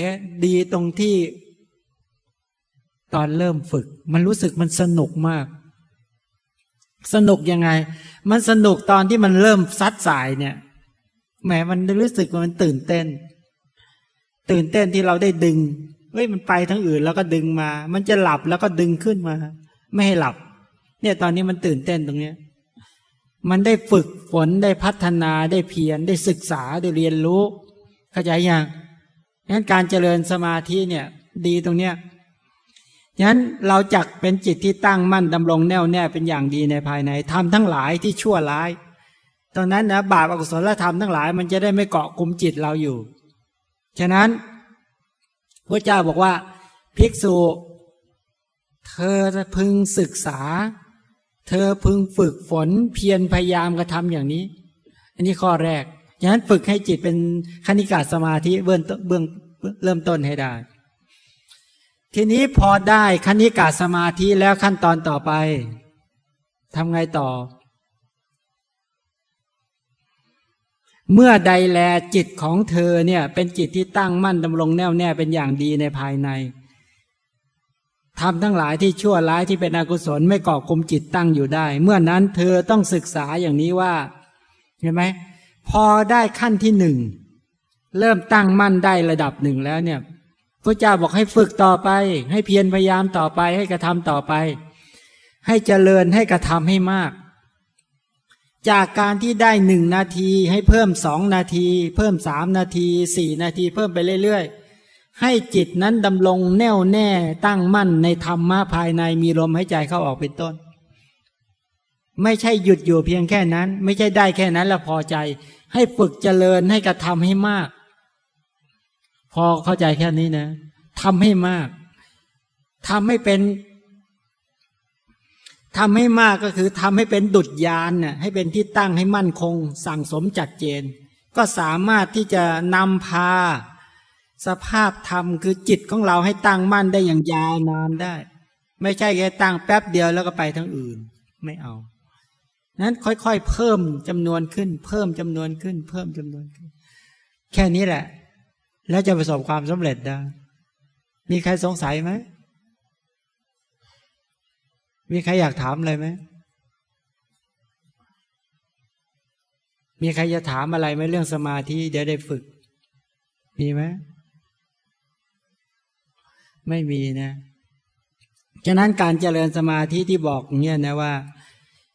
ดีตรงที่ ตอนเริ่มฝึก มันรู้สึกมันสนุกมาก สนุกยังไง มันสนุกตอนที่มันเริ่มซัดสายเนี่ยแหมมันรู้สึกว่ามันตื่นเต้น ตื่นเต้นที่เราได้ดึงเฮ้ยมันไปทั้งอื่นแล้วก็ดึงมา มันจะหลับแล้วก็ดึงขึ้นมา ไม่ให้หลับ เนี่ยตอนนี้มันตื่นเต้นตรงเนี้ย มันได้ฝึกฝนได้พัฒนาได้เพียรได้ศึกษาได้เรียนรู้ เข้าใจยังงั้นการเจริญสมาธิเนี่ย ดีตรงเนี้ย งั้นเราจักเป็นจิตที่ตั้งมั่นดำรงแน่วแน่เป็นอย่างดีในภายในทำทั้งหลายที่ชั่วร้ายตอนนั้นนะบาปอกุศลธรรมทั้งหลายมันจะได้ไม่เกาะกลุ่มจิตเราอยู่ ฉะนั้นพระเจ้าบอกว่า ภิกษุ เธอพึงศึกษา เธอพึงฝึกฝนเพียรพยายามกระทำอย่างนี้ อันนี้ข้อแรกฉะนั้นฝึกให้จิตเป็นคณิกาสมาธิเบื้องเบื้องเริ่มต้นให้ได้ ทีนี้พอได้คณิกาสมาธิแล้วขั้นตอนต่อไปทำไงต่อ เมื่อใดแลจิตของเธอเนี่ย เป็นจิตที่ตั้งมั่นดำรงแน่วแน่เป็นอย่างดีในภายในทำทั้งหลายที่ชั่วร้ายที่เป็นอกุศลไม่ก่อกลมจิตตั้งอยู่ได้ เมื่อนั้นเธอต้องศึกษาอย่างนี้ว่าเห็นไหมพอได้ขั้นที่หนึ่งเริ่มตั้งมั่นได้ระดับหนึ่งแล้วเนี่ย พระเจ้าบอกให้ฝึกต่อไป ให้เพียรพยายามต่อไป ให้กระทำต่อไป ให้เจริญให้กระทำให้มาก จากการที่ได้หนึ่งนาที ให้เพิ่มสองนาที เพิ่มสามนาทีสี่นาที เพิ่มไปเรื่อยๆ ให้จิตนั้นดำรงแน่วแน่ตั้งมั่นในธรรมะภายในมีลมหายใจเข้าออกเป็นต้น ไม่ใช่หยุดอยู่เพียงแค่นั้น ไม่ใช่ได้แค่นั้นแล้วพอใจ ให้ฝึกเจริญให้กระทำให้มาก พอเข้าใจแค่นี้นะทำให้มากทำให้เป็นทำให้มากก็คือทำให้เป็นดุจยานน่ะให้เป็นที่ตั้งให้มั่นคง สั่งสมจัดเจน ก็สามารถที่จะนำพา สภาพธรรมคือจิตของเราให้ตั้งมั่นได้อย่างยาวนานได้ ไม่ใช่แค่ตั้งแป๊บเดียวแล้วก็ไปทั้งอื่น ไม่เอา นั้นค่อยๆ เพิ่มจำนวนขึ้น เพิ่มจำนวนขึ้น เพิ่มจำนวนขึ้น แค่นี้แหละ แล้วจะประสบความสำเร็จได้ มีใครสงสัยไหม มีใครอยากถามอะไรไหม มีใครจะถามอะไรไหมเรื่องสมาธิเดี๋ยวได้ฝึก มีไหม ไม่มีนะฉะนั้นการเจริญสมาธิที่บอกเนี่ยนะว่า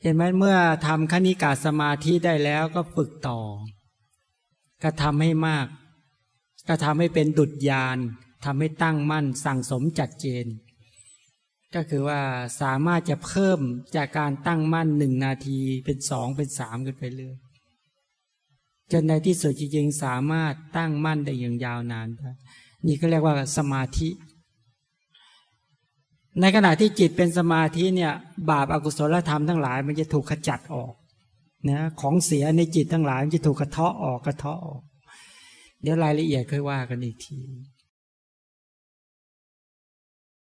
เห็นไหมเมื่อทำคณิกาสมาธิได้แล้วก็ฝึกต่อ ก็ทำให้มาก ก็ทำให้เป็นดุจยานทำให้ตั้งมั่นสั่งสมจัดเจน ก็คือว่าสามารถจะเพิ่มจากการตั้งมั่นหนึ่งนาทีเป็นสองเป็นสามขึ้นไปเรื่อยจนในที่สุดจริงๆสามารถตั้งมั่นได้อย่างยาวนานได้นี่ก็เรียกว่าสมาธิ ในขณะที่จิตเป็นสมาธิเนี่ยบาปอากุศลธรรมทั้งหลายมันจะถูกขจัดออกนะของเสียในจิตทั้งหลายมันจะถูกกระเทาะออกกระเทาะออก เดี๋ยวรายละเอียดค่อยว่ากันอีกที